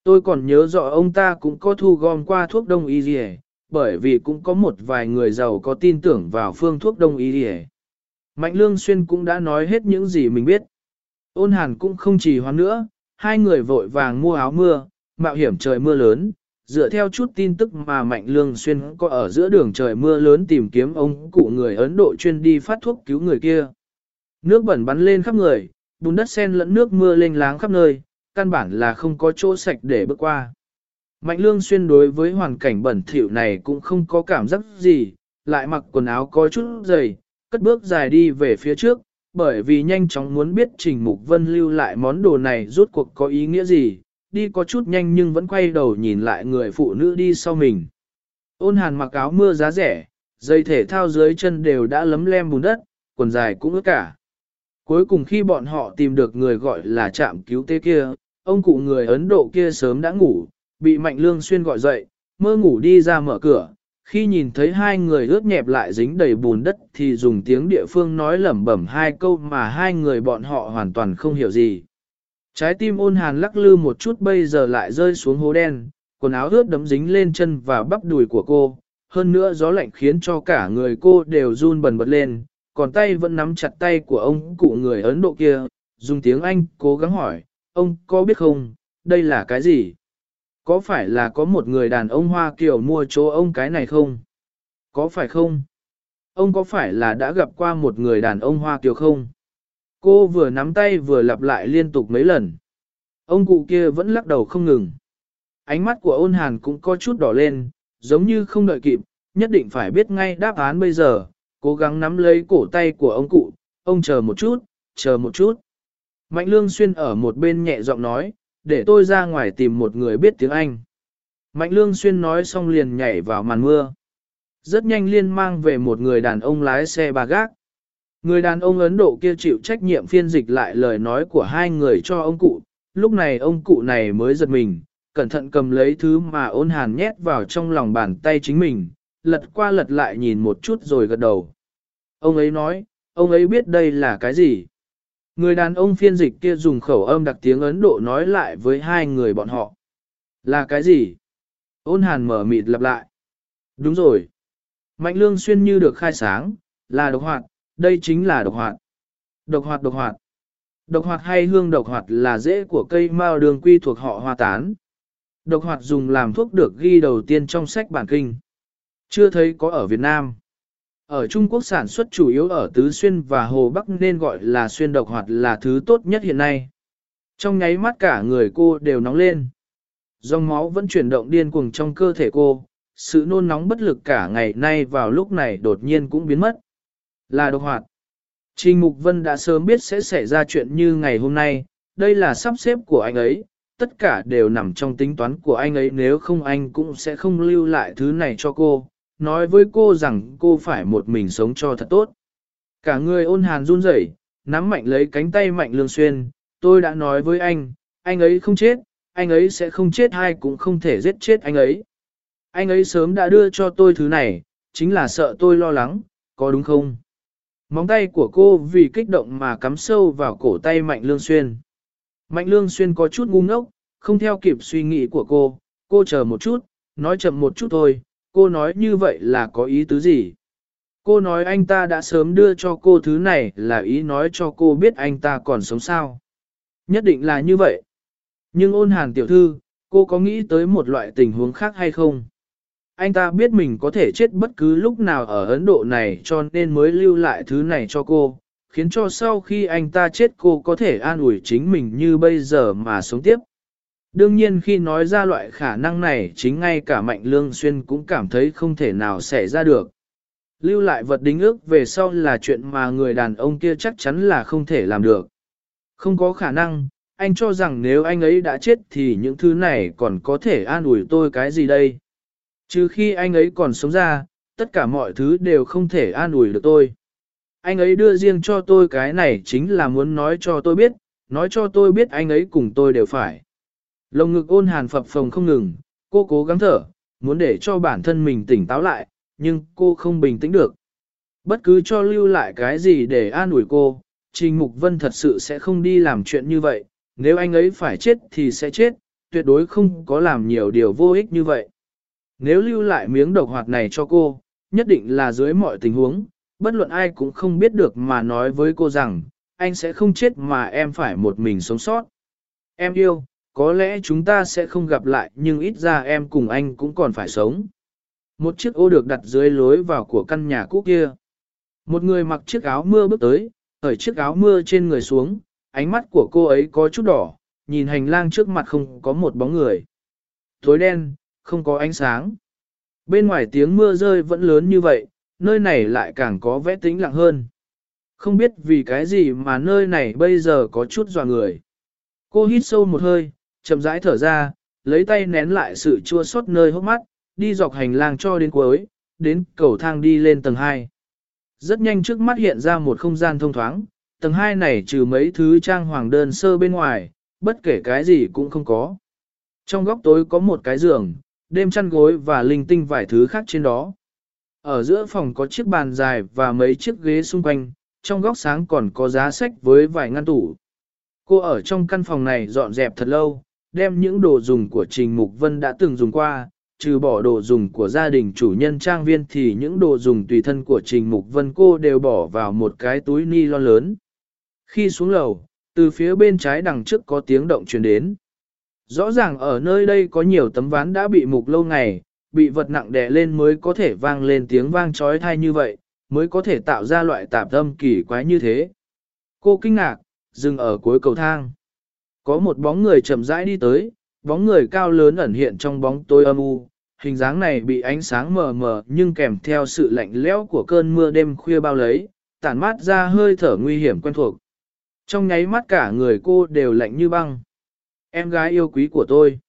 Tôi còn nhớ rõ ông ta cũng có thu gom qua thuốc đông y dì bởi vì cũng có một vài người giàu có tin tưởng vào phương thuốc đông y dì Mạnh Lương Xuyên cũng đã nói hết những gì mình biết. Ôn hàn cũng không trì hoãn nữa, hai người vội vàng mua áo mưa, mạo hiểm trời mưa lớn, dựa theo chút tin tức mà Mạnh Lương Xuyên có ở giữa đường trời mưa lớn tìm kiếm ông cụ người Ấn Độ chuyên đi phát thuốc cứu người kia. Nước bẩn bắn lên khắp người, bùn đất sen lẫn nước mưa lênh láng khắp nơi, căn bản là không có chỗ sạch để bước qua. Mạnh Lương Xuyên đối với hoàn cảnh bẩn thỉu này cũng không có cảm giác gì, lại mặc quần áo có chút dày, cất bước dài đi về phía trước, bởi vì nhanh chóng muốn biết Trình Mục Vân lưu lại món đồ này rốt cuộc có ý nghĩa gì, đi có chút nhanh nhưng vẫn quay đầu nhìn lại người phụ nữ đi sau mình. Ôn hàn mặc áo mưa giá rẻ, dây thể thao dưới chân đều đã lấm lem bùn đất, quần dài cũng ướt cả. Cuối cùng khi bọn họ tìm được người gọi là trạm cứu tế kia, ông cụ người Ấn Độ kia sớm đã ngủ, bị Mạnh Lương Xuyên gọi dậy, mơ ngủ đi ra mở cửa, khi nhìn thấy hai người ướt nhẹp lại dính đầy bùn đất thì dùng tiếng địa phương nói lẩm bẩm hai câu mà hai người bọn họ hoàn toàn không hiểu gì. Trái tim ôn hàn lắc lư một chút bây giờ lại rơi xuống hố đen, quần áo ướt đấm dính lên chân và bắp đùi của cô, hơn nữa gió lạnh khiến cho cả người cô đều run bần bật lên, còn tay vẫn nắm chặt tay của ông cụ người Ấn Độ kia, dùng tiếng Anh cố gắng hỏi, ông có biết không, đây là cái gì? Có phải là có một người đàn ông Hoa Kiều mua chỗ ông cái này không? Có phải không? Ông có phải là đã gặp qua một người đàn ông Hoa Kiều không? Cô vừa nắm tay vừa lặp lại liên tục mấy lần. Ông cụ kia vẫn lắc đầu không ngừng. Ánh mắt của ôn hàn cũng có chút đỏ lên, giống như không đợi kịp, nhất định phải biết ngay đáp án bây giờ, cố gắng nắm lấy cổ tay của ông cụ, ông chờ một chút, chờ một chút. Mạnh lương xuyên ở một bên nhẹ giọng nói, để tôi ra ngoài tìm một người biết tiếng Anh. Mạnh lương xuyên nói xong liền nhảy vào màn mưa. Rất nhanh liên mang về một người đàn ông lái xe ba gác. Người đàn ông Ấn Độ kia chịu trách nhiệm phiên dịch lại lời nói của hai người cho ông cụ, lúc này ông cụ này mới giật mình, cẩn thận cầm lấy thứ mà ôn hàn nhét vào trong lòng bàn tay chính mình, lật qua lật lại nhìn một chút rồi gật đầu. Ông ấy nói, ông ấy biết đây là cái gì. Người đàn ông phiên dịch kia dùng khẩu âm đặc tiếng Ấn Độ nói lại với hai người bọn họ. Là cái gì? Ôn hàn mở mịt lặp lại. Đúng rồi. Mạnh lương xuyên như được khai sáng, là độc hoạt, đây chính là độc hoạt. Độc hoạt độc hoạt. Độc hoạt hay hương độc hoạt là rễ của cây mao đường quy thuộc họ hoa tán. Độc hoạt dùng làm thuốc được ghi đầu tiên trong sách bản kinh. Chưa thấy có ở Việt Nam. Ở Trung Quốc sản xuất chủ yếu ở Tứ Xuyên và Hồ Bắc nên gọi là xuyên độc hoạt là thứ tốt nhất hiện nay. Trong nháy mắt cả người cô đều nóng lên. Dòng máu vẫn chuyển động điên cuồng trong cơ thể cô, sự nôn nóng bất lực cả ngày nay vào lúc này đột nhiên cũng biến mất. Là độc hoạt. Trình Mục Vân đã sớm biết sẽ xảy ra chuyện như ngày hôm nay, đây là sắp xếp của anh ấy, tất cả đều nằm trong tính toán của anh ấy nếu không anh cũng sẽ không lưu lại thứ này cho cô, nói với cô rằng cô phải một mình sống cho thật tốt. Cả người ôn hàn run rẩy, nắm mạnh lấy cánh tay mạnh lương xuyên, tôi đã nói với anh, anh ấy không chết, anh ấy sẽ không chết hay cũng không thể giết chết anh ấy. Anh ấy sớm đã đưa cho tôi thứ này, chính là sợ tôi lo lắng, có đúng không? Móng tay của cô vì kích động mà cắm sâu vào cổ tay Mạnh Lương Xuyên. Mạnh Lương Xuyên có chút ngu ngốc, không theo kịp suy nghĩ của cô, cô chờ một chút, nói chậm một chút thôi, cô nói như vậy là có ý tứ gì? Cô nói anh ta đã sớm đưa cho cô thứ này là ý nói cho cô biết anh ta còn sống sao. Nhất định là như vậy. Nhưng ôn hàn tiểu thư, cô có nghĩ tới một loại tình huống khác hay không? Anh ta biết mình có thể chết bất cứ lúc nào ở Ấn Độ này cho nên mới lưu lại thứ này cho cô, khiến cho sau khi anh ta chết cô có thể an ủi chính mình như bây giờ mà sống tiếp. Đương nhiên khi nói ra loại khả năng này chính ngay cả Mạnh Lương Xuyên cũng cảm thấy không thể nào xảy ra được. Lưu lại vật đính ước về sau là chuyện mà người đàn ông kia chắc chắn là không thể làm được. Không có khả năng, anh cho rằng nếu anh ấy đã chết thì những thứ này còn có thể an ủi tôi cái gì đây? Trừ khi anh ấy còn sống ra, tất cả mọi thứ đều không thể an ủi được tôi. Anh ấy đưa riêng cho tôi cái này chính là muốn nói cho tôi biết, nói cho tôi biết anh ấy cùng tôi đều phải. Lồng ngực ôn hàn phập phồng không ngừng, cô cố gắng thở, muốn để cho bản thân mình tỉnh táo lại, nhưng cô không bình tĩnh được. Bất cứ cho lưu lại cái gì để an ủi cô, Trình Mục Vân thật sự sẽ không đi làm chuyện như vậy, nếu anh ấy phải chết thì sẽ chết, tuyệt đối không có làm nhiều điều vô ích như vậy. Nếu lưu lại miếng độc hoạt này cho cô, nhất định là dưới mọi tình huống, bất luận ai cũng không biết được mà nói với cô rằng, anh sẽ không chết mà em phải một mình sống sót. Em yêu, có lẽ chúng ta sẽ không gặp lại nhưng ít ra em cùng anh cũng còn phải sống. Một chiếc ô được đặt dưới lối vào của căn nhà cũ kia. Một người mặc chiếc áo mưa bước tới, ở chiếc áo mưa trên người xuống, ánh mắt của cô ấy có chút đỏ, nhìn hành lang trước mặt không có một bóng người. Tối đen, không có ánh sáng. Bên ngoài tiếng mưa rơi vẫn lớn như vậy, nơi này lại càng có vẻ tĩnh lặng hơn. Không biết vì cái gì mà nơi này bây giờ có chút dò người. Cô hít sâu một hơi, chậm rãi thở ra, lấy tay nén lại sự chua xót nơi hốc mắt, đi dọc hành lang cho đến cuối, đến cầu thang đi lên tầng 2. Rất nhanh trước mắt hiện ra một không gian thông thoáng, tầng 2 này trừ mấy thứ trang hoàng đơn sơ bên ngoài, bất kể cái gì cũng không có. Trong góc tối có một cái giường, đêm chăn gối và linh tinh vài thứ khác trên đó. Ở giữa phòng có chiếc bàn dài và mấy chiếc ghế xung quanh, trong góc sáng còn có giá sách với vài ngăn tủ. Cô ở trong căn phòng này dọn dẹp thật lâu, đem những đồ dùng của Trình Mục Vân đã từng dùng qua, trừ bỏ đồ dùng của gia đình chủ nhân trang viên thì những đồ dùng tùy thân của Trình Mục Vân cô đều bỏ vào một cái túi ni lon lớn. Khi xuống lầu, từ phía bên trái đằng trước có tiếng động truyền đến. Rõ ràng ở nơi đây có nhiều tấm ván đã bị mục lâu ngày, bị vật nặng đè lên mới có thể vang lên tiếng vang trói thai như vậy, mới có thể tạo ra loại tạp âm kỳ quái như thế. Cô kinh ngạc, dừng ở cuối cầu thang. Có một bóng người chậm rãi đi tới, bóng người cao lớn ẩn hiện trong bóng tối âm u, hình dáng này bị ánh sáng mờ mờ nhưng kèm theo sự lạnh lẽo của cơn mưa đêm khuya bao lấy, tản mát ra hơi thở nguy hiểm quen thuộc. Trong nháy mắt cả người cô đều lạnh như băng. Em gái yêu quý của tôi.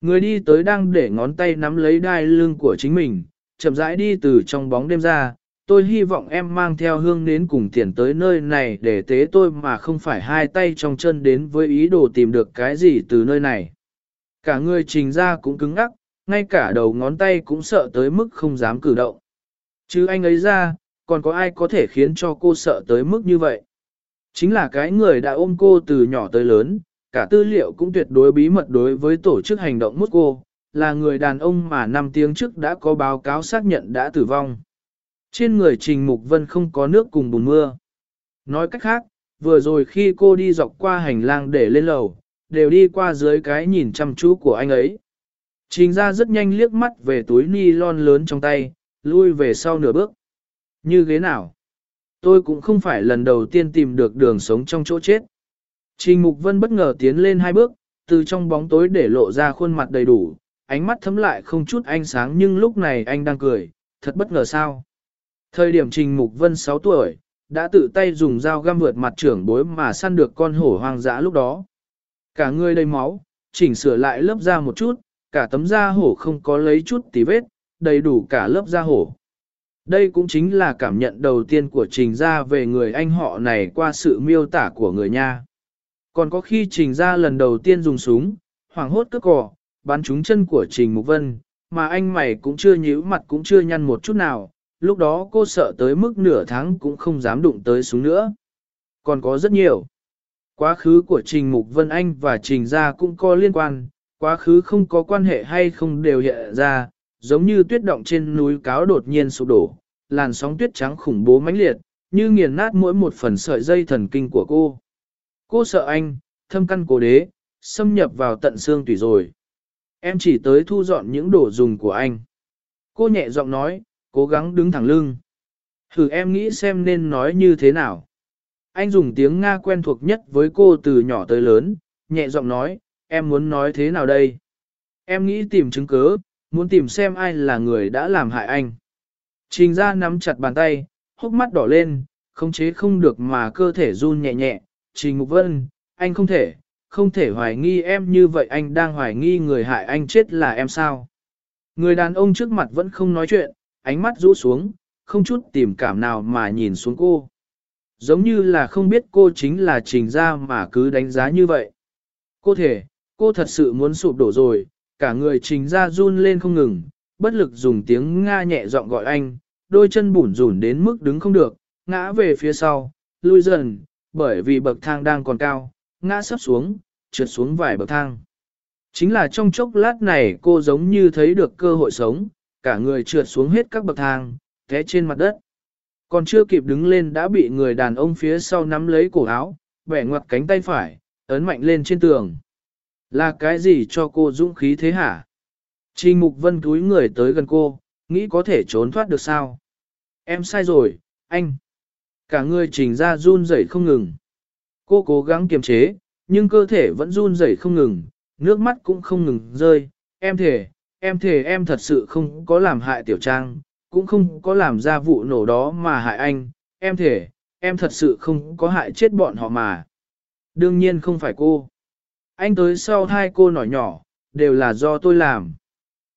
Người đi tới đang để ngón tay nắm lấy đai lưng của chính mình, chậm rãi đi từ trong bóng đêm ra. Tôi hy vọng em mang theo hương nến cùng tiền tới nơi này để tế tôi mà không phải hai tay trong chân đến với ý đồ tìm được cái gì từ nơi này. Cả người trình ra cũng cứng ngắc, ngay cả đầu ngón tay cũng sợ tới mức không dám cử động. Chứ anh ấy ra, còn có ai có thể khiến cho cô sợ tới mức như vậy? Chính là cái người đã ôm cô từ nhỏ tới lớn, cả tư liệu cũng tuyệt đối bí mật đối với tổ chức hành động mút cô, là người đàn ông mà 5 tiếng trước đã có báo cáo xác nhận đã tử vong. Trên người Trình Mục Vân không có nước cùng bùn mưa. Nói cách khác, vừa rồi khi cô đi dọc qua hành lang để lên lầu, đều đi qua dưới cái nhìn chăm chú của anh ấy. Trình ra rất nhanh liếc mắt về túi ni lon lớn trong tay, lui về sau nửa bước. Như thế nào? Tôi cũng không phải lần đầu tiên tìm được đường sống trong chỗ chết. Trình Mục Vân bất ngờ tiến lên hai bước, từ trong bóng tối để lộ ra khuôn mặt đầy đủ, ánh mắt thấm lại không chút ánh sáng nhưng lúc này anh đang cười, thật bất ngờ sao. Thời điểm Trình Mục Vân 6 tuổi, đã tự tay dùng dao găm vượt mặt trưởng bối mà săn được con hổ hoang dã lúc đó. Cả người đầy máu, chỉnh sửa lại lớp da một chút, cả tấm da hổ không có lấy chút tí vết, đầy đủ cả lớp da hổ. Đây cũng chính là cảm nhận đầu tiên của trình gia về người anh họ này qua sự miêu tả của người nha. Còn có khi trình ra lần đầu tiên dùng súng, hoảng hốt cướp cỏ, bắn trúng chân của trình mục vân, mà anh mày cũng chưa nhíu mặt cũng chưa nhăn một chút nào, lúc đó cô sợ tới mức nửa tháng cũng không dám đụng tới súng nữa. Còn có rất nhiều. Quá khứ của Trình Mục Vân Anh và Trình Gia cũng có liên quan, quá khứ không có quan hệ hay không đều hiện ra, giống như tuyết động trên núi cáo đột nhiên sụp đổ, làn sóng tuyết trắng khủng bố mãnh liệt, như nghiền nát mỗi một phần sợi dây thần kinh của cô. Cô sợ anh, thâm căn cố đế, xâm nhập vào tận xương tủy rồi. Em chỉ tới thu dọn những đồ dùng của anh. Cô nhẹ giọng nói, cố gắng đứng thẳng lưng. Thử em nghĩ xem nên nói như thế nào. Anh dùng tiếng Nga quen thuộc nhất với cô từ nhỏ tới lớn, nhẹ giọng nói, em muốn nói thế nào đây? Em nghĩ tìm chứng cứ, muốn tìm xem ai là người đã làm hại anh. Trình ra nắm chặt bàn tay, hốc mắt đỏ lên, không chế không được mà cơ thể run nhẹ nhẹ. Trình Ngục Vân, anh không thể, không thể hoài nghi em như vậy anh đang hoài nghi người hại anh chết là em sao. Người đàn ông trước mặt vẫn không nói chuyện, ánh mắt rũ xuống, không chút tìm cảm nào mà nhìn xuống cô. Giống như là không biết cô chính là trình ra mà cứ đánh giá như vậy. Cô thể, cô thật sự muốn sụp đổ rồi, cả người trình ra run lên không ngừng, bất lực dùng tiếng Nga nhẹ giọng gọi anh, đôi chân bủn rủn đến mức đứng không được, ngã về phía sau, lui dần, bởi vì bậc thang đang còn cao, ngã sắp xuống, trượt xuống vài bậc thang. Chính là trong chốc lát này cô giống như thấy được cơ hội sống, cả người trượt xuống hết các bậc thang, té trên mặt đất. Còn chưa kịp đứng lên đã bị người đàn ông phía sau nắm lấy cổ áo, bẻ ngoặt cánh tay phải, ấn mạnh lên trên tường. Là cái gì cho cô dũng khí thế hả? Trình Mục Vân túi người tới gần cô, nghĩ có thể trốn thoát được sao? Em sai rồi, anh. Cả người trình ra run rẩy không ngừng. Cô cố gắng kiềm chế, nhưng cơ thể vẫn run rẩy không ngừng, nước mắt cũng không ngừng rơi. Em thể, em thể em thật sự không có làm hại tiểu trang, cũng không có làm ra vụ nổ đó mà hại anh. Em thể, em thật sự không có hại chết bọn họ mà. Đương nhiên không phải cô. Anh tới sau hai cô nói nhỏ, đều là do tôi làm.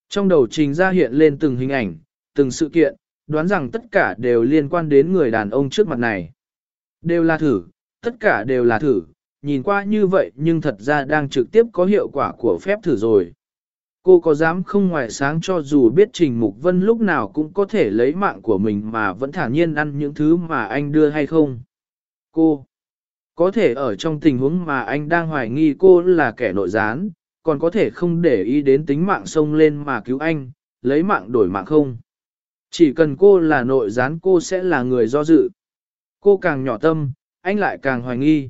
Trong đầu trình ra hiện lên từng hình ảnh, từng sự kiện, đoán rằng tất cả đều liên quan đến người đàn ông trước mặt này. Đều là thử, tất cả đều là thử, nhìn qua như vậy nhưng thật ra đang trực tiếp có hiệu quả của phép thử rồi. Cô có dám không ngoài sáng cho dù biết Trình Mục Vân lúc nào cũng có thể lấy mạng của mình mà vẫn thản nhiên ăn những thứ mà anh đưa hay không? Cô có thể ở trong tình huống mà anh đang hoài nghi cô là kẻ nội gián, còn có thể không để ý đến tính mạng sông lên mà cứu anh, lấy mạng đổi mạng không? Chỉ cần cô là nội gián cô sẽ là người do dự. Cô càng nhỏ tâm, anh lại càng hoài nghi.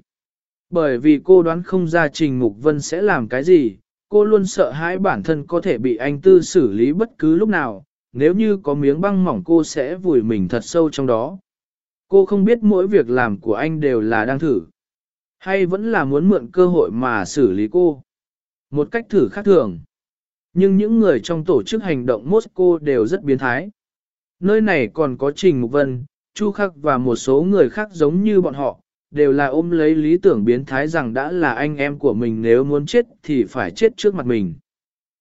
Bởi vì cô đoán không ra Trình Mục Vân sẽ làm cái gì, cô luôn sợ hãi bản thân có thể bị anh tư xử lý bất cứ lúc nào, nếu như có miếng băng mỏng cô sẽ vùi mình thật sâu trong đó. Cô không biết mỗi việc làm của anh đều là đang thử, hay vẫn là muốn mượn cơ hội mà xử lý cô. Một cách thử khác thường. Nhưng những người trong tổ chức hành động Moscow đều rất biến thái. Nơi này còn có Trình Mục Vân, Chu Khắc và một số người khác giống như bọn họ, đều là ôm lấy lý tưởng biến thái rằng đã là anh em của mình nếu muốn chết thì phải chết trước mặt mình.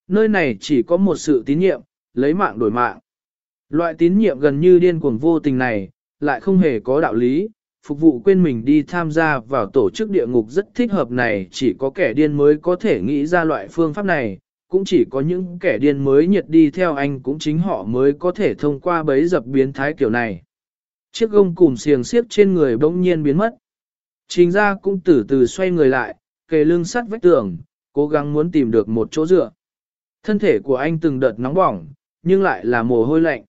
Nơi này chỉ có một sự tín nhiệm, lấy mạng đổi mạng. Loại tín nhiệm gần như điên cuồng vô tình này, lại không hề có đạo lý, phục vụ quên mình đi tham gia vào tổ chức địa ngục rất thích hợp này chỉ có kẻ điên mới có thể nghĩ ra loại phương pháp này, cũng chỉ có những kẻ điên mới nhiệt đi theo anh cũng chính họ mới có thể thông qua bấy dập biến thái kiểu này. Chiếc gông cùm xiềng xiếc trên người bỗng nhiên biến mất. Trình ra cũng từ từ xoay người lại, kề lưng sắt vách tường, cố gắng muốn tìm được một chỗ dựa. Thân thể của anh từng đợt nóng bỏng, nhưng lại là mồ hôi lạnh.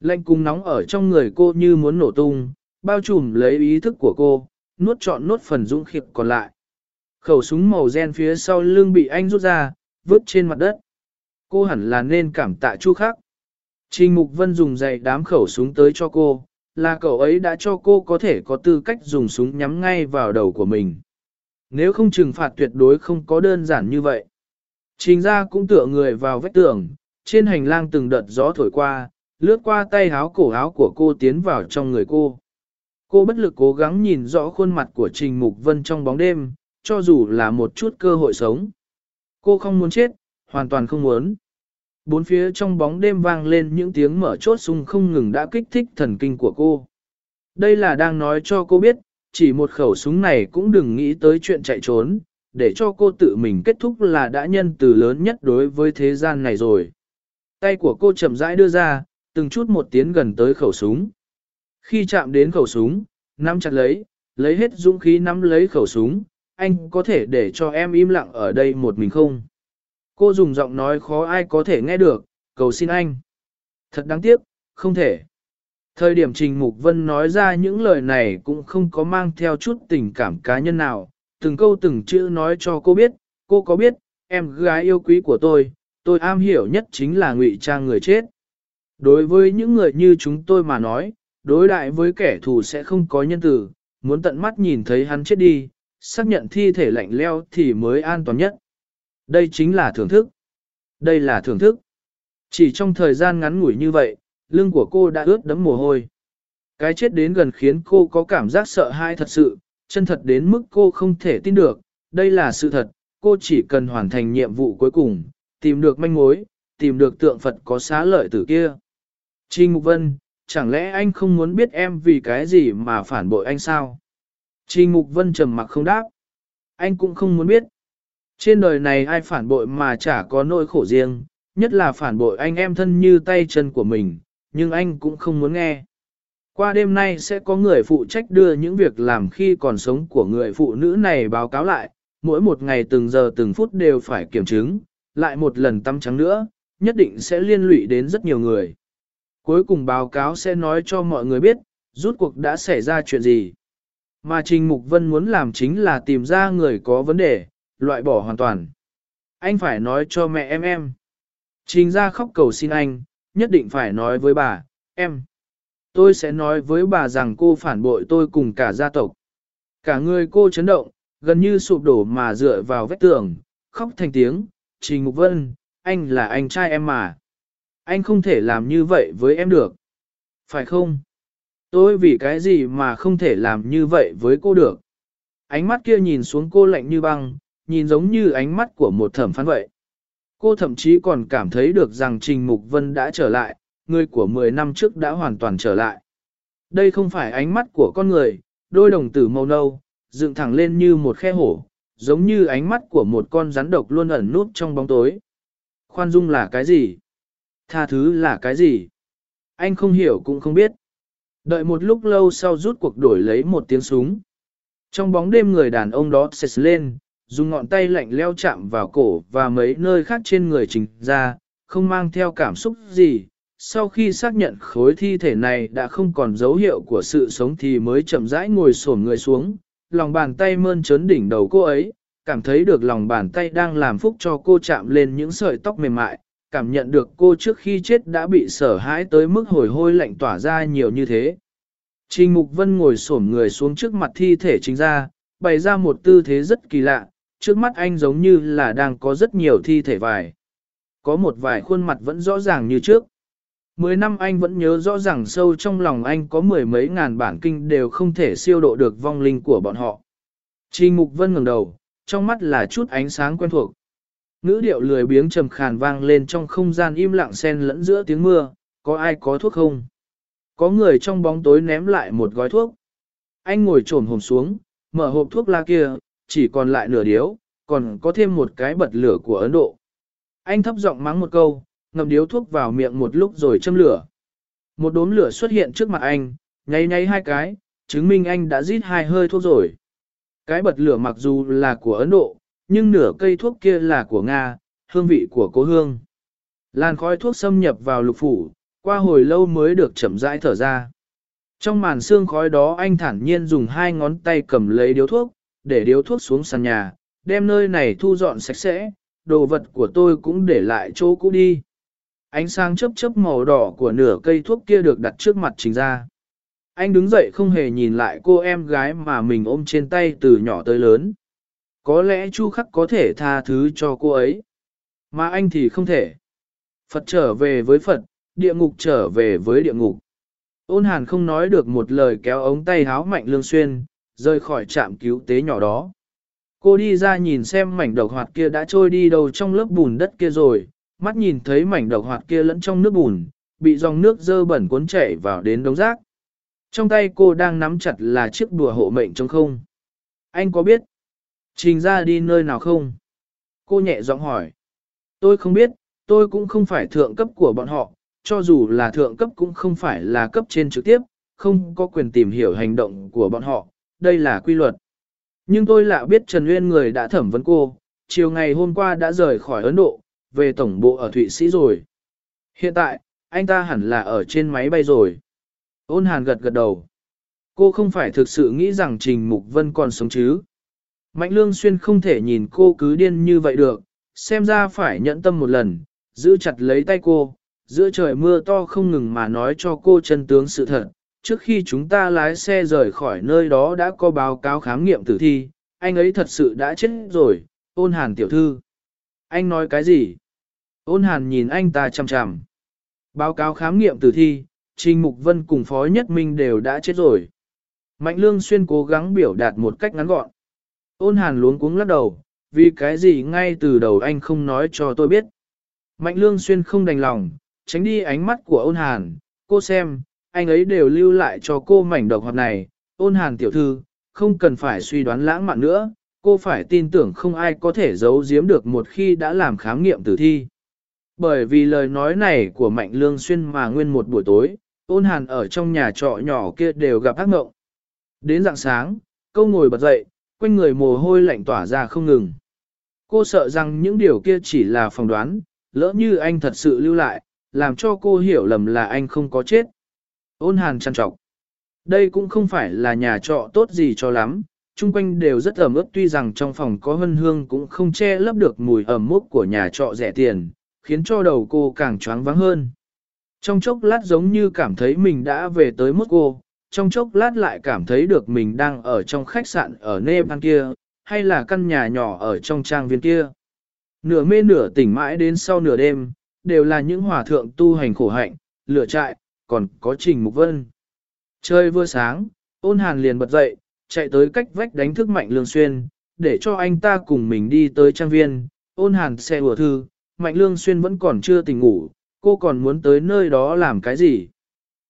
Lạnh cùng nóng ở trong người cô như muốn nổ tung, bao trùm lấy ý thức của cô, nuốt trọn nuốt phần dũng khiệp còn lại. Khẩu súng màu gen phía sau lưng bị anh rút ra, vứt trên mặt đất. Cô hẳn là nên cảm tạ chu khắc. Trình Mục Vân dùng dày đám khẩu súng tới cho cô, là cậu ấy đã cho cô có thể có tư cách dùng súng nhắm ngay vào đầu của mình. Nếu không trừng phạt tuyệt đối không có đơn giản như vậy. Trình ra cũng tựa người vào vách tường, trên hành lang từng đợt gió thổi qua, lướt qua tay háo cổ áo của cô tiến vào trong người cô. Cô bất lực cố gắng nhìn rõ khuôn mặt của Trình Mục Vân trong bóng đêm, cho dù là một chút cơ hội sống. Cô không muốn chết, hoàn toàn không muốn. Bốn phía trong bóng đêm vang lên những tiếng mở chốt sung không ngừng đã kích thích thần kinh của cô. Đây là đang nói cho cô biết, chỉ một khẩu súng này cũng đừng nghĩ tới chuyện chạy trốn, để cho cô tự mình kết thúc là đã nhân từ lớn nhất đối với thế gian này rồi. Tay của cô chậm rãi đưa ra, từng chút một tiến gần tới khẩu súng. Khi chạm đến khẩu súng, nắm chặt lấy, lấy hết dũng khí nắm lấy khẩu súng, anh có thể để cho em im lặng ở đây một mình không? Cô dùng giọng nói khó ai có thể nghe được, cầu xin anh. Thật đáng tiếc, không thể. Thời điểm Trình Mục Vân nói ra những lời này cũng không có mang theo chút tình cảm cá nhân nào, từng câu từng chữ nói cho cô biết, cô có biết, em gái yêu quý của tôi, tôi am hiểu nhất chính là ngụy trang người chết. Đối với những người như chúng tôi mà nói, đối đại với kẻ thù sẽ không có nhân tử, muốn tận mắt nhìn thấy hắn chết đi, xác nhận thi thể lạnh leo thì mới an toàn nhất. Đây chính là thưởng thức. Đây là thưởng thức. Chỉ trong thời gian ngắn ngủi như vậy, lưng của cô đã ướt đẫm mồ hôi. Cái chết đến gần khiến cô có cảm giác sợ hãi thật sự, chân thật đến mức cô không thể tin được, đây là sự thật, cô chỉ cần hoàn thành nhiệm vụ cuối cùng, tìm được manh mối, tìm được tượng Phật có xá lợi từ kia. Trình Mục Vân, chẳng lẽ anh không muốn biết em vì cái gì mà phản bội anh sao? Trình Mục Vân trầm mặc không đáp. Anh cũng không muốn biết. Trên đời này ai phản bội mà chả có nỗi khổ riêng, nhất là phản bội anh em thân như tay chân của mình, nhưng anh cũng không muốn nghe. Qua đêm nay sẽ có người phụ trách đưa những việc làm khi còn sống của người phụ nữ này báo cáo lại, mỗi một ngày từng giờ từng phút đều phải kiểm chứng, lại một lần tâm trắng nữa, nhất định sẽ liên lụy đến rất nhiều người. Cuối cùng báo cáo sẽ nói cho mọi người biết, rút cuộc đã xảy ra chuyện gì. Mà Trình Mục Vân muốn làm chính là tìm ra người có vấn đề, loại bỏ hoàn toàn. Anh phải nói cho mẹ em em. Trình ra khóc cầu xin anh, nhất định phải nói với bà, em. Tôi sẽ nói với bà rằng cô phản bội tôi cùng cả gia tộc. Cả người cô chấn động, gần như sụp đổ mà dựa vào vách tường, khóc thành tiếng, Trình Mục Vân, anh là anh trai em mà. Anh không thể làm như vậy với em được. Phải không? Tôi vì cái gì mà không thể làm như vậy với cô được? Ánh mắt kia nhìn xuống cô lạnh như băng, nhìn giống như ánh mắt của một thẩm phán vậy. Cô thậm chí còn cảm thấy được rằng Trình Mục Vân đã trở lại, người của 10 năm trước đã hoàn toàn trở lại. Đây không phải ánh mắt của con người, đôi đồng tử màu nâu, dựng thẳng lên như một khe hổ, giống như ánh mắt của một con rắn độc luôn ẩn nút trong bóng tối. Khoan dung là cái gì? Tha thứ là cái gì? Anh không hiểu cũng không biết. Đợi một lúc lâu sau rút cuộc đổi lấy một tiếng súng. Trong bóng đêm người đàn ông đó sệt lên, dùng ngọn tay lạnh leo chạm vào cổ và mấy nơi khác trên người trình ra, không mang theo cảm xúc gì. Sau khi xác nhận khối thi thể này đã không còn dấu hiệu của sự sống thì mới chậm rãi ngồi xổm người xuống, lòng bàn tay mơn trớn đỉnh đầu cô ấy, cảm thấy được lòng bàn tay đang làm phúc cho cô chạm lên những sợi tóc mềm mại, cảm nhận được cô trước khi chết đã bị sở hãi tới mức hồi hôi lạnh tỏa ra nhiều như thế. Trình Mục Vân ngồi xổm người xuống trước mặt thi thể chính ra, bày ra một tư thế rất kỳ lạ, trước mắt anh giống như là đang có rất nhiều thi thể vài. Có một vài khuôn mặt vẫn rõ ràng như trước. Mười năm anh vẫn nhớ rõ ràng sâu trong lòng anh có mười mấy ngàn bản kinh đều không thể siêu độ được vong linh của bọn họ. Trình Mục Vân ngẩng đầu, trong mắt là chút ánh sáng quen thuộc. Ngữ điệu lười biếng trầm khàn vang lên trong không gian im lặng xen lẫn giữa tiếng mưa, có ai có thuốc không? Có người trong bóng tối ném lại một gói thuốc. Anh ngồi trồm hồn xuống, mở hộp thuốc la kia, chỉ còn lại nửa điếu, còn có thêm một cái bật lửa của Ấn Độ. Anh thấp giọng mắng một câu, ngậm điếu thuốc vào miệng một lúc rồi châm lửa. Một đốm lửa xuất hiện trước mặt anh, nháy nháy hai cái, chứng minh anh đã rít hai hơi thuốc rồi. Cái bật lửa mặc dù là của Ấn Độ, nhưng nửa cây thuốc kia là của Nga, hương vị của cố hương. Làn khói thuốc xâm nhập vào lục phủ, qua hồi lâu mới được chậm rãi thở ra. Trong màn xương khói đó anh thản nhiên dùng hai ngón tay cầm lấy điếu thuốc, để điếu thuốc xuống sàn nhà, đem nơi này thu dọn sạch sẽ, đồ vật của tôi cũng để lại chỗ cũ đi. Ánh sáng chớp chớp màu đỏ của nửa cây thuốc kia được đặt trước mặt trình ra. Anh đứng dậy không hề nhìn lại cô em gái mà mình ôm trên tay từ nhỏ tới lớn. Có lẽ Chu Khắc có thể tha thứ cho cô ấy. Mà anh thì không thể. Phật trở về với Phật, địa ngục trở về với địa ngục. Ôn hàn không nói được một lời kéo ống tay háo mạnh lương xuyên, rời khỏi trạm cứu tế nhỏ đó. Cô đi ra nhìn xem mảnh độc hoạt kia đã trôi đi đâu trong lớp bùn đất kia rồi, mắt nhìn thấy mảnh độc hoạt kia lẫn trong nước bùn, bị dòng nước dơ bẩn cuốn chảy vào đến đống rác. Trong tay cô đang nắm chặt là chiếc đùa hộ mệnh trong không. Anh có biết? Trình ra đi nơi nào không? Cô nhẹ giọng hỏi. Tôi không biết, tôi cũng không phải thượng cấp của bọn họ, cho dù là thượng cấp cũng không phải là cấp trên trực tiếp, không có quyền tìm hiểu hành động của bọn họ, đây là quy luật. Nhưng tôi lạ biết Trần Nguyên người đã thẩm vấn cô, chiều ngày hôm qua đã rời khỏi Ấn Độ, về tổng bộ ở Thụy Sĩ rồi. Hiện tại, anh ta hẳn là ở trên máy bay rồi. Ôn hàn gật gật đầu. Cô không phải thực sự nghĩ rằng Trình Mục Vân còn sống chứ. Mạnh Lương Xuyên không thể nhìn cô cứ điên như vậy được, xem ra phải nhẫn tâm một lần, giữ chặt lấy tay cô, giữa trời mưa to không ngừng mà nói cho cô chân tướng sự thật. Trước khi chúng ta lái xe rời khỏi nơi đó đã có báo cáo khám nghiệm tử thi, anh ấy thật sự đã chết rồi, ôn hàn tiểu thư. Anh nói cái gì? Ôn hàn nhìn anh ta chằm chằm. Báo cáo khám nghiệm tử thi, Trình Mục Vân cùng Phó Nhất Minh đều đã chết rồi. Mạnh Lương Xuyên cố gắng biểu đạt một cách ngắn gọn. Ôn hàn luống cuống lắc đầu, vì cái gì ngay từ đầu anh không nói cho tôi biết. Mạnh Lương Xuyên không đành lòng, tránh đi ánh mắt của ôn hàn, cô xem, anh ấy đều lưu lại cho cô mảnh độc hoạt này, ôn hàn tiểu thư, không cần phải suy đoán lãng mạn nữa, cô phải tin tưởng không ai có thể giấu giếm được một khi đã làm khám nghiệm tử thi. Bởi vì lời nói này của Mạnh Lương Xuyên mà nguyên một buổi tối, ôn hàn ở trong nhà trọ nhỏ kia đều gặp ác mộng. Đến dạng sáng, câu ngồi bật dậy, quanh người mồ hôi lạnh tỏa ra không ngừng. Cô sợ rằng những điều kia chỉ là phỏng đoán, lỡ như anh thật sự lưu lại, làm cho cô hiểu lầm là anh không có chết. Ôn hàn trăn trọc. Đây cũng không phải là nhà trọ tốt gì cho lắm, chung quanh đều rất ẩm ướt tuy rằng trong phòng có hân hương cũng không che lấp được mùi ẩm mốc của nhà trọ rẻ tiền, khiến cho đầu cô càng choáng vắng hơn. Trong chốc lát giống như cảm thấy mình đã về tới Moscow, trong chốc lát lại cảm thấy được mình đang ở trong khách sạn ở Nepal kia, hay là căn nhà nhỏ ở trong trang viên kia. Nửa mê nửa tỉnh mãi đến sau nửa đêm, đều là những hòa thượng tu hành khổ hạnh, lửa trại, còn có trình mục vân. Chơi vừa sáng, ôn hàn liền bật dậy, chạy tới cách vách đánh thức mạnh lương xuyên, để cho anh ta cùng mình đi tới trang viên, ôn hàn xe vừa thư, mạnh lương xuyên vẫn còn chưa tỉnh ngủ, cô còn muốn tới nơi đó làm cái gì.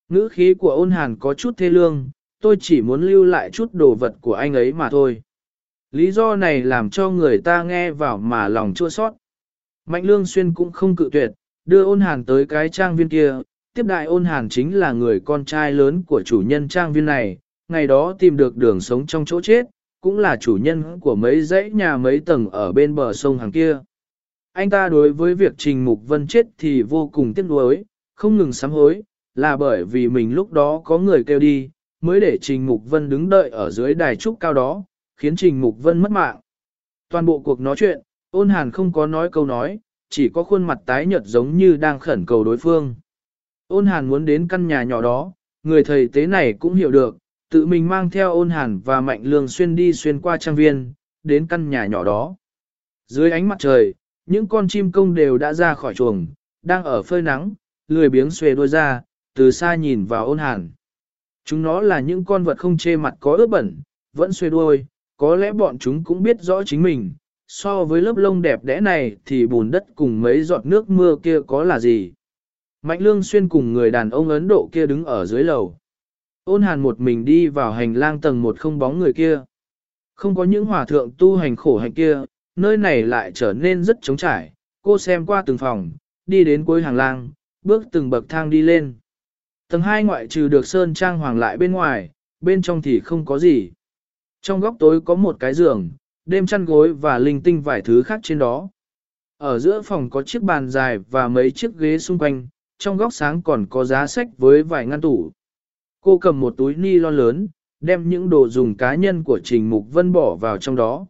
Ngữ khí của ôn hàn có chút thê lương, tôi chỉ muốn lưu lại chút đồ vật của anh ấy mà thôi. Lý do này làm cho người ta nghe vào mà lòng chua sót. Mạnh lương xuyên cũng không cự tuyệt, đưa ôn hàn tới cái trang viên kia, tiếp đại ôn hàn chính là người con trai lớn của chủ nhân trang viên này, ngày đó tìm được đường sống trong chỗ chết, cũng là chủ nhân của mấy dãy nhà mấy tầng ở bên bờ sông hàng kia. Anh ta đối với việc Trình Mục Vân chết thì vô cùng tiếc nuối, không ngừng sám hối, là bởi vì mình lúc đó có người kêu đi, mới để Trình Mục Vân đứng đợi ở dưới đài trúc cao đó, khiến Trình Mục Vân mất mạng. Toàn bộ cuộc nói chuyện, ôn hàn không có nói câu nói, chỉ có khuôn mặt tái nhợt giống như đang khẩn cầu đối phương. Ôn hàn muốn đến căn nhà nhỏ đó, người thầy tế này cũng hiểu được, tự mình mang theo ôn hàn và mạnh lương xuyên đi xuyên qua trang viên, đến căn nhà nhỏ đó. Dưới ánh mặt trời, những con chim công đều đã ra khỏi chuồng, đang ở phơi nắng, lười biếng xuề đôi ra, từ xa nhìn vào ôn hàn. Chúng nó là những con vật không chê mặt có ướt bẩn, vẫn xuê đuôi, có lẽ bọn chúng cũng biết rõ chính mình, so với lớp lông đẹp đẽ này thì bùn đất cùng mấy giọt nước mưa kia có là gì. Mạnh lương xuyên cùng người đàn ông Ấn Độ kia đứng ở dưới lầu. Ôn hàn một mình đi vào hành lang tầng một không bóng người kia. Không có những hòa thượng tu hành khổ hạnh kia, nơi này lại trở nên rất trống trải. Cô xem qua từng phòng, đi đến cuối hành lang, bước từng bậc thang đi lên. Tầng hai ngoại trừ được sơn trang hoàng lại bên ngoài, bên trong thì không có gì. Trong góc tối có một cái giường, đêm chăn gối và linh tinh vài thứ khác trên đó. Ở giữa phòng có chiếc bàn dài và mấy chiếc ghế xung quanh, trong góc sáng còn có giá sách với vài ngăn tủ. Cô cầm một túi ni lon lớn, đem những đồ dùng cá nhân của Trình Mục Vân bỏ vào trong đó.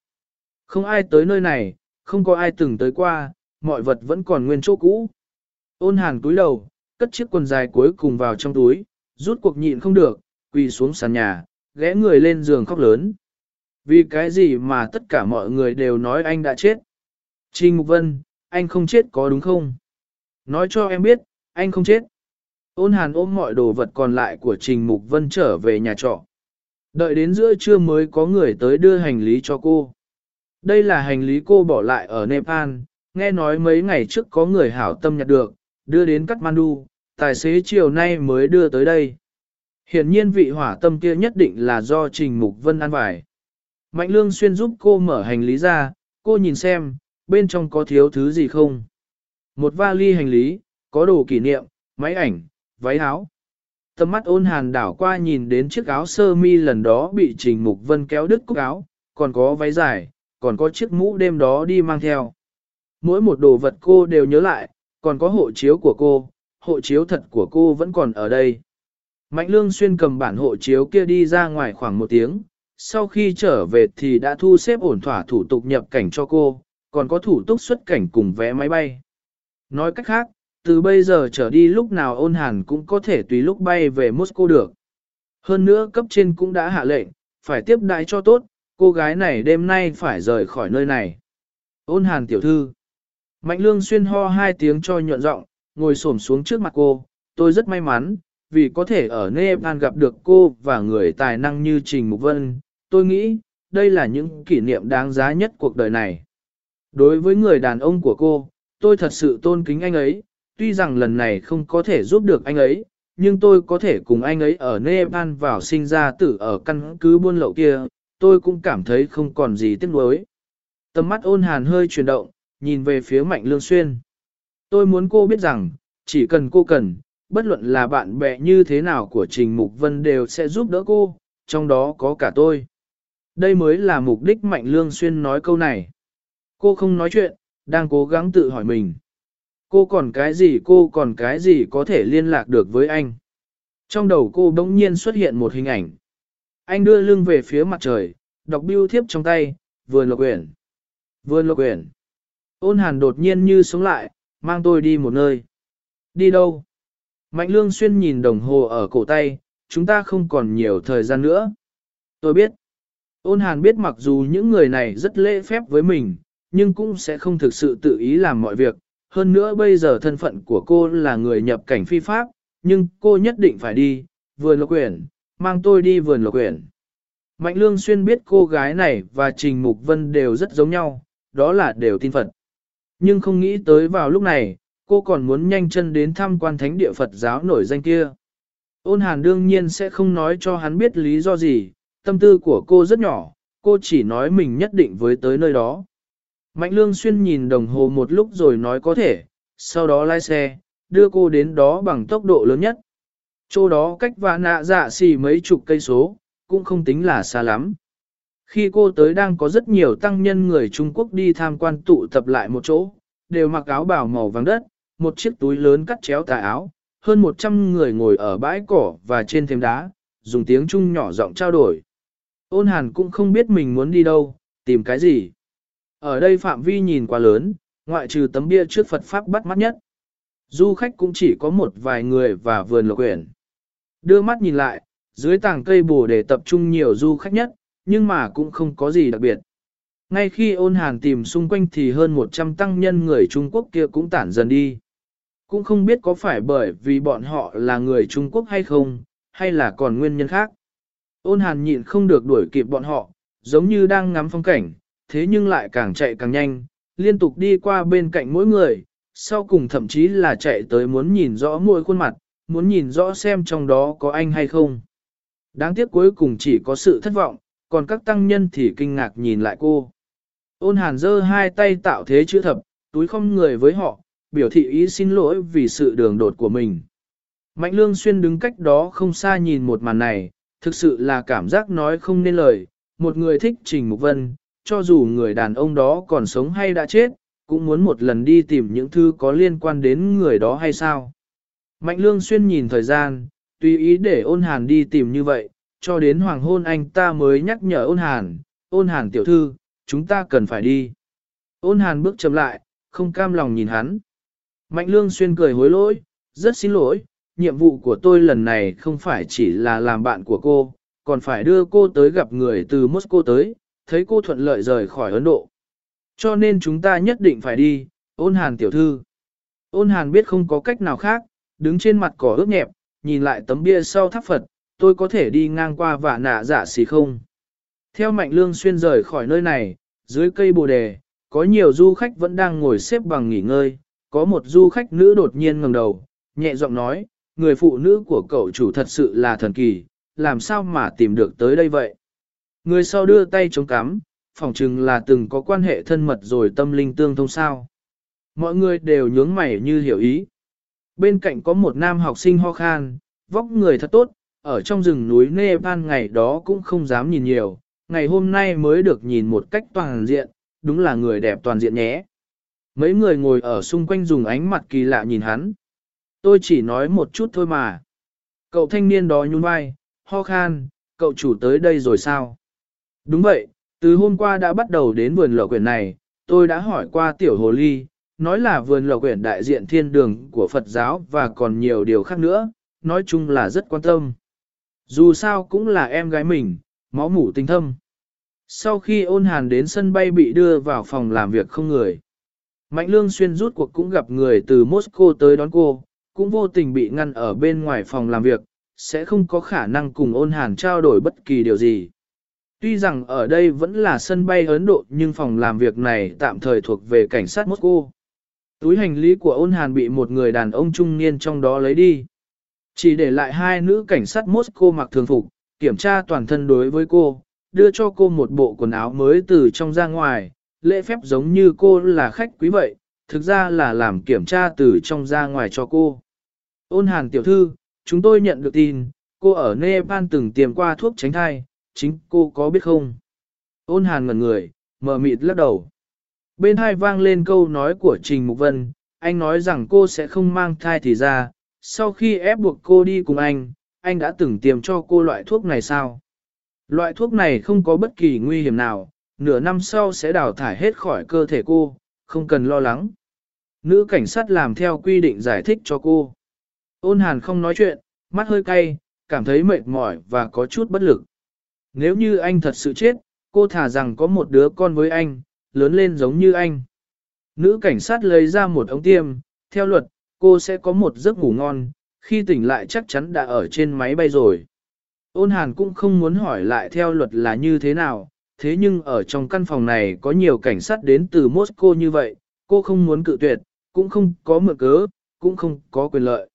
Không ai tới nơi này, không có ai từng tới qua, mọi vật vẫn còn nguyên chỗ cũ. Ôn hàn túi đầu, cất chiếc quần dài cuối cùng vào trong túi, rút cuộc nhịn không được, quỳ xuống sàn nhà, ghé người lên giường khóc lớn. Vì cái gì mà tất cả mọi người đều nói anh đã chết? Trình Mục Vân, anh không chết có đúng không? Nói cho em biết, anh không chết. Ôn hàn ôm mọi đồ vật còn lại của Trình Mục Vân trở về nhà trọ. Đợi đến giữa trưa mới có người tới đưa hành lý cho cô. Đây là hành lý cô bỏ lại ở Nepal, nghe nói mấy ngày trước có người hảo tâm nhặt được, đưa đến Kathmandu, tài xế chiều nay mới đưa tới đây. Hiển nhiên vị hỏa tâm kia nhất định là do Trình Mục Vân ăn vải. Mạnh Lương Xuyên giúp cô mở hành lý ra, cô nhìn xem, bên trong có thiếu thứ gì không. Một vali hành lý, có đồ kỷ niệm, máy ảnh, váy áo. Tầm mắt ôn hàn đảo qua nhìn đến chiếc áo sơ mi lần đó bị Trình Mục Vân kéo đứt cúc áo, còn có váy dài, còn có chiếc mũ đêm đó đi mang theo. Mỗi một đồ vật cô đều nhớ lại, còn có hộ chiếu của cô, hộ chiếu thật của cô vẫn còn ở đây. Mạnh Lương Xuyên cầm bản hộ chiếu kia đi ra ngoài khoảng một tiếng, sau khi trở về thì đã thu xếp ổn thỏa thủ tục nhập cảnh cho cô, còn có thủ tục xuất cảnh cùng vé máy bay. Nói cách khác, từ bây giờ trở đi lúc nào ôn hàn cũng có thể tùy lúc bay về Moscow được. Hơn nữa cấp trên cũng đã hạ lệnh, phải tiếp đại cho tốt, cô gái này đêm nay phải rời khỏi nơi này. Ôn hàn tiểu thư. Mạnh lương xuyên ho hai tiếng cho nhuận giọng, ngồi xổm xuống trước mặt cô, tôi rất may mắn, vì có thể ở Nepal gặp được cô và người tài năng như Trình Mục Vân, tôi nghĩ, đây là những kỷ niệm đáng giá nhất cuộc đời này. Đối với người đàn ông của cô, tôi thật sự tôn kính anh ấy, tuy rằng lần này không có thể giúp được anh ấy, nhưng tôi có thể cùng anh ấy ở Nepal vào sinh ra tử ở căn cứ buôn lậu kia, tôi cũng cảm thấy không còn gì tiếc nuối. Tầm mắt ôn hàn hơi chuyển động, nhìn về phía Mạnh Lương Xuyên. Tôi muốn cô biết rằng, chỉ cần cô cần, bất luận là bạn bè như thế nào của Trình Mục Vân đều sẽ giúp đỡ cô, trong đó có cả tôi. Đây mới là mục đích Mạnh Lương Xuyên nói câu này. Cô không nói chuyện, đang cố gắng tự hỏi mình. Cô còn cái gì cô còn cái gì có thể liên lạc được với anh. Trong đầu cô bỗng nhiên xuất hiện một hình ảnh. Anh đưa lưng về phía mặt trời, đọc biêu thiếp trong tay, vườn lộc quyển. Vườn lộc quyển. Ôn hàn đột nhiên như sống lại, mang tôi đi một nơi. Đi đâu? Mạnh lương xuyên nhìn đồng hồ ở cổ tay, chúng ta không còn nhiều thời gian nữa. Tôi biết. Ôn hàn biết mặc dù những người này rất lễ phép với mình, nhưng cũng sẽ không thực sự tự ý làm mọi việc. Hơn nữa bây giờ thân phận của cô là người nhập cảnh phi pháp, nhưng cô nhất định phải đi, vườn lộc quyển, mang tôi đi vườn lộc quyển. Mạnh Lương Xuyên biết cô gái này và Trình Mục Vân đều rất giống nhau, đó là đều tin Phật. Nhưng không nghĩ tới vào lúc này, cô còn muốn nhanh chân đến thăm quan thánh địa Phật giáo nổi danh kia. Ôn hàn đương nhiên sẽ không nói cho hắn biết lý do gì, tâm tư của cô rất nhỏ, cô chỉ nói mình nhất định với tới nơi đó. Mạnh lương xuyên nhìn đồng hồ một lúc rồi nói có thể, sau đó lái xe, đưa cô đến đó bằng tốc độ lớn nhất. Chỗ đó cách và nạ dạ xì mấy chục cây số, cũng không tính là xa lắm. Khi cô tới đang có rất nhiều tăng nhân người Trung Quốc đi tham quan tụ tập lại một chỗ, đều mặc áo bào màu vàng đất, một chiếc túi lớn cắt chéo tà áo, hơn 100 người ngồi ở bãi cỏ và trên thềm đá, dùng tiếng Trung nhỏ giọng trao đổi. Ôn hàn cũng không biết mình muốn đi đâu, tìm cái gì. Ở đây phạm vi nhìn quá lớn, ngoại trừ tấm bia trước Phật Pháp bắt mắt nhất. Du khách cũng chỉ có một vài người và vườn lộc quyển. Đưa mắt nhìn lại, dưới tảng cây bồ để tập trung nhiều du khách nhất, nhưng mà cũng không có gì đặc biệt. Ngay khi ôn hàn tìm xung quanh thì hơn 100 tăng nhân người Trung Quốc kia cũng tản dần đi. Cũng không biết có phải bởi vì bọn họ là người Trung Quốc hay không, hay là còn nguyên nhân khác. Ôn hàn nhịn không được đuổi kịp bọn họ, giống như đang ngắm phong cảnh, thế nhưng lại càng chạy càng nhanh, liên tục đi qua bên cạnh mỗi người, sau cùng thậm chí là chạy tới muốn nhìn rõ mỗi khuôn mặt, muốn nhìn rõ xem trong đó có anh hay không. Đáng tiếc cuối cùng chỉ có sự thất vọng, còn các tăng nhân thì kinh ngạc nhìn lại cô. Ôn hàn giơ hai tay tạo thế chữ thập, túi không người với họ, biểu thị ý xin lỗi vì sự đường đột của mình. Mạnh lương xuyên đứng cách đó không xa nhìn một màn này, thực sự là cảm giác nói không nên lời, một người thích Trình Mục Vân, cho dù người đàn ông đó còn sống hay đã chết, cũng muốn một lần đi tìm những thứ có liên quan đến người đó hay sao. Mạnh lương xuyên nhìn thời gian, tùy ý để ôn hàn đi tìm như vậy, cho đến hoàng hôn anh ta mới nhắc nhở ôn hàn, ôn hàn tiểu thư, chúng ta cần phải đi. Ôn hàn bước chậm lại, không cam lòng nhìn hắn. Mạnh lương xuyên cười hối lỗi, rất xin lỗi, nhiệm vụ của tôi lần này không phải chỉ là làm bạn của cô, còn phải đưa cô tới gặp người từ Moscow tới, thấy cô thuận lợi rời khỏi Ấn Độ. Cho nên chúng ta nhất định phải đi, ôn hàn tiểu thư. Ôn hàn biết không có cách nào khác, đứng trên mặt cỏ ướt nhẹp, nhìn lại tấm bia sau tháp Phật, tôi có thể đi ngang qua và nạ giả xì không. Theo mạnh lương xuyên rời khỏi nơi này, dưới cây bồ đề, có nhiều du khách vẫn đang ngồi xếp bằng nghỉ ngơi, có một du khách nữ đột nhiên ngẩng đầu, nhẹ giọng nói, người phụ nữ của cậu chủ thật sự là thần kỳ, làm sao mà tìm được tới đây vậy? Người sau đưa tay chống cắm, phỏng chừng là từng có quan hệ thân mật rồi tâm linh tương thông sao. Mọi người đều nhướng mày như hiểu ý. Bên cạnh có một nam học sinh ho khan, vóc người thật tốt, ở trong rừng núi Nepal ngày đó cũng không dám nhìn nhiều, ngày hôm nay mới được nhìn một cách toàn diện, đúng là người đẹp toàn diện nhé. Mấy người ngồi ở xung quanh dùng ánh mặt kỳ lạ nhìn hắn. Tôi chỉ nói một chút thôi mà. Cậu thanh niên đó nhún vai, ho khan, cậu chủ tới đây rồi sao? Đúng vậy, từ hôm qua đã bắt đầu đến vườn lộc quyển này, tôi đã hỏi qua tiểu hồ ly, nói là vườn lộc quyển đại diện thiên đường của Phật giáo và còn nhiều điều khác nữa, nói chung là rất quan tâm. Dù sao cũng là em gái mình, máu mủ tinh thâm. Sau khi ôn hàn đến sân bay bị đưa vào phòng làm việc không người. Mạnh lương xuyên rút cuộc cũng gặp người từ Moscow tới đón cô, cũng vô tình bị ngăn ở bên ngoài phòng làm việc, sẽ không có khả năng cùng ôn hàn trao đổi bất kỳ điều gì. Tuy rằng ở đây vẫn là sân bay Ấn Độ nhưng phòng làm việc này tạm thời thuộc về cảnh sát Moscow. Túi hành lý của ôn hàn bị một người đàn ông trung niên trong đó lấy đi. Chỉ để lại hai nữ cảnh sát Moscow mặc thường phục, kiểm tra toàn thân đối với cô, đưa cho cô một bộ quần áo mới từ trong ra ngoài, lễ phép giống như cô là khách quý vậy, thực ra là làm kiểm tra từ trong ra ngoài cho cô. Ôn hàn tiểu thư, chúng tôi nhận được tin, cô ở Nepal từng tiêm qua thuốc tránh thai, chính cô có biết không? Ôn hàn ngẩn người, mờ mịt lắc đầu. Bên hai vang lên câu nói của Trình Mục Vân, anh nói rằng cô sẽ không mang thai thì ra, sau khi ép buộc cô đi cùng anh, anh đã từng tiêm cho cô loại thuốc này sao? Loại thuốc này không có bất kỳ nguy hiểm nào, nửa năm sau sẽ đào thải hết khỏi cơ thể cô, không cần lo lắng. Nữ cảnh sát làm theo quy định giải thích cho cô. Ôn hàn không nói chuyện, mắt hơi cay, cảm thấy mệt mỏi và có chút bất lực. Nếu như anh thật sự chết, cô thả rằng có một đứa con với anh, lớn lên giống như anh. Nữ cảnh sát lấy ra một ống tiêm, theo luật, cô sẽ có một giấc ngủ ngon, khi tỉnh lại chắc chắn đã ở trên máy bay rồi. Ôn hàn cũng không muốn hỏi lại theo luật là như thế nào, thế nhưng ở trong căn phòng này có nhiều cảnh sát đến từ Moscow như vậy, cô không muốn cự tuyệt, cũng không có mượn cớ, cũng không có quyền lợi.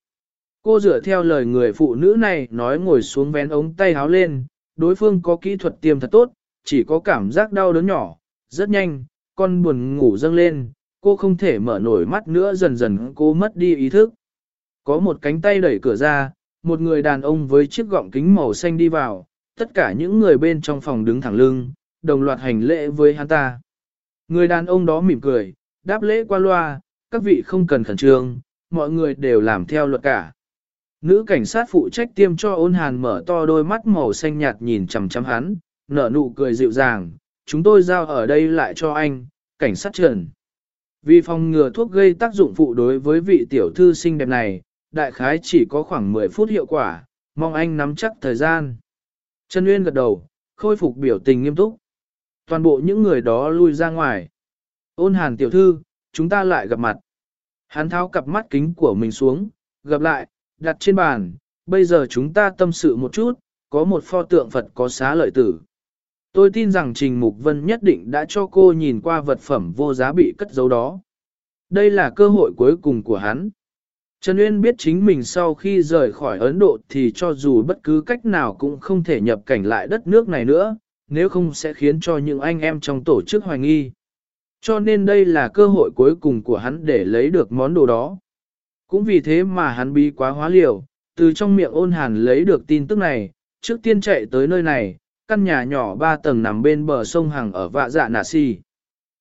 Cô dựa theo lời người phụ nữ này nói ngồi xuống vén ống tay háo lên, đối phương có kỹ thuật tiêm thật tốt, chỉ có cảm giác đau đớn nhỏ, rất nhanh, con buồn ngủ dâng lên, cô không thể mở nổi mắt nữa dần dần cô mất đi ý thức. Có một cánh tay đẩy cửa ra, một người đàn ông với chiếc gọng kính màu xanh đi vào, tất cả những người bên trong phòng đứng thẳng lưng, đồng loạt hành lễ với hắn ta. Người đàn ông đó mỉm cười, đáp lễ qua loa, các vị không cần khẩn trương, mọi người đều làm theo luật cả. Nữ cảnh sát phụ trách tiêm cho ôn hàn mở to đôi mắt màu xanh nhạt nhìn chằm chằm hắn, nở nụ cười dịu dàng, chúng tôi giao ở đây lại cho anh, cảnh sát trần. Vì phòng ngừa thuốc gây tác dụng phụ đối với vị tiểu thư xinh đẹp này, đại khái chỉ có khoảng 10 phút hiệu quả, mong anh nắm chắc thời gian. Trần Uyên gật đầu, khôi phục biểu tình nghiêm túc. Toàn bộ những người đó lui ra ngoài. Ôn hàn tiểu thư, chúng ta lại gặp mặt. Hắn tháo cặp mắt kính của mình xuống, gặp lại, đặt trên bàn, bây giờ chúng ta tâm sự một chút, có một pho tượng Phật có xá lợi tử. Tôi tin rằng Trình Mục Vân nhất định đã cho cô nhìn qua vật phẩm vô giá bị cất giấu đó. Đây là cơ hội cuối cùng của hắn. Trần Uyên biết chính mình sau khi rời khỏi Ấn Độ thì cho dù bất cứ cách nào cũng không thể nhập cảnh lại đất nước này nữa, nếu không sẽ khiến cho những anh em trong tổ chức hoài nghi. Cho nên đây là cơ hội cuối cùng của hắn để lấy được món đồ đó. Cũng vì thế mà hắn bí quá hóa liều, từ trong miệng ôn hàn lấy được tin tức này, trước tiên chạy tới nơi này, căn nhà nhỏ ba tầng nằm bên bờ sông Hằng ở vạ dạ nà si.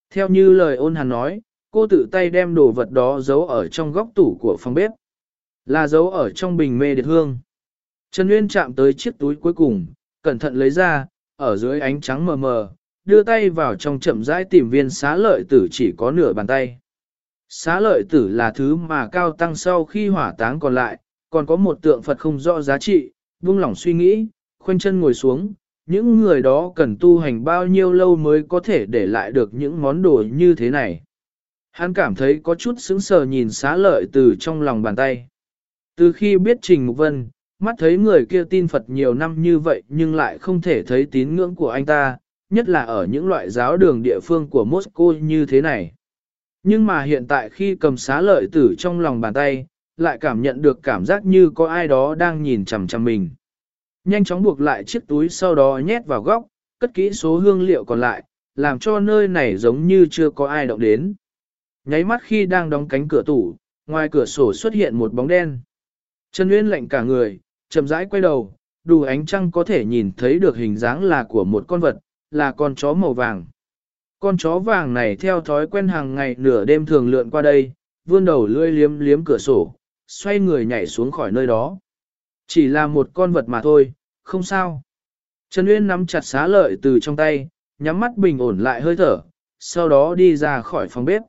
Theo như lời ôn hàn nói, cô tự tay đem đồ vật đó giấu ở trong góc tủ của phòng bếp. Là giấu ở trong bình mê điệt hương. Trần Nguyên chạm tới chiếc túi cuối cùng, cẩn thận lấy ra, ở dưới ánh trắng mờ mờ, đưa tay vào trong chậm rãi tìm viên xá lợi tử chỉ có nửa bàn tay. Xá lợi tử là thứ mà cao tăng sau khi hỏa táng còn lại, còn có một tượng Phật không rõ giá trị, buông lỏng suy nghĩ, khoanh chân ngồi xuống, những người đó cần tu hành bao nhiêu lâu mới có thể để lại được những món đồ như thế này. Hắn cảm thấy có chút sững sờ nhìn xá lợi từ trong lòng bàn tay. Từ khi biết Trình Mục Vân, mắt thấy người kia tin Phật nhiều năm như vậy nhưng lại không thể thấy tín ngưỡng của anh ta, nhất là ở những loại giáo đường địa phương của Moscow như thế này. Nhưng mà hiện tại khi cầm xá lợi tử trong lòng bàn tay, lại cảm nhận được cảm giác như có ai đó đang nhìn chằm chằm mình. Nhanh chóng buộc lại chiếc túi sau đó nhét vào góc, cất kỹ số hương liệu còn lại, làm cho nơi này giống như chưa có ai động đến. Nháy mắt khi đang đóng cánh cửa tủ, ngoài cửa sổ xuất hiện một bóng đen. Trần Nguyên lạnh cả người, chậm rãi quay đầu, đủ ánh trăng có thể nhìn thấy được hình dáng là của một con vật, là con chó màu vàng. Con chó vàng này theo thói quen hàng ngày nửa đêm thường lượn qua đây, vươn đầu lưỡi liếm liếm cửa sổ, xoay người nhảy xuống khỏi nơi đó. Chỉ là một con vật mà thôi, không sao. Trần Uyên nắm chặt xá lợi từ trong tay, nhắm mắt bình ổn lại hơi thở, sau đó đi ra khỏi phòng bếp.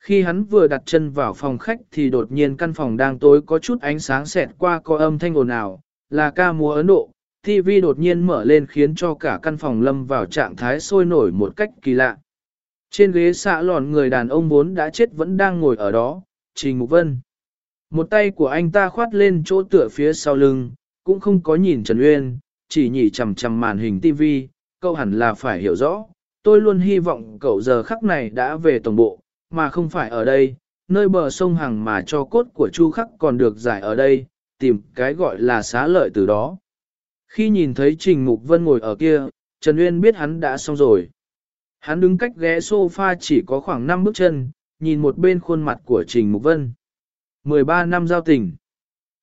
Khi hắn vừa đặt chân vào phòng khách thì đột nhiên căn phòng đang tối có chút ánh sáng xẹt qua có âm thanh ồn ào, là ca múa Ấn Độ. TV đột nhiên mở lên khiến cho cả căn phòng lâm vào trạng thái sôi nổi một cách kỳ lạ. Trên ghế xạ lòn người đàn ông vốn đã chết vẫn đang ngồi ở đó, Trình Mục Vân. Một tay của anh ta khoát lên chỗ tựa phía sau lưng, cũng không có nhìn Trần Uyên, chỉ nhỉ chằm chằm màn hình TV, cậu hẳn là phải hiểu rõ. Tôi luôn hy vọng cậu giờ khắc này đã về tổng bộ, mà không phải ở đây, nơi bờ sông Hằng mà cho cốt của Chu Khắc còn được giải ở đây, tìm cái gọi là xá lợi từ đó. Khi nhìn thấy Trình Mục Vân ngồi ở kia, Trần Uyên biết hắn đã xong rồi. Hắn đứng cách ghé sofa chỉ có khoảng 5 bước chân, nhìn một bên khuôn mặt của Trình Mục Vân. 13 năm giao tình.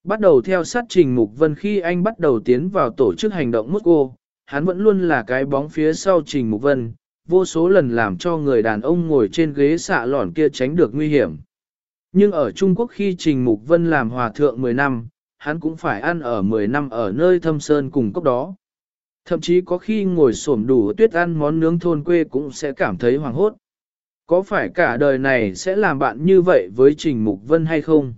Bắt đầu theo sát Trình Mục Vân khi anh bắt đầu tiến vào tổ chức hành động Moscow, hắn vẫn luôn là cái bóng phía sau Trình Mục Vân, vô số lần làm cho người đàn ông ngồi trên ghế xạ lòn kia tránh được nguy hiểm. Nhưng ở Trung Quốc khi Trình Mục Vân làm hòa thượng 10 năm, hắn cũng phải ăn ở 10 năm ở nơi thâm sơn cùng cốc đó. Thậm chí có khi ngồi xổm đủ tuyết ăn món nướng thôn quê cũng sẽ cảm thấy hoàng hốt. Có phải cả đời này sẽ làm bạn như vậy với Trình Mục Vân hay không?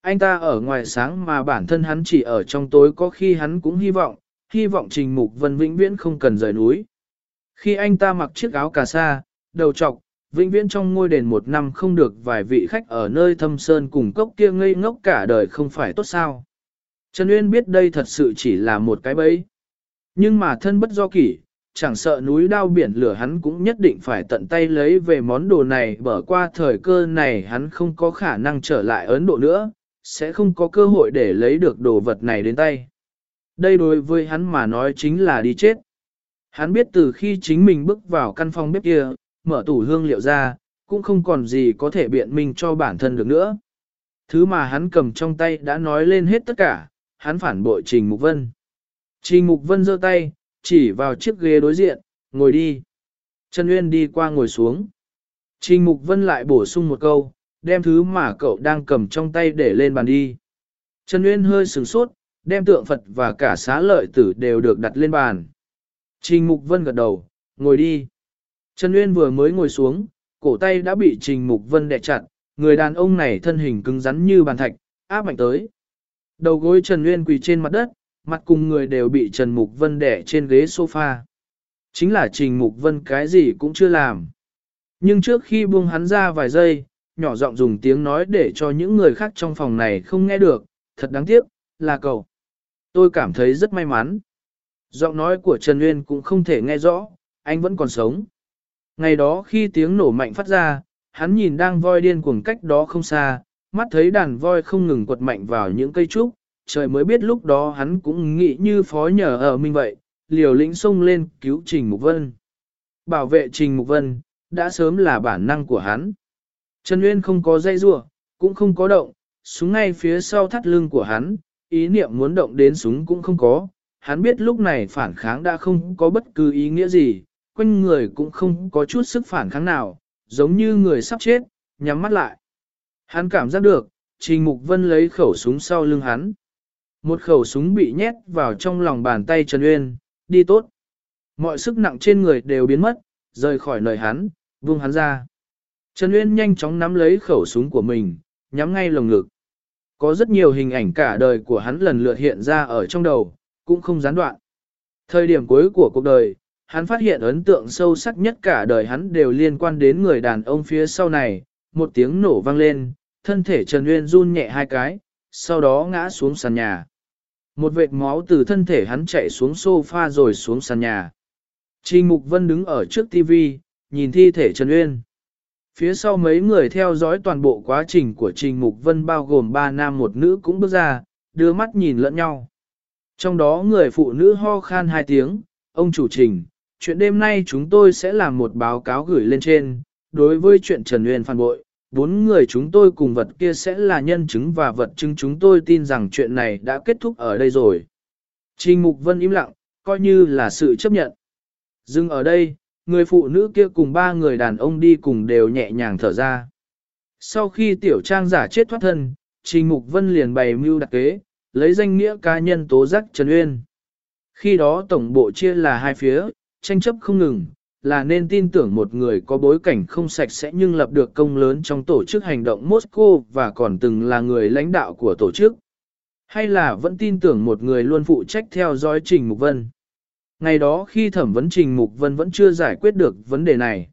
Anh ta ở ngoài sáng mà bản thân hắn chỉ ở trong tối có khi hắn cũng hy vọng, hy vọng Trình Mục Vân vĩnh viễn không cần rời núi. Khi anh ta mặc chiếc áo cà sa, đầu trọc, vĩnh viễn trong ngôi đền một năm không được vài vị khách ở nơi thâm sơn cùng cốc kia ngây ngốc cả đời không phải tốt sao. Trần Uyên biết đây thật sự chỉ là một cái bẫy. Nhưng mà thân bất do kỷ, chẳng sợ núi đao biển lửa hắn cũng nhất định phải tận tay lấy về món đồ này bở qua thời cơ này hắn không có khả năng trở lại Ấn Độ nữa, sẽ không có cơ hội để lấy được đồ vật này đến tay. Đây đối với hắn mà nói chính là đi chết. Hắn biết từ khi chính mình bước vào căn phòng bếp kia, mở tủ hương liệu ra, cũng không còn gì có thể biện minh cho bản thân được nữa. Thứ mà hắn cầm trong tay đã nói lên hết tất cả, hắn phản bội Trình Mục Vân. Trình Mục Vân giơ tay, chỉ vào chiếc ghế đối diện, ngồi đi. Trần Nguyên đi qua ngồi xuống. Trình Mục Vân lại bổ sung một câu, đem thứ mà cậu đang cầm trong tay để lên bàn đi. Trần Nguyên hơi sửng sốt, đem tượng Phật và cả xá lợi tử đều được đặt lên bàn. Trình Mục Vân gật đầu, ngồi đi. Trần Nguyên vừa mới ngồi xuống, cổ tay đã bị Trình Mục Vân đè chặt, người đàn ông này thân hình cứng rắn như bàn thạch, áp mạnh tới. Đầu gối Trần Nguyên quỳ trên mặt đất, mặt cùng người đều bị Trần Mục Vân đẻ trên ghế sofa. Chính là Trình Mục Vân cái gì cũng chưa làm. Nhưng trước khi buông hắn ra vài giây, nhỏ giọng dùng tiếng nói để cho những người khác trong phòng này không nghe được, thật đáng tiếc, là cậu. Tôi cảm thấy rất may mắn. Giọng nói của Trần Nguyên cũng không thể nghe rõ, anh vẫn còn sống. Ngày đó khi tiếng nổ mạnh phát ra, hắn nhìn đang voi điên cuồng cách đó không xa, mắt thấy đàn voi không ngừng quật mạnh vào những cây trúc, trời mới biết lúc đó hắn cũng nghĩ như phó nhờ ở mình vậy, liều lĩnh xông lên cứu Trình Mục Vân. Bảo vệ Trình Mục Vân, đã sớm là bản năng của hắn. Trần Nguyên không có dây rua, cũng không có động, súng ngay phía sau thắt lưng của hắn, ý niệm muốn động đến súng cũng không có. Hắn biết lúc này phản kháng đã không có bất cứ ý nghĩa gì, quanh người cũng không có chút sức phản kháng nào, giống như người sắp chết, nhắm mắt lại. Hắn cảm giác được, Trình Mục Vân lấy khẩu súng sau lưng hắn. Một khẩu súng bị nhét vào trong lòng bàn tay Trần Uyên, đi tốt. Mọi sức nặng trên người đều biến mất, rời khỏi nơi hắn, vung hắn ra. Trần Uyên nhanh chóng nắm lấy khẩu súng của mình, nhắm ngay lồng ngực. Có rất nhiều hình ảnh cả đời của hắn lần lượt hiện ra ở trong đầu, cũng không gián đoạn. Thời điểm cuối của cuộc đời, hắn phát hiện ấn tượng sâu sắc nhất cả đời hắn đều liên quan đến người đàn ông phía sau này, một tiếng nổ vang lên, thân thể Trần Uyên run nhẹ hai cái, sau đó ngã xuống sàn nhà. Một vệt máu từ thân thể hắn chạy xuống sofa rồi xuống sàn nhà. Trình Mục Vân đứng ở trước TV, nhìn thi thể Trần Uyên. Phía sau mấy người theo dõi toàn bộ quá trình của Trình Mục Vân bao gồm ba nam một nữ cũng bước ra, đưa mắt nhìn lẫn nhau. Trong đó người phụ nữ ho khan hai tiếng, ông chủ trình, chuyện đêm nay chúng tôi sẽ làm một báo cáo gửi lên trên, đối với chuyện Trần Uyên phản bội, bốn người chúng tôi cùng vật kia sẽ là nhân chứng và vật chứng chúng tôi tin rằng chuyện này đã kết thúc ở đây rồi. Trình Mục Vân im lặng, coi như là sự chấp nhận. Dừng ở đây, người phụ nữ kia cùng ba người đàn ông đi cùng đều nhẹ nhàng thở ra. Sau khi tiểu trang giả chết thoát thân, Trình Mục Vân liền bày mưu đặc kế, lấy danh nghĩa cá nhân tố giác Trần Uyên. Khi đó tổng bộ chia là hai phía, tranh chấp không ngừng, là nên tin tưởng một người có bối cảnh không sạch sẽ nhưng lập được công lớn trong tổ chức hành động Moscow và còn từng là người lãnh đạo của tổ chức. Hay là vẫn tin tưởng một người luôn phụ trách theo dõi Trình Mục Vân. Ngày đó khi thẩm vấn Trình Mục Vân vẫn chưa giải quyết được vấn đề này.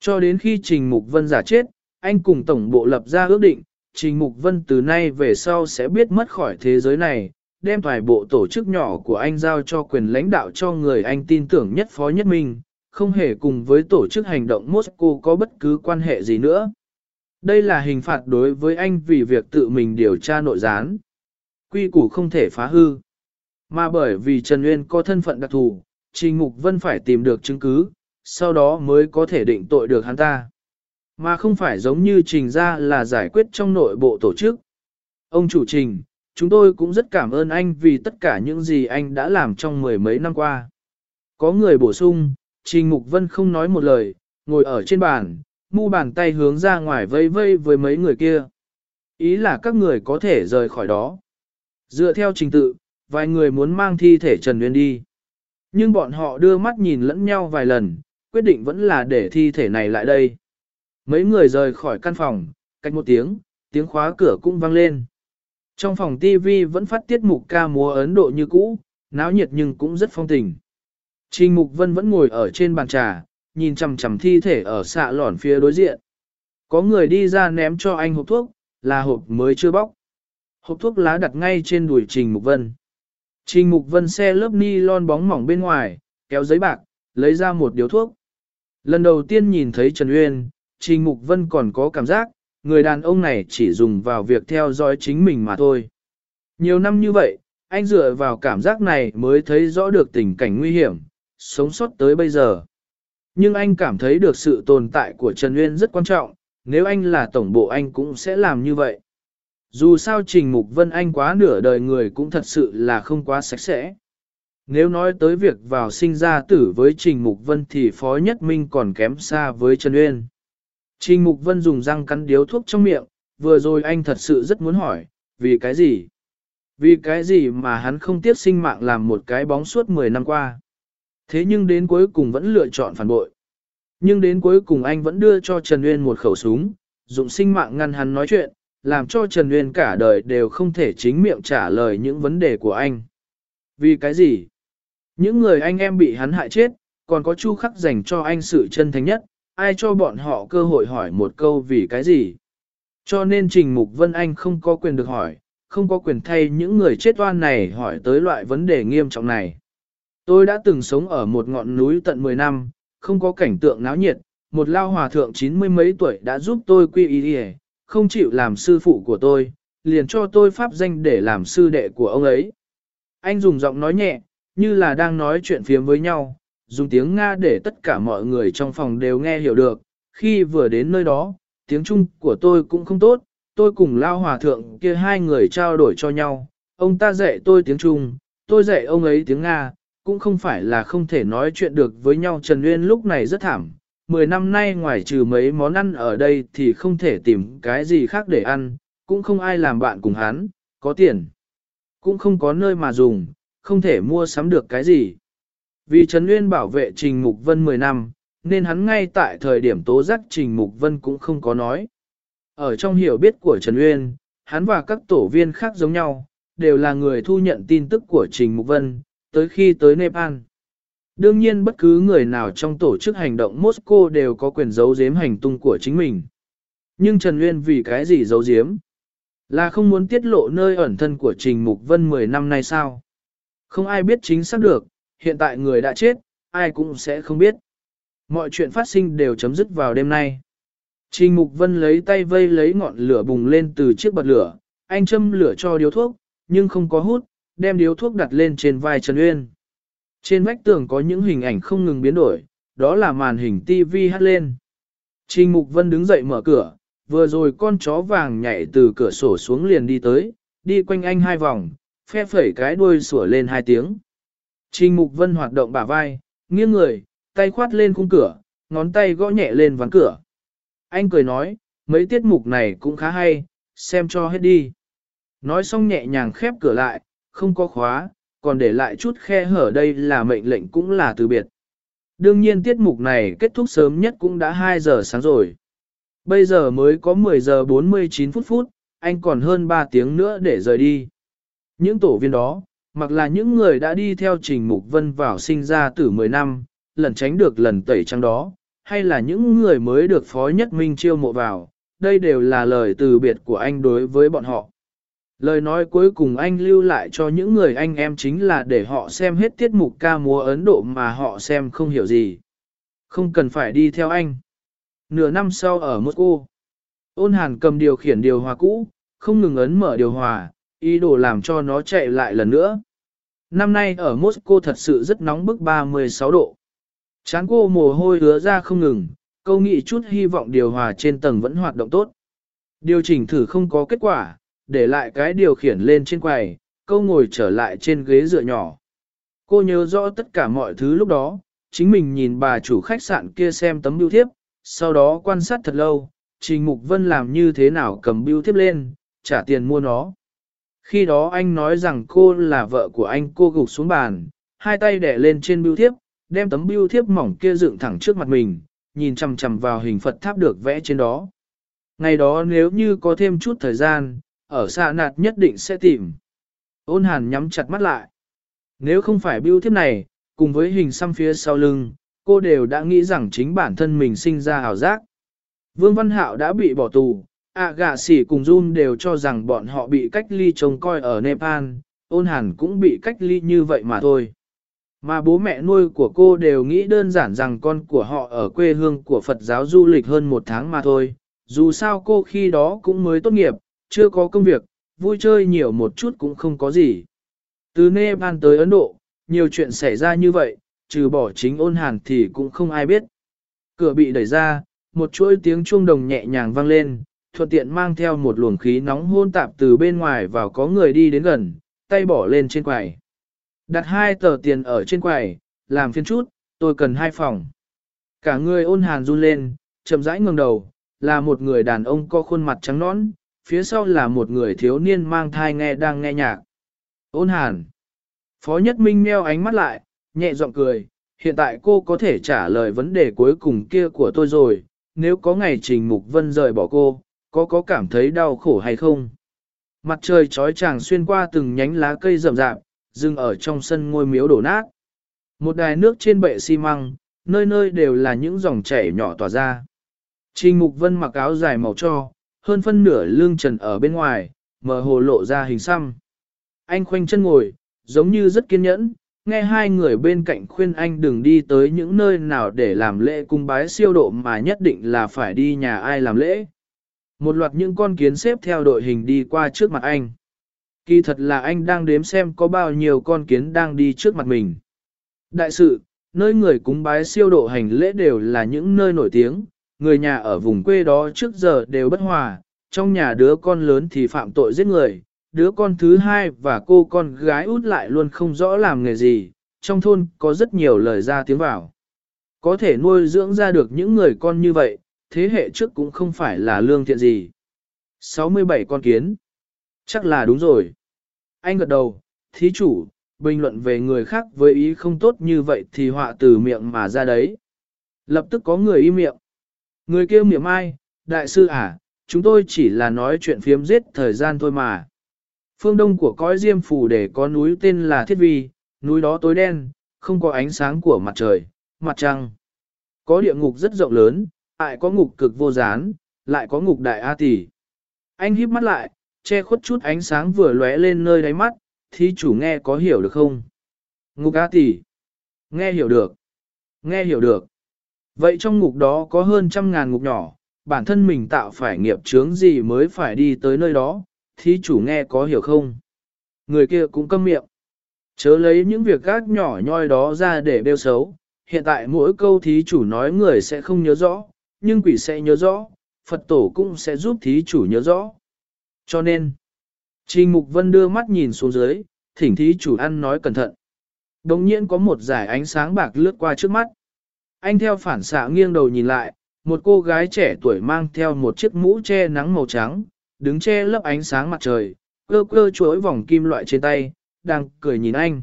Cho đến khi Trình Mục Vân giả chết, anh cùng Tổng bộ lập ra ước định, Trình Mục Vân từ nay về sau sẽ biết mất khỏi thế giới này, đem vài bộ tổ chức nhỏ của anh giao cho quyền lãnh đạo cho người anh tin tưởng nhất Phó Nhất mình không hề cùng với tổ chức hành động Moscow có bất cứ quan hệ gì nữa. Đây là hình phạt đối với anh vì việc tự mình điều tra nội gián. Quy củ không thể phá hư. Mà bởi vì Trần Uyên có thân phận đặc thù, Trình Ngục Vân phải tìm được chứng cứ, sau đó mới có thể định tội được hắn ta. Mà không phải giống như Trình ra là giải quyết trong nội bộ tổ chức. Ông chủ Trình, chúng tôi cũng rất cảm ơn anh vì tất cả những gì anh đã làm trong mười mấy năm qua. Có người bổ sung, Trình Mục Vân không nói một lời, ngồi ở trên bàn, mu bàn tay hướng ra ngoài vây vây với mấy người kia. Ý là các người có thể rời khỏi đó. Dựa theo trình tự, vài người muốn mang thi thể Trần Nguyên đi. Nhưng bọn họ đưa mắt nhìn lẫn nhau vài lần, quyết định vẫn là để thi thể này lại đây. Mấy người rời khỏi căn phòng, cách một tiếng, tiếng khóa cửa cũng vang lên. Trong phòng TV vẫn phát tiết mục ca múa Ấn Độ như cũ, náo nhiệt nhưng cũng rất phong tình. Trình Mục Vân vẫn ngồi ở trên bàn trà, nhìn chằm chằm thi thể ở xạ lòn phía đối diện. Có người đi ra ném cho anh hộp thuốc, là hộp mới chưa bóc. Hộp thuốc lá đặt ngay trên đùi Trình Mục Vân. Trình Mục Vân xe lớp ni lon bóng mỏng bên ngoài, kéo giấy bạc, lấy ra một điếu thuốc. Lần đầu tiên nhìn thấy Trần Uyên, Trình Mục Vân còn có cảm giác, người đàn ông này chỉ dùng vào việc theo dõi chính mình mà thôi. Nhiều năm như vậy, anh dựa vào cảm giác này mới thấy rõ được tình cảnh nguy hiểm, sống sót tới bây giờ. Nhưng anh cảm thấy được sự tồn tại của Trần Uyên rất quan trọng, nếu anh là tổng bộ anh cũng sẽ làm như vậy. Dù sao Trình Mục Vân Anh quá nửa đời người cũng thật sự là không quá sạch sẽ. Nếu nói tới việc vào sinh ra tử với Trình Mục Vân thì Phó Nhất Minh còn kém xa với Trần Uyên. Trình Mục Vân dùng răng cắn điếu thuốc trong miệng, vừa rồi anh thật sự rất muốn hỏi, vì cái gì? Vì cái gì mà hắn không tiếc sinh mạng làm một cái bóng suốt 10 năm qua? Thế nhưng đến cuối cùng vẫn lựa chọn phản bội. Nhưng đến cuối cùng anh vẫn đưa cho Trần Uyên một khẩu súng, dụng sinh mạng ngăn hắn nói chuyện, làm cho Trần Uyên cả đời đều không thể chính miệng trả lời những vấn đề của anh. Vì cái gì? Những người anh em bị hắn hại chết, còn có chu khắc dành cho anh sự chân thành nhất, ai cho bọn họ cơ hội hỏi một câu vì cái gì? Cho nên Trình Mục Vân Anh không có quyền được hỏi, không có quyền thay những người chết oan này hỏi tới loại vấn đề nghiêm trọng này. Tôi đã từng sống ở một ngọn núi tận 10 năm, không có cảnh tượng náo nhiệt, một lao hòa thượng chín mươi mấy tuổi đã giúp tôi quy y đi không chịu làm sư phụ của tôi, liền cho tôi pháp danh để làm sư đệ của ông ấy. Anh dùng giọng nói nhẹ, như là đang nói chuyện phiếm với nhau, dùng tiếng Nga để tất cả mọi người trong phòng đều nghe hiểu được. Khi vừa đến nơi đó, tiếng Trung của tôi cũng không tốt, tôi cùng lao hòa thượng kia hai người trao đổi cho nhau. Ông ta dạy tôi tiếng Trung, tôi dạy ông ấy tiếng Nga, cũng không phải là không thể nói chuyện được với nhau Trần Nguyên lúc này rất thảm. Mười năm nay ngoài trừ mấy món ăn ở đây thì không thể tìm cái gì khác để ăn, cũng không ai làm bạn cùng hắn, có tiền. Cũng không có nơi mà dùng, không thể mua sắm được cái gì. Vì Trần Nguyên bảo vệ Trình Mục Vân 10 năm, nên hắn ngay tại thời điểm tố giác Trình Mục Vân cũng không có nói. Ở trong hiểu biết của Trần Nguyên, hắn và các tổ viên khác giống nhau, đều là người thu nhận tin tức của Trình Mục Vân, tới khi tới Nepal. Đương nhiên bất cứ người nào trong tổ chức hành động Moscow đều có quyền giấu giếm hành tung của chính mình. Nhưng Trần Nguyên vì cái gì giấu giếm? Là không muốn tiết lộ nơi ẩn thân của Trình Mục Vân 10 năm nay sao? Không ai biết chính xác được, hiện tại người đã chết, ai cũng sẽ không biết. Mọi chuyện phát sinh đều chấm dứt vào đêm nay. Trình Mục Vân lấy tay vây lấy ngọn lửa bùng lên từ chiếc bật lửa, anh châm lửa cho điếu thuốc, nhưng không có hút, đem điếu thuốc đặt lên trên vai Trần Uyên. Trên vách tường có những hình ảnh không ngừng biến đổi, đó là màn hình TV hát lên. Trình Mục Vân đứng dậy mở cửa, vừa rồi con chó vàng nhảy từ cửa sổ xuống liền đi tới, đi quanh anh hai vòng, phe phẩy cái đuôi sủa lên hai tiếng. Trình Mục Vân hoạt động bả vai, nghiêng người, tay khoát lên khung cửa, ngón tay gõ nhẹ lên ván cửa. Anh cười nói, mấy tiết mục này cũng khá hay, xem cho hết đi. Nói xong nhẹ nhàng khép cửa lại, không có khóa, còn để lại chút khe hở đây là mệnh lệnh cũng là từ biệt. Đương nhiên tiết mục này kết thúc sớm nhất cũng đã 2 giờ sáng rồi. Bây giờ mới có 10 giờ 49 phút phút, anh còn hơn 3 tiếng nữa để rời đi. Những tổ viên đó, mặc là những người đã đi theo trình mục vân vào sinh ra từ 10 năm, lần tránh được lần tẩy trăng đó, hay là những người mới được phó nhất minh chiêu mộ vào, đây đều là lời từ biệt của anh đối với bọn họ. Lời nói cuối cùng anh lưu lại cho những người anh em chính là để họ xem hết tiết mục ca múa Ấn Độ mà họ xem không hiểu gì. Không cần phải đi theo anh. Nửa năm sau ở Moscow, ôn hàn cầm điều khiển điều hòa cũ, không ngừng ấn mở điều hòa, ý đồ làm cho nó chạy lại lần nữa. Năm nay ở Moscow thật sự rất nóng bức 36 độ. Chán cô mồ hôi hứa ra không ngừng, câu nghị chút hy vọng điều hòa trên tầng vẫn hoạt động tốt. Điều chỉnh thử không có kết quả, để lại cái điều khiển lên trên quầy, câu ngồi trở lại trên ghế dựa nhỏ. Cô nhớ rõ tất cả mọi thứ lúc đó, chính mình nhìn bà chủ khách sạn kia xem tấm bưu thiếp, sau đó quan sát thật lâu, Trình Mục Vân làm như thế nào cầm bưu thiếp lên, trả tiền mua nó. Khi đó anh nói rằng cô là vợ của anh cô gục xuống bàn, hai tay đẻ lên trên bưu thiếp, đem tấm bưu thiếp mỏng kia dựng thẳng trước mặt mình, nhìn chằm chằm vào hình Phật tháp được vẽ trên đó. Ngày đó nếu như có thêm chút thời gian, ở xa nạt nhất định sẽ tìm. Ôn hàn nhắm chặt mắt lại. Nếu không phải biêu thiếp này, cùng với hình xăm phía sau lưng, cô đều đã nghĩ rằng chính bản thân mình sinh ra ảo giác. Vương Văn Hạo đã bị bỏ tù, ạ gạ sỉ cùng Jun đều cho rằng bọn họ bị cách ly trông coi ở Nepal, ôn hàn cũng bị cách ly như vậy mà thôi. Mà bố mẹ nuôi của cô đều nghĩ đơn giản rằng con của họ ở quê hương của Phật giáo du lịch hơn một tháng mà thôi. Dù sao cô khi đó cũng mới tốt nghiệp, chưa có công việc, vui chơi nhiều một chút cũng không có gì. Từ Nepal tới Ấn Độ, nhiều chuyện xảy ra như vậy, trừ bỏ chính ôn hàn thì cũng không ai biết. Cửa bị đẩy ra, một chuỗi tiếng chuông đồng nhẹ nhàng vang lên, thuận tiện mang theo một luồng khí nóng hôn tạp từ bên ngoài vào có người đi đến gần, tay bỏ lên trên quầy. Đặt hai tờ tiền ở trên quầy, làm phiên chút, tôi cần hai phòng. Cả người ôn hàn run lên, chậm rãi ngẩng đầu, là một người đàn ông có khuôn mặt trắng nõn, phía sau là một người thiếu niên mang thai nghe đang nghe nhạc. Ôn hàn. Phó Nhất Minh meo ánh mắt lại, nhẹ giọng cười, hiện tại cô có thể trả lời vấn đề cuối cùng kia của tôi rồi, nếu có ngày Trình Mục Vân rời bỏ cô, có có cảm thấy đau khổ hay không? Mặt trời trói chàng xuyên qua từng nhánh lá cây rậm rạp, dừng ở trong sân ngôi miếu đổ nát. Một đài nước trên bệ xi măng, nơi nơi đều là những dòng chảy nhỏ tỏa ra. Trình Mục Vân mặc áo dài màu cho, hơn phân nửa lương trần ở bên ngoài, mờ hồ lộ ra hình xăm. Anh khoanh chân ngồi, giống như rất kiên nhẫn, nghe hai người bên cạnh khuyên anh đừng đi tới những nơi nào để làm lễ cung bái siêu độ mà nhất định là phải đi nhà ai làm lễ. Một loạt những con kiến xếp theo đội hình đi qua trước mặt anh. Kỳ thật là anh đang đếm xem có bao nhiêu con kiến đang đi trước mặt mình. Đại sự, nơi người cúng bái siêu độ hành lễ đều là những nơi nổi tiếng, người nhà ở vùng quê đó trước giờ đều bất hòa, trong nhà đứa con lớn thì phạm tội giết người, đứa con thứ hai và cô con gái út lại luôn không rõ làm nghề gì, trong thôn có rất nhiều lời ra tiếng vào. Có thể nuôi dưỡng ra được những người con như vậy, thế hệ trước cũng không phải là lương thiện gì. 67 con kiến. Chắc là đúng rồi. Anh gật đầu, thí chủ, bình luận về người khác với ý không tốt như vậy thì họa từ miệng mà ra đấy. Lập tức có người im miệng. Người kêu miệng ai, đại sư à, chúng tôi chỉ là nói chuyện phiếm giết thời gian thôi mà. Phương đông của cõi diêm phủ để có núi tên là Thiết Vi, núi đó tối đen, không có ánh sáng của mặt trời, mặt trăng. Có địa ngục rất rộng lớn, lại có ngục cực vô gián, lại có ngục đại A tỷ. Anh híp mắt lại, che khuất chút ánh sáng vừa lóe lên nơi đáy mắt, thí chủ nghe có hiểu được không? Ngục A tỷ. Nghe hiểu được. Nghe hiểu được. Vậy trong ngục đó có hơn trăm ngàn ngục nhỏ, bản thân mình tạo phải nghiệp chướng gì mới phải đi tới nơi đó, thí chủ nghe có hiểu không? Người kia cũng câm miệng. Chớ lấy những việc gác nhỏ nhoi đó ra để bêu xấu, hiện tại mỗi câu thí chủ nói người sẽ không nhớ rõ, nhưng quỷ sẽ nhớ rõ, Phật tổ cũng sẽ giúp thí chủ nhớ rõ. Cho nên, Trình Mục Vân đưa mắt nhìn xuống dưới, thỉnh thí chủ ăn nói cẩn thận. Đồng nhiên có một dải ánh sáng bạc lướt qua trước mắt. Anh theo phản xạ nghiêng đầu nhìn lại, một cô gái trẻ tuổi mang theo một chiếc mũ che nắng màu trắng, đứng che lấp ánh sáng mặt trời, cơ cơ chuỗi vòng kim loại trên tay, đang cười nhìn anh.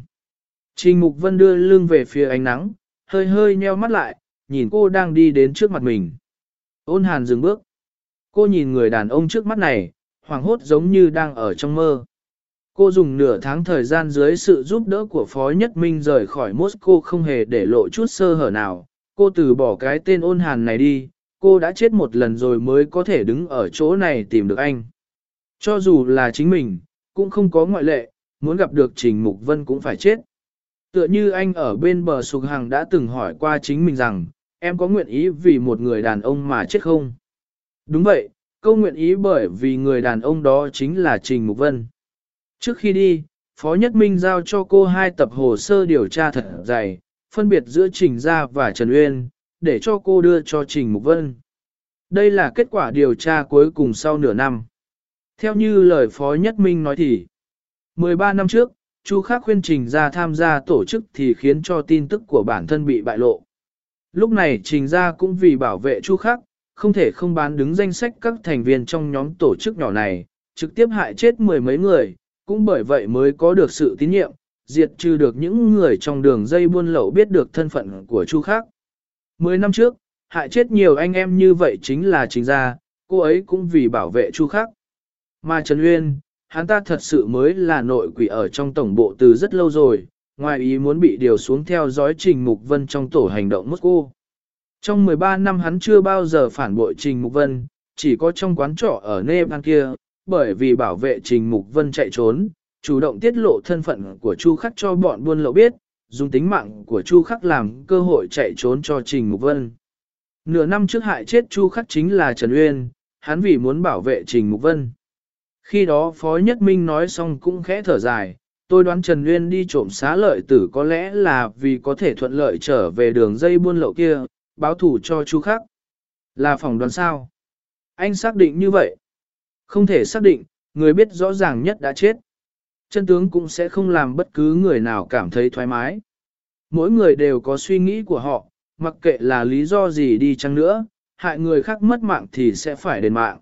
Trình Mục Vân đưa lưng về phía ánh nắng, hơi hơi nheo mắt lại, nhìn cô đang đi đến trước mặt mình. Ôn hàn dừng bước. Cô nhìn người đàn ông trước mắt này, hoảng hốt giống như đang ở trong mơ. Cô dùng nửa tháng thời gian dưới sự giúp đỡ của Phó Nhất Minh rời khỏi Moscow không hề để lộ chút sơ hở nào. Cô từ bỏ cái tên ôn hàn này đi, cô đã chết một lần rồi mới có thể đứng ở chỗ này tìm được anh. Cho dù là chính mình, cũng không có ngoại lệ, muốn gặp được Trình Mục Vân cũng phải chết. Tựa như anh ở bên bờ sục hàng đã từng hỏi qua chính mình rằng, em có nguyện ý vì một người đàn ông mà chết không? Đúng vậy, câu nguyện ý bởi vì người đàn ông đó chính là Trình Mục Vân. Trước khi đi, Phó Nhất Minh giao cho cô hai tập hồ sơ điều tra thật dày, phân biệt giữa Trình Gia và Trần Uyên, để cho cô đưa cho Trình Mục Vân. Đây là kết quả điều tra cuối cùng sau nửa năm. Theo như lời Phó Nhất Minh nói thì, 13 năm trước, Chu Khắc khuyên Trình Gia tham gia tổ chức thì khiến cho tin tức của bản thân bị bại lộ. Lúc này Trình Gia cũng vì bảo vệ Chu Khắc, không thể không bán đứng danh sách các thành viên trong nhóm tổ chức nhỏ này, trực tiếp hại chết mười mấy người, cũng bởi vậy mới có được sự tín nhiệm, diệt trừ được những người trong đường dây buôn lậu biết được thân phận của Chu Khắc. Mười năm trước, hại chết nhiều anh em như vậy chính là Trình Gia, cô ấy cũng vì bảo vệ Chu Khắc. Mà Trần Uyên, hắn ta thật sự mới là nội quỷ ở trong tổng bộ từ rất lâu rồi, ngoài ý muốn bị điều xuống theo dõi Trình Mục Vân trong tổ hành động Moscow. Trong 13 năm hắn chưa bao giờ phản bội Trình Mục Vân, chỉ có trong quán trọ ở Nepal kia, bởi vì bảo vệ Trình Mục Vân chạy trốn, chủ động tiết lộ thân phận của Chu Khắc cho bọn buôn lậu biết, dùng tính mạng của Chu Khắc làm cơ hội chạy trốn cho Trình Mục Vân. Nửa năm trước hại chết Chu Khắc chính là Trần Uyên, hắn vì muốn bảo vệ Trình Mục Vân. Khi đó Phó Nhất Minh nói xong cũng khẽ thở dài, tôi đoán Trần Uyên đi trộm xá lợi tử có lẽ là vì có thể thuận lợi trở về đường dây buôn lậu kia, báo thủ cho Chu Khắc. Là phỏng đoán sao? Anh xác định như vậy. Không thể xác định, người biết rõ ràng nhất đã chết. Chân tướng cũng sẽ không làm bất cứ người nào cảm thấy thoải mái. Mỗi người đều có suy nghĩ của họ, mặc kệ là lý do gì đi chăng nữa, hại người khác mất mạng thì sẽ phải đền mạng.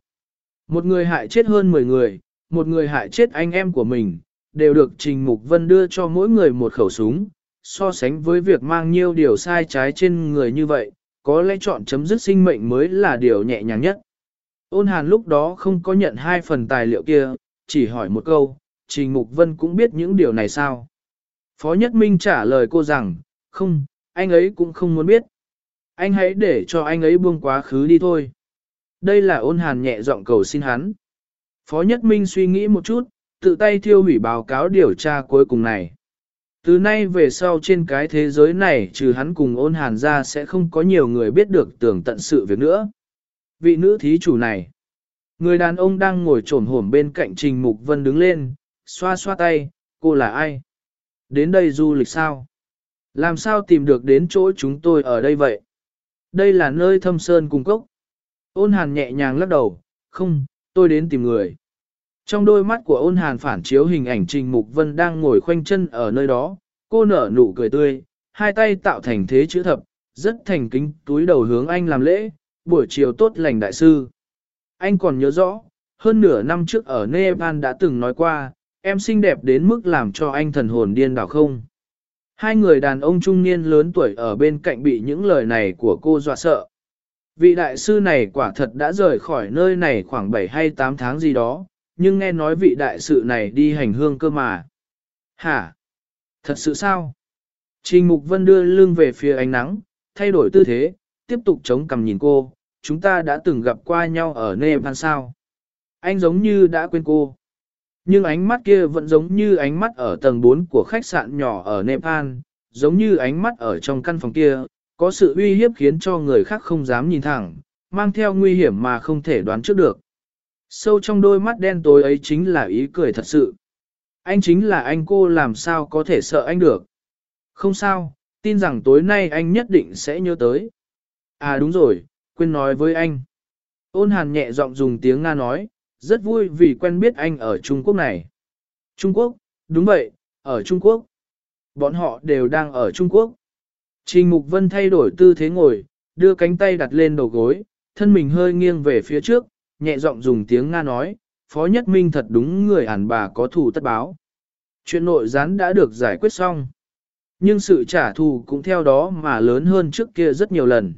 Một người hại chết hơn 10 người, một người hại chết anh em của mình, đều được Trình Mục Vân đưa cho mỗi người một khẩu súng. So sánh với việc mang nhiều điều sai trái trên người như vậy, có lẽ chọn chấm dứt sinh mệnh mới là điều nhẹ nhàng nhất. Ôn hàn lúc đó không có nhận hai phần tài liệu kia, chỉ hỏi một câu, Trình Mục Vân cũng biết những điều này sao? Phó Nhất Minh trả lời cô rằng, không, anh ấy cũng không muốn biết. Anh hãy để cho anh ấy buông quá khứ đi thôi. Đây là ôn hàn nhẹ giọng cầu xin hắn. Phó Nhất Minh suy nghĩ một chút, tự tay thiêu hủy báo cáo điều tra cuối cùng này. Từ nay về sau trên cái thế giới này trừ hắn cùng ôn hàn ra sẽ không có nhiều người biết được tưởng tận sự việc nữa. Vị nữ thí chủ này, người đàn ông đang ngồi trồn hổm bên cạnh Trình Mục Vân đứng lên, xoa xoa tay, cô là ai? Đến đây du lịch sao? Làm sao tìm được đến chỗ chúng tôi ở đây vậy? Đây là nơi thâm sơn cung cốc. Ôn hàn nhẹ nhàng lắc đầu, không, tôi đến tìm người. Trong đôi mắt của ôn hàn phản chiếu hình ảnh Trình Mục Vân đang ngồi khoanh chân ở nơi đó, cô nở nụ cười tươi, hai tay tạo thành thế chữ thập, rất thành kính túi đầu hướng anh làm lễ, buổi chiều tốt lành đại sư. Anh còn nhớ rõ, hơn nửa năm trước ở Nepal đã từng nói qua, em xinh đẹp đến mức làm cho anh thần hồn điên đảo không. Hai người đàn ông trung niên lớn tuổi ở bên cạnh bị những lời này của cô dọa sợ. Vị đại sư này quả thật đã rời khỏi nơi này khoảng 7 hay 8 tháng gì đó, nhưng nghe nói vị đại sư này đi hành hương cơ mà. Hả? Thật sự sao? Trình Mục Vân đưa lưng về phía ánh nắng, thay đổi tư thế, tiếp tục chống cằm nhìn cô, chúng ta đã từng gặp qua nhau ở Nepal sao? Anh giống như đã quên cô. Nhưng ánh mắt kia vẫn giống như ánh mắt ở tầng 4 của khách sạn nhỏ ở Nepal, giống như ánh mắt ở trong căn phòng kia, có sự uy hiếp khiến cho người khác không dám nhìn thẳng, mang theo nguy hiểm mà không thể đoán trước được. Sâu trong đôi mắt đen tối ấy chính là ý cười thật sự. Anh chính là anh cô làm sao có thể sợ anh được. Không sao, tin rằng tối nay anh nhất định sẽ nhớ tới. À đúng rồi, quên nói với anh. Ôn hàn nhẹ giọng dùng tiếng Nga nói, rất vui vì quen biết anh ở Trung Quốc này. Trung Quốc, đúng vậy, ở Trung Quốc. Bọn họ đều đang ở Trung Quốc. Trình Mục Vân thay đổi tư thế ngồi, đưa cánh tay đặt lên đầu gối, thân mình hơi nghiêng về phía trước, nhẹ giọng dùng tiếng Nga nói, Phó Nhất Minh thật đúng người ản bà có thù tất báo. Chuyện nội gián đã được giải quyết xong. Nhưng sự trả thù cũng theo đó mà lớn hơn trước kia rất nhiều lần.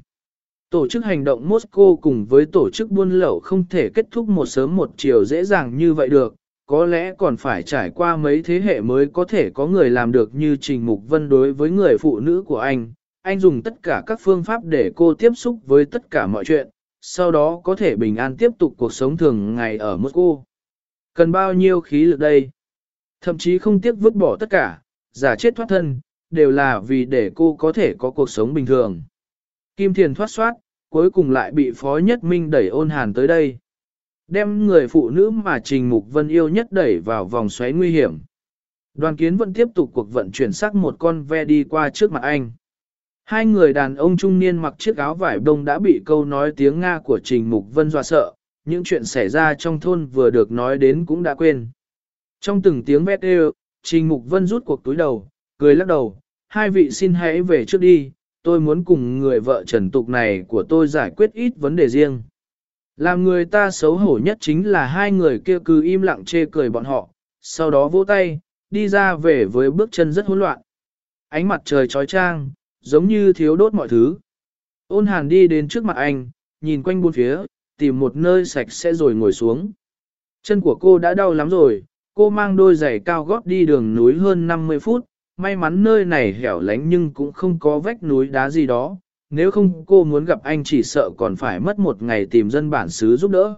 Tổ chức hành động Moscow cùng với tổ chức buôn lậu không thể kết thúc một sớm một chiều dễ dàng như vậy được, có lẽ còn phải trải qua mấy thế hệ mới có thể có người làm được như Trình Mục Vân đối với người phụ nữ của anh. Anh dùng tất cả các phương pháp để cô tiếp xúc với tất cả mọi chuyện, sau đó có thể bình an tiếp tục cuộc sống thường ngày ở Moscow. Cần bao nhiêu khí lực đây? Thậm chí không tiếc vứt bỏ tất cả, giả chết thoát thân, đều là vì để cô có thể có cuộc sống bình thường. Kim Thiền thoát soát, cuối cùng lại bị Phó Nhất Minh đẩy ôn hàn tới đây. Đem người phụ nữ mà Trình Mục Vân yêu nhất đẩy vào vòng xoáy nguy hiểm. Đoàn kiến vẫn tiếp tục cuộc vận chuyển sắc một con ve đi qua trước mặt anh. Hai người đàn ông trung niên mặc chiếc áo vải đông đã bị câu nói tiếng Nga của Trình Mục Vân dọa sợ, những chuyện xảy ra trong thôn vừa được nói đến cũng đã quên. Trong từng tiếng vét đều, Trình Mục Vân rút cuộc túi đầu, cười lắc đầu, hai vị xin hãy về trước đi, tôi muốn cùng người vợ trần tục này của tôi giải quyết ít vấn đề riêng. Làm người ta xấu hổ nhất chính là hai người kia cứ im lặng chê cười bọn họ, sau đó vỗ tay, đi ra về với bước chân rất hỗn loạn. Ánh mặt trời trói trang, giống như thiếu đốt mọi thứ. Ôn hàn đi đến trước mặt anh, nhìn quanh bốn phía, tìm một nơi sạch sẽ rồi ngồi xuống. Chân của cô đã đau lắm rồi, cô mang đôi giày cao gót đi đường núi hơn 50 phút, may mắn nơi này hẻo lánh nhưng cũng không có vách núi đá gì đó, nếu không cô muốn gặp anh chỉ sợ còn phải mất một ngày tìm dân bản xứ giúp đỡ.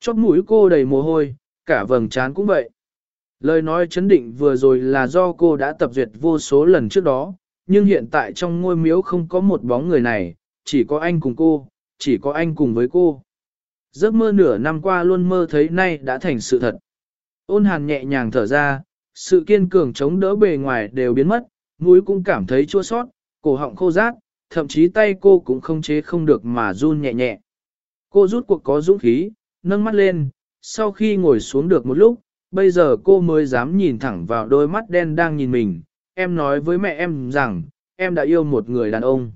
Chót mũi cô đầy mồ hôi, cả vầng trán cũng vậy. Lời nói chấn định vừa rồi là do cô đã tập duyệt vô số lần trước đó, nhưng hiện tại trong ngôi miếu không có một bóng người này, chỉ có anh cùng cô, chỉ có anh cùng với cô. Giấc mơ nửa năm qua luôn mơ thấy nay đã thành sự thật. Ôn hàn nhẹ nhàng thở ra, sự kiên cường chống đỡ bề ngoài đều biến mất, mũi cũng cảm thấy chua sót, cổ họng khô rát, thậm chí tay cô cũng không chế không được mà run nhẹ nhẹ. Cô rút cuộc có dũng khí, nâng mắt lên, sau khi ngồi xuống được một lúc, bây giờ cô mới dám nhìn thẳng vào đôi mắt đen đang nhìn mình. Em nói với mẹ em rằng, em đã yêu một người đàn ông.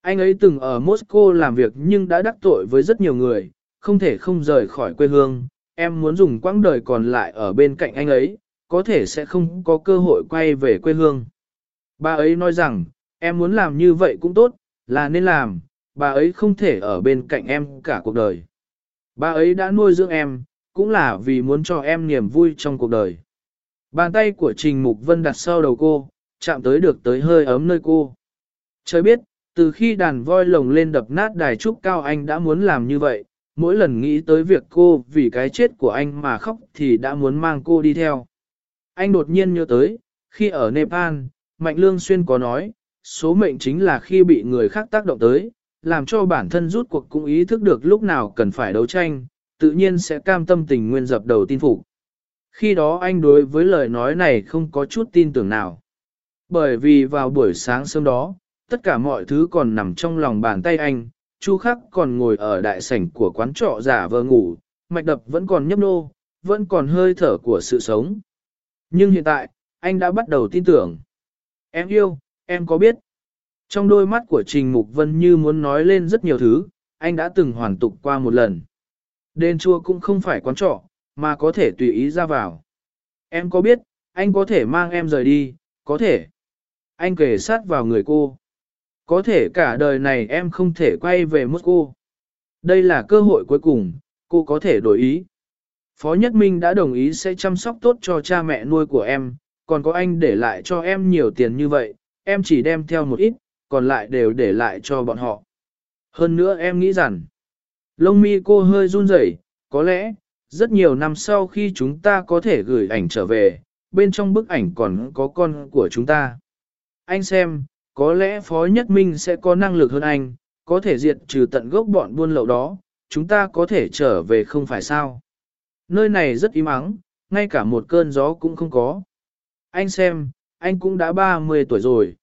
Anh ấy từng ở Moscow làm việc nhưng đã đắc tội với rất nhiều người, không thể không rời khỏi quê hương. Em muốn dùng quãng đời còn lại ở bên cạnh anh ấy, có thể sẽ không có cơ hội quay về quê hương. Bà ấy nói rằng, em muốn làm như vậy cũng tốt, là nên làm, bà ấy không thể ở bên cạnh em cả cuộc đời. Bà ấy đã nuôi dưỡng em, cũng là vì muốn cho em niềm vui trong cuộc đời. Bàn tay của Trình Mục Vân đặt sau đầu cô, chạm tới được tới hơi ấm nơi cô. Trời biết, từ khi đàn voi lồng lên đập nát đài trúc cao anh đã muốn làm như vậy, mỗi lần nghĩ tới việc cô vì cái chết của anh mà khóc thì đã muốn mang cô đi theo. Anh đột nhiên nhớ tới, khi ở Nepal, Mạnh Lương Xuyên có nói, số mệnh chính là khi bị người khác tác động tới, làm cho bản thân rút cuộc cũng ý thức được lúc nào cần phải đấu tranh, tự nhiên sẽ cam tâm tình nguyên dập đầu tin phục. Khi đó anh đối với lời nói này không có chút tin tưởng nào. Bởi vì vào buổi sáng sớm đó, tất cả mọi thứ còn nằm trong lòng bàn tay anh, Chu Khắc còn ngồi ở đại sảnh của quán trọ giả vờ ngủ, mạch đập vẫn còn nhấp nô, vẫn còn hơi thở của sự sống. Nhưng hiện tại, anh đã bắt đầu tin tưởng. Em yêu, em có biết. Trong đôi mắt của Trình Mục Vân như muốn nói lên rất nhiều thứ, anh đã từng hoàn tục qua một lần. Đền chùa cũng không phải quán trọ, mà có thể tùy ý ra vào. Em có biết, anh có thể mang em rời đi, có thể. Anh kể sát vào người cô. Có thể cả đời này em không thể quay về Moscow. Đây là cơ hội cuối cùng, cô có thể đổi ý. Phó Nhất Minh đã đồng ý sẽ chăm sóc tốt cho cha mẹ nuôi của em, còn có anh để lại cho em nhiều tiền như vậy, em chỉ đem theo một ít, còn lại đều để lại cho bọn họ. Hơn nữa em nghĩ rằng, lông mi cô hơi run rẩy, có lẽ, rất nhiều năm sau khi chúng ta có thể gửi ảnh trở về, bên trong bức ảnh còn có con của chúng ta. Anh xem, có lẽ Phó Nhất Minh sẽ có năng lực hơn anh, có thể diệt trừ tận gốc bọn buôn lậu đó, chúng ta có thể trở về không phải sao. Nơi này rất im ắng, ngay cả một cơn gió cũng không có. Anh xem, anh cũng đã 30 tuổi rồi.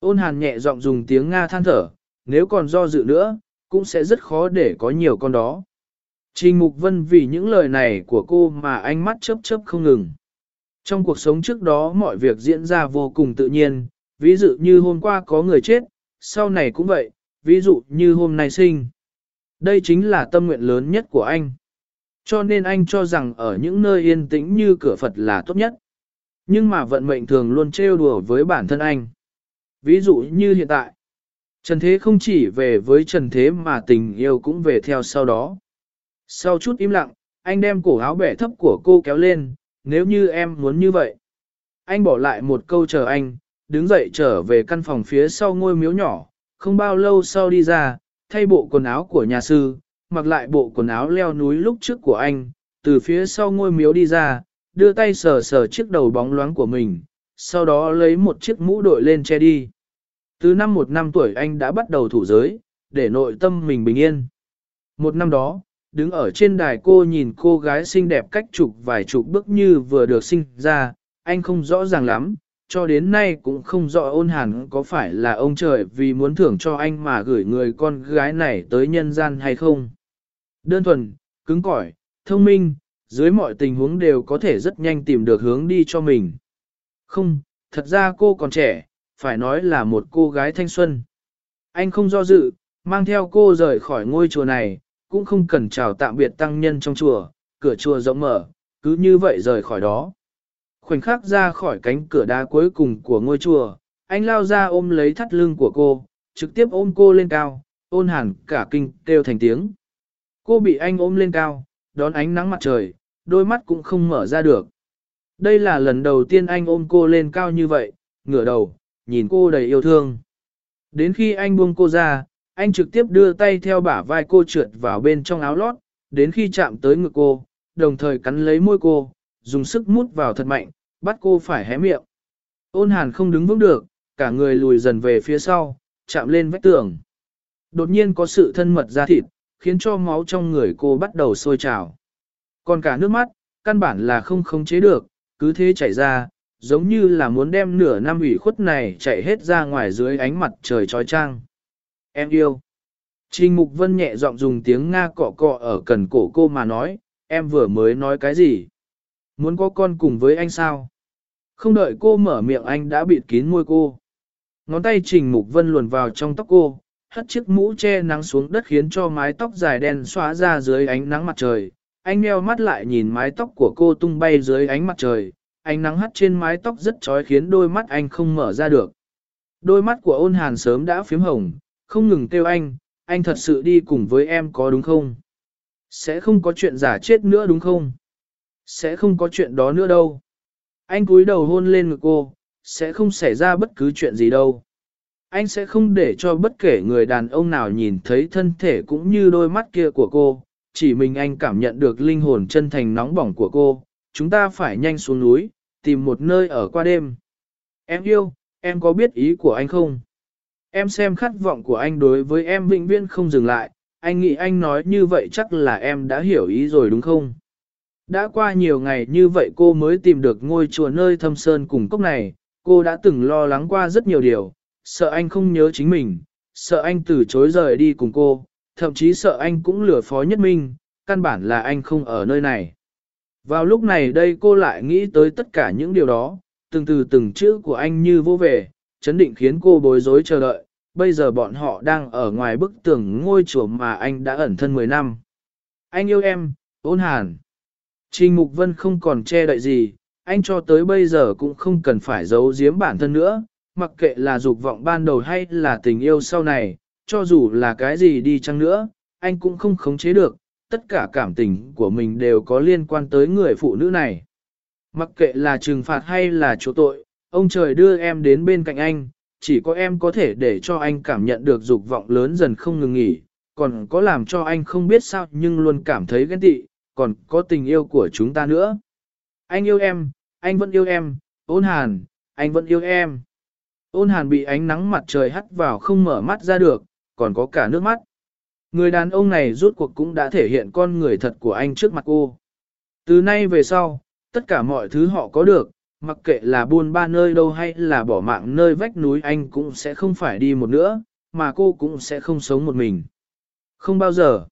Ôn hàn nhẹ giọng dùng tiếng Nga than thở, nếu còn do dự nữa, cũng sẽ rất khó để có nhiều con đó. Trình Mục Vân vì những lời này của cô mà ánh mắt chớp chớp không ngừng. Trong cuộc sống trước đó mọi việc diễn ra vô cùng tự nhiên, ví dụ như hôm qua có người chết, sau này cũng vậy, ví dụ như hôm nay sinh. Đây chính là tâm nguyện lớn nhất của anh. Cho nên anh cho rằng ở những nơi yên tĩnh như cửa Phật là tốt nhất. Nhưng mà vận mệnh thường luôn trêu đùa với bản thân anh. Ví dụ như hiện tại, Trần Thế không chỉ về với Trần Thế mà tình yêu cũng về theo sau đó. Sau chút im lặng, anh đem cổ áo bẻ thấp của cô kéo lên, nếu như em muốn như vậy. Anh bỏ lại một câu chờ anh, đứng dậy trở về căn phòng phía sau ngôi miếu nhỏ, không bao lâu sau đi ra, thay bộ quần áo của nhà sư, mặc lại bộ quần áo leo núi lúc trước của anh, từ phía sau ngôi miếu đi ra, đưa tay sờ sờ chiếc đầu bóng loáng của mình, sau đó lấy một chiếc mũ đội lên che đi. Từ năm một năm tuổi anh đã bắt đầu thủ giới, để nội tâm mình bình yên. Một năm đó, đứng ở trên đài cô nhìn cô gái xinh đẹp cách chụp vài chục bước như vừa được sinh ra, anh không rõ ràng lắm, cho đến nay cũng không rõ ôn hẳn có phải là ông trời vì muốn thưởng cho anh mà gửi người con gái này tới nhân gian hay không. Đơn thuần, cứng cỏi, thông minh, dưới mọi tình huống đều có thể rất nhanh tìm được hướng đi cho mình. Không, thật ra cô còn trẻ, phải nói là một cô gái thanh xuân. Anh không do dự, mang theo cô rời khỏi ngôi chùa này, cũng không cần chào tạm biệt tăng nhân trong chùa, cửa chùa rộng mở, cứ như vậy rời khỏi đó. Khoảnh khắc ra khỏi cánh cửa đá cuối cùng của ngôi chùa, anh lao ra ôm lấy thắt lưng của cô, trực tiếp ôm cô lên cao, ôn hẳn cả kinh kêu thành tiếng. Cô bị anh ôm lên cao, đón ánh nắng mặt trời, đôi mắt cũng không mở ra được. Đây là lần đầu tiên anh ôm cô lên cao như vậy, ngửa đầu, nhìn cô đầy yêu thương. Đến khi anh buông cô ra, anh trực tiếp đưa tay theo bả vai cô trượt vào bên trong áo lót, đến khi chạm tới ngực cô, đồng thời cắn lấy môi cô, dùng sức mút vào thật mạnh, bắt cô phải hé miệng. Ôn hàn không đứng vững được, cả người lùi dần về phía sau, chạm lên vách tường. Đột nhiên có sự thân mật ra thịt, khiến cho máu trong người cô bắt đầu sôi trào. Còn cả nước mắt, căn bản là không khống chế được, cứ thế chảy ra, giống như là muốn đem nửa năm ủy khuất này chạy hết ra ngoài dưới ánh mặt trời trói trang. Em yêu. Trình Mục Vân nhẹ giọng dùng tiếng Nga cọ cọ ở cần cổ cô mà nói, em vừa mới nói cái gì? Muốn có con cùng với anh sao? Không đợi cô mở miệng anh đã bịt kín môi cô. Ngón tay Trình Mục Vân luồn vào trong tóc cô, hất chiếc mũ che nắng xuống đất khiến cho mái tóc dài đen xóa ra dưới ánh nắng mặt trời. Anh meo mắt lại nhìn mái tóc của cô tung bay dưới ánh mặt trời, ánh nắng hắt trên mái tóc rất chói khiến đôi mắt anh không mở ra được. Đôi mắt của ôn hàn sớm đã phím hồng, không ngừng kêu anh, anh thật sự đi cùng với em có đúng không? Sẽ không có chuyện giả chết nữa đúng không? Sẽ không có chuyện đó nữa đâu. Anh cúi đầu hôn lên ngực cô, sẽ không xảy ra bất cứ chuyện gì đâu. Anh sẽ không để cho bất kể người đàn ông nào nhìn thấy thân thể cũng như đôi mắt kia của cô, chỉ mình anh cảm nhận được linh hồn chân thành nóng bỏng của cô, chúng ta phải nhanh xuống núi, tìm một nơi ở qua đêm. Em yêu, em có biết ý của anh không? Em xem khát vọng của anh đối với em vĩnh viễn không dừng lại, anh nghĩ anh nói như vậy chắc là em đã hiểu ý rồi đúng không? Đã qua nhiều ngày như vậy cô mới tìm được ngôi chùa nơi thâm sơn cùng cốc này, cô đã từng lo lắng qua rất nhiều điều, sợ anh không nhớ chính mình, sợ anh từ chối rời đi cùng cô, thậm chí sợ anh cũng lừa phó nhất minh, căn bản là anh không ở nơi này. Vào lúc này đây cô lại nghĩ tới tất cả những điều đó, từng từ từng chữ của anh như vô về, chấn định khiến cô bối rối chờ đợi, bây giờ bọn họ đang ở ngoài bức tường ngôi chùa mà anh đã ẩn thân 10 năm. Anh yêu em, ôn hàn. Trình Mục Vân không còn che đậy gì, anh cho tới bây giờ cũng không cần phải giấu giếm bản thân nữa, mặc kệ là dục vọng ban đầu hay là tình yêu sau này, cho dù là cái gì đi chăng nữa, anh cũng không khống chế được, tất cả cảm tình của mình đều có liên quan tới người phụ nữ này. Mặc kệ là trừng phạt hay là chỗ tội, ông trời đưa em đến bên cạnh anh, chỉ có em có thể để cho anh cảm nhận được dục vọng lớn dần không ngừng nghỉ, còn có làm cho anh không biết sao nhưng luôn cảm thấy ghen tị, còn có tình yêu của chúng ta nữa. Anh yêu em, anh vẫn yêu em, ôn hàn, anh vẫn yêu em. Ôn hàn bị ánh nắng mặt trời hắt vào không mở mắt ra được, còn có cả nước mắt. Người đàn ông này rút cuộc cũng đã thể hiện con người thật của anh trước mặt cô. Từ nay về sau, tất cả mọi thứ họ có được, mặc kệ là buôn ba nơi đâu hay là bỏ mạng nơi vách núi anh cũng sẽ không phải đi một nữa, mà cô cũng sẽ không sống một mình. Không bao giờ.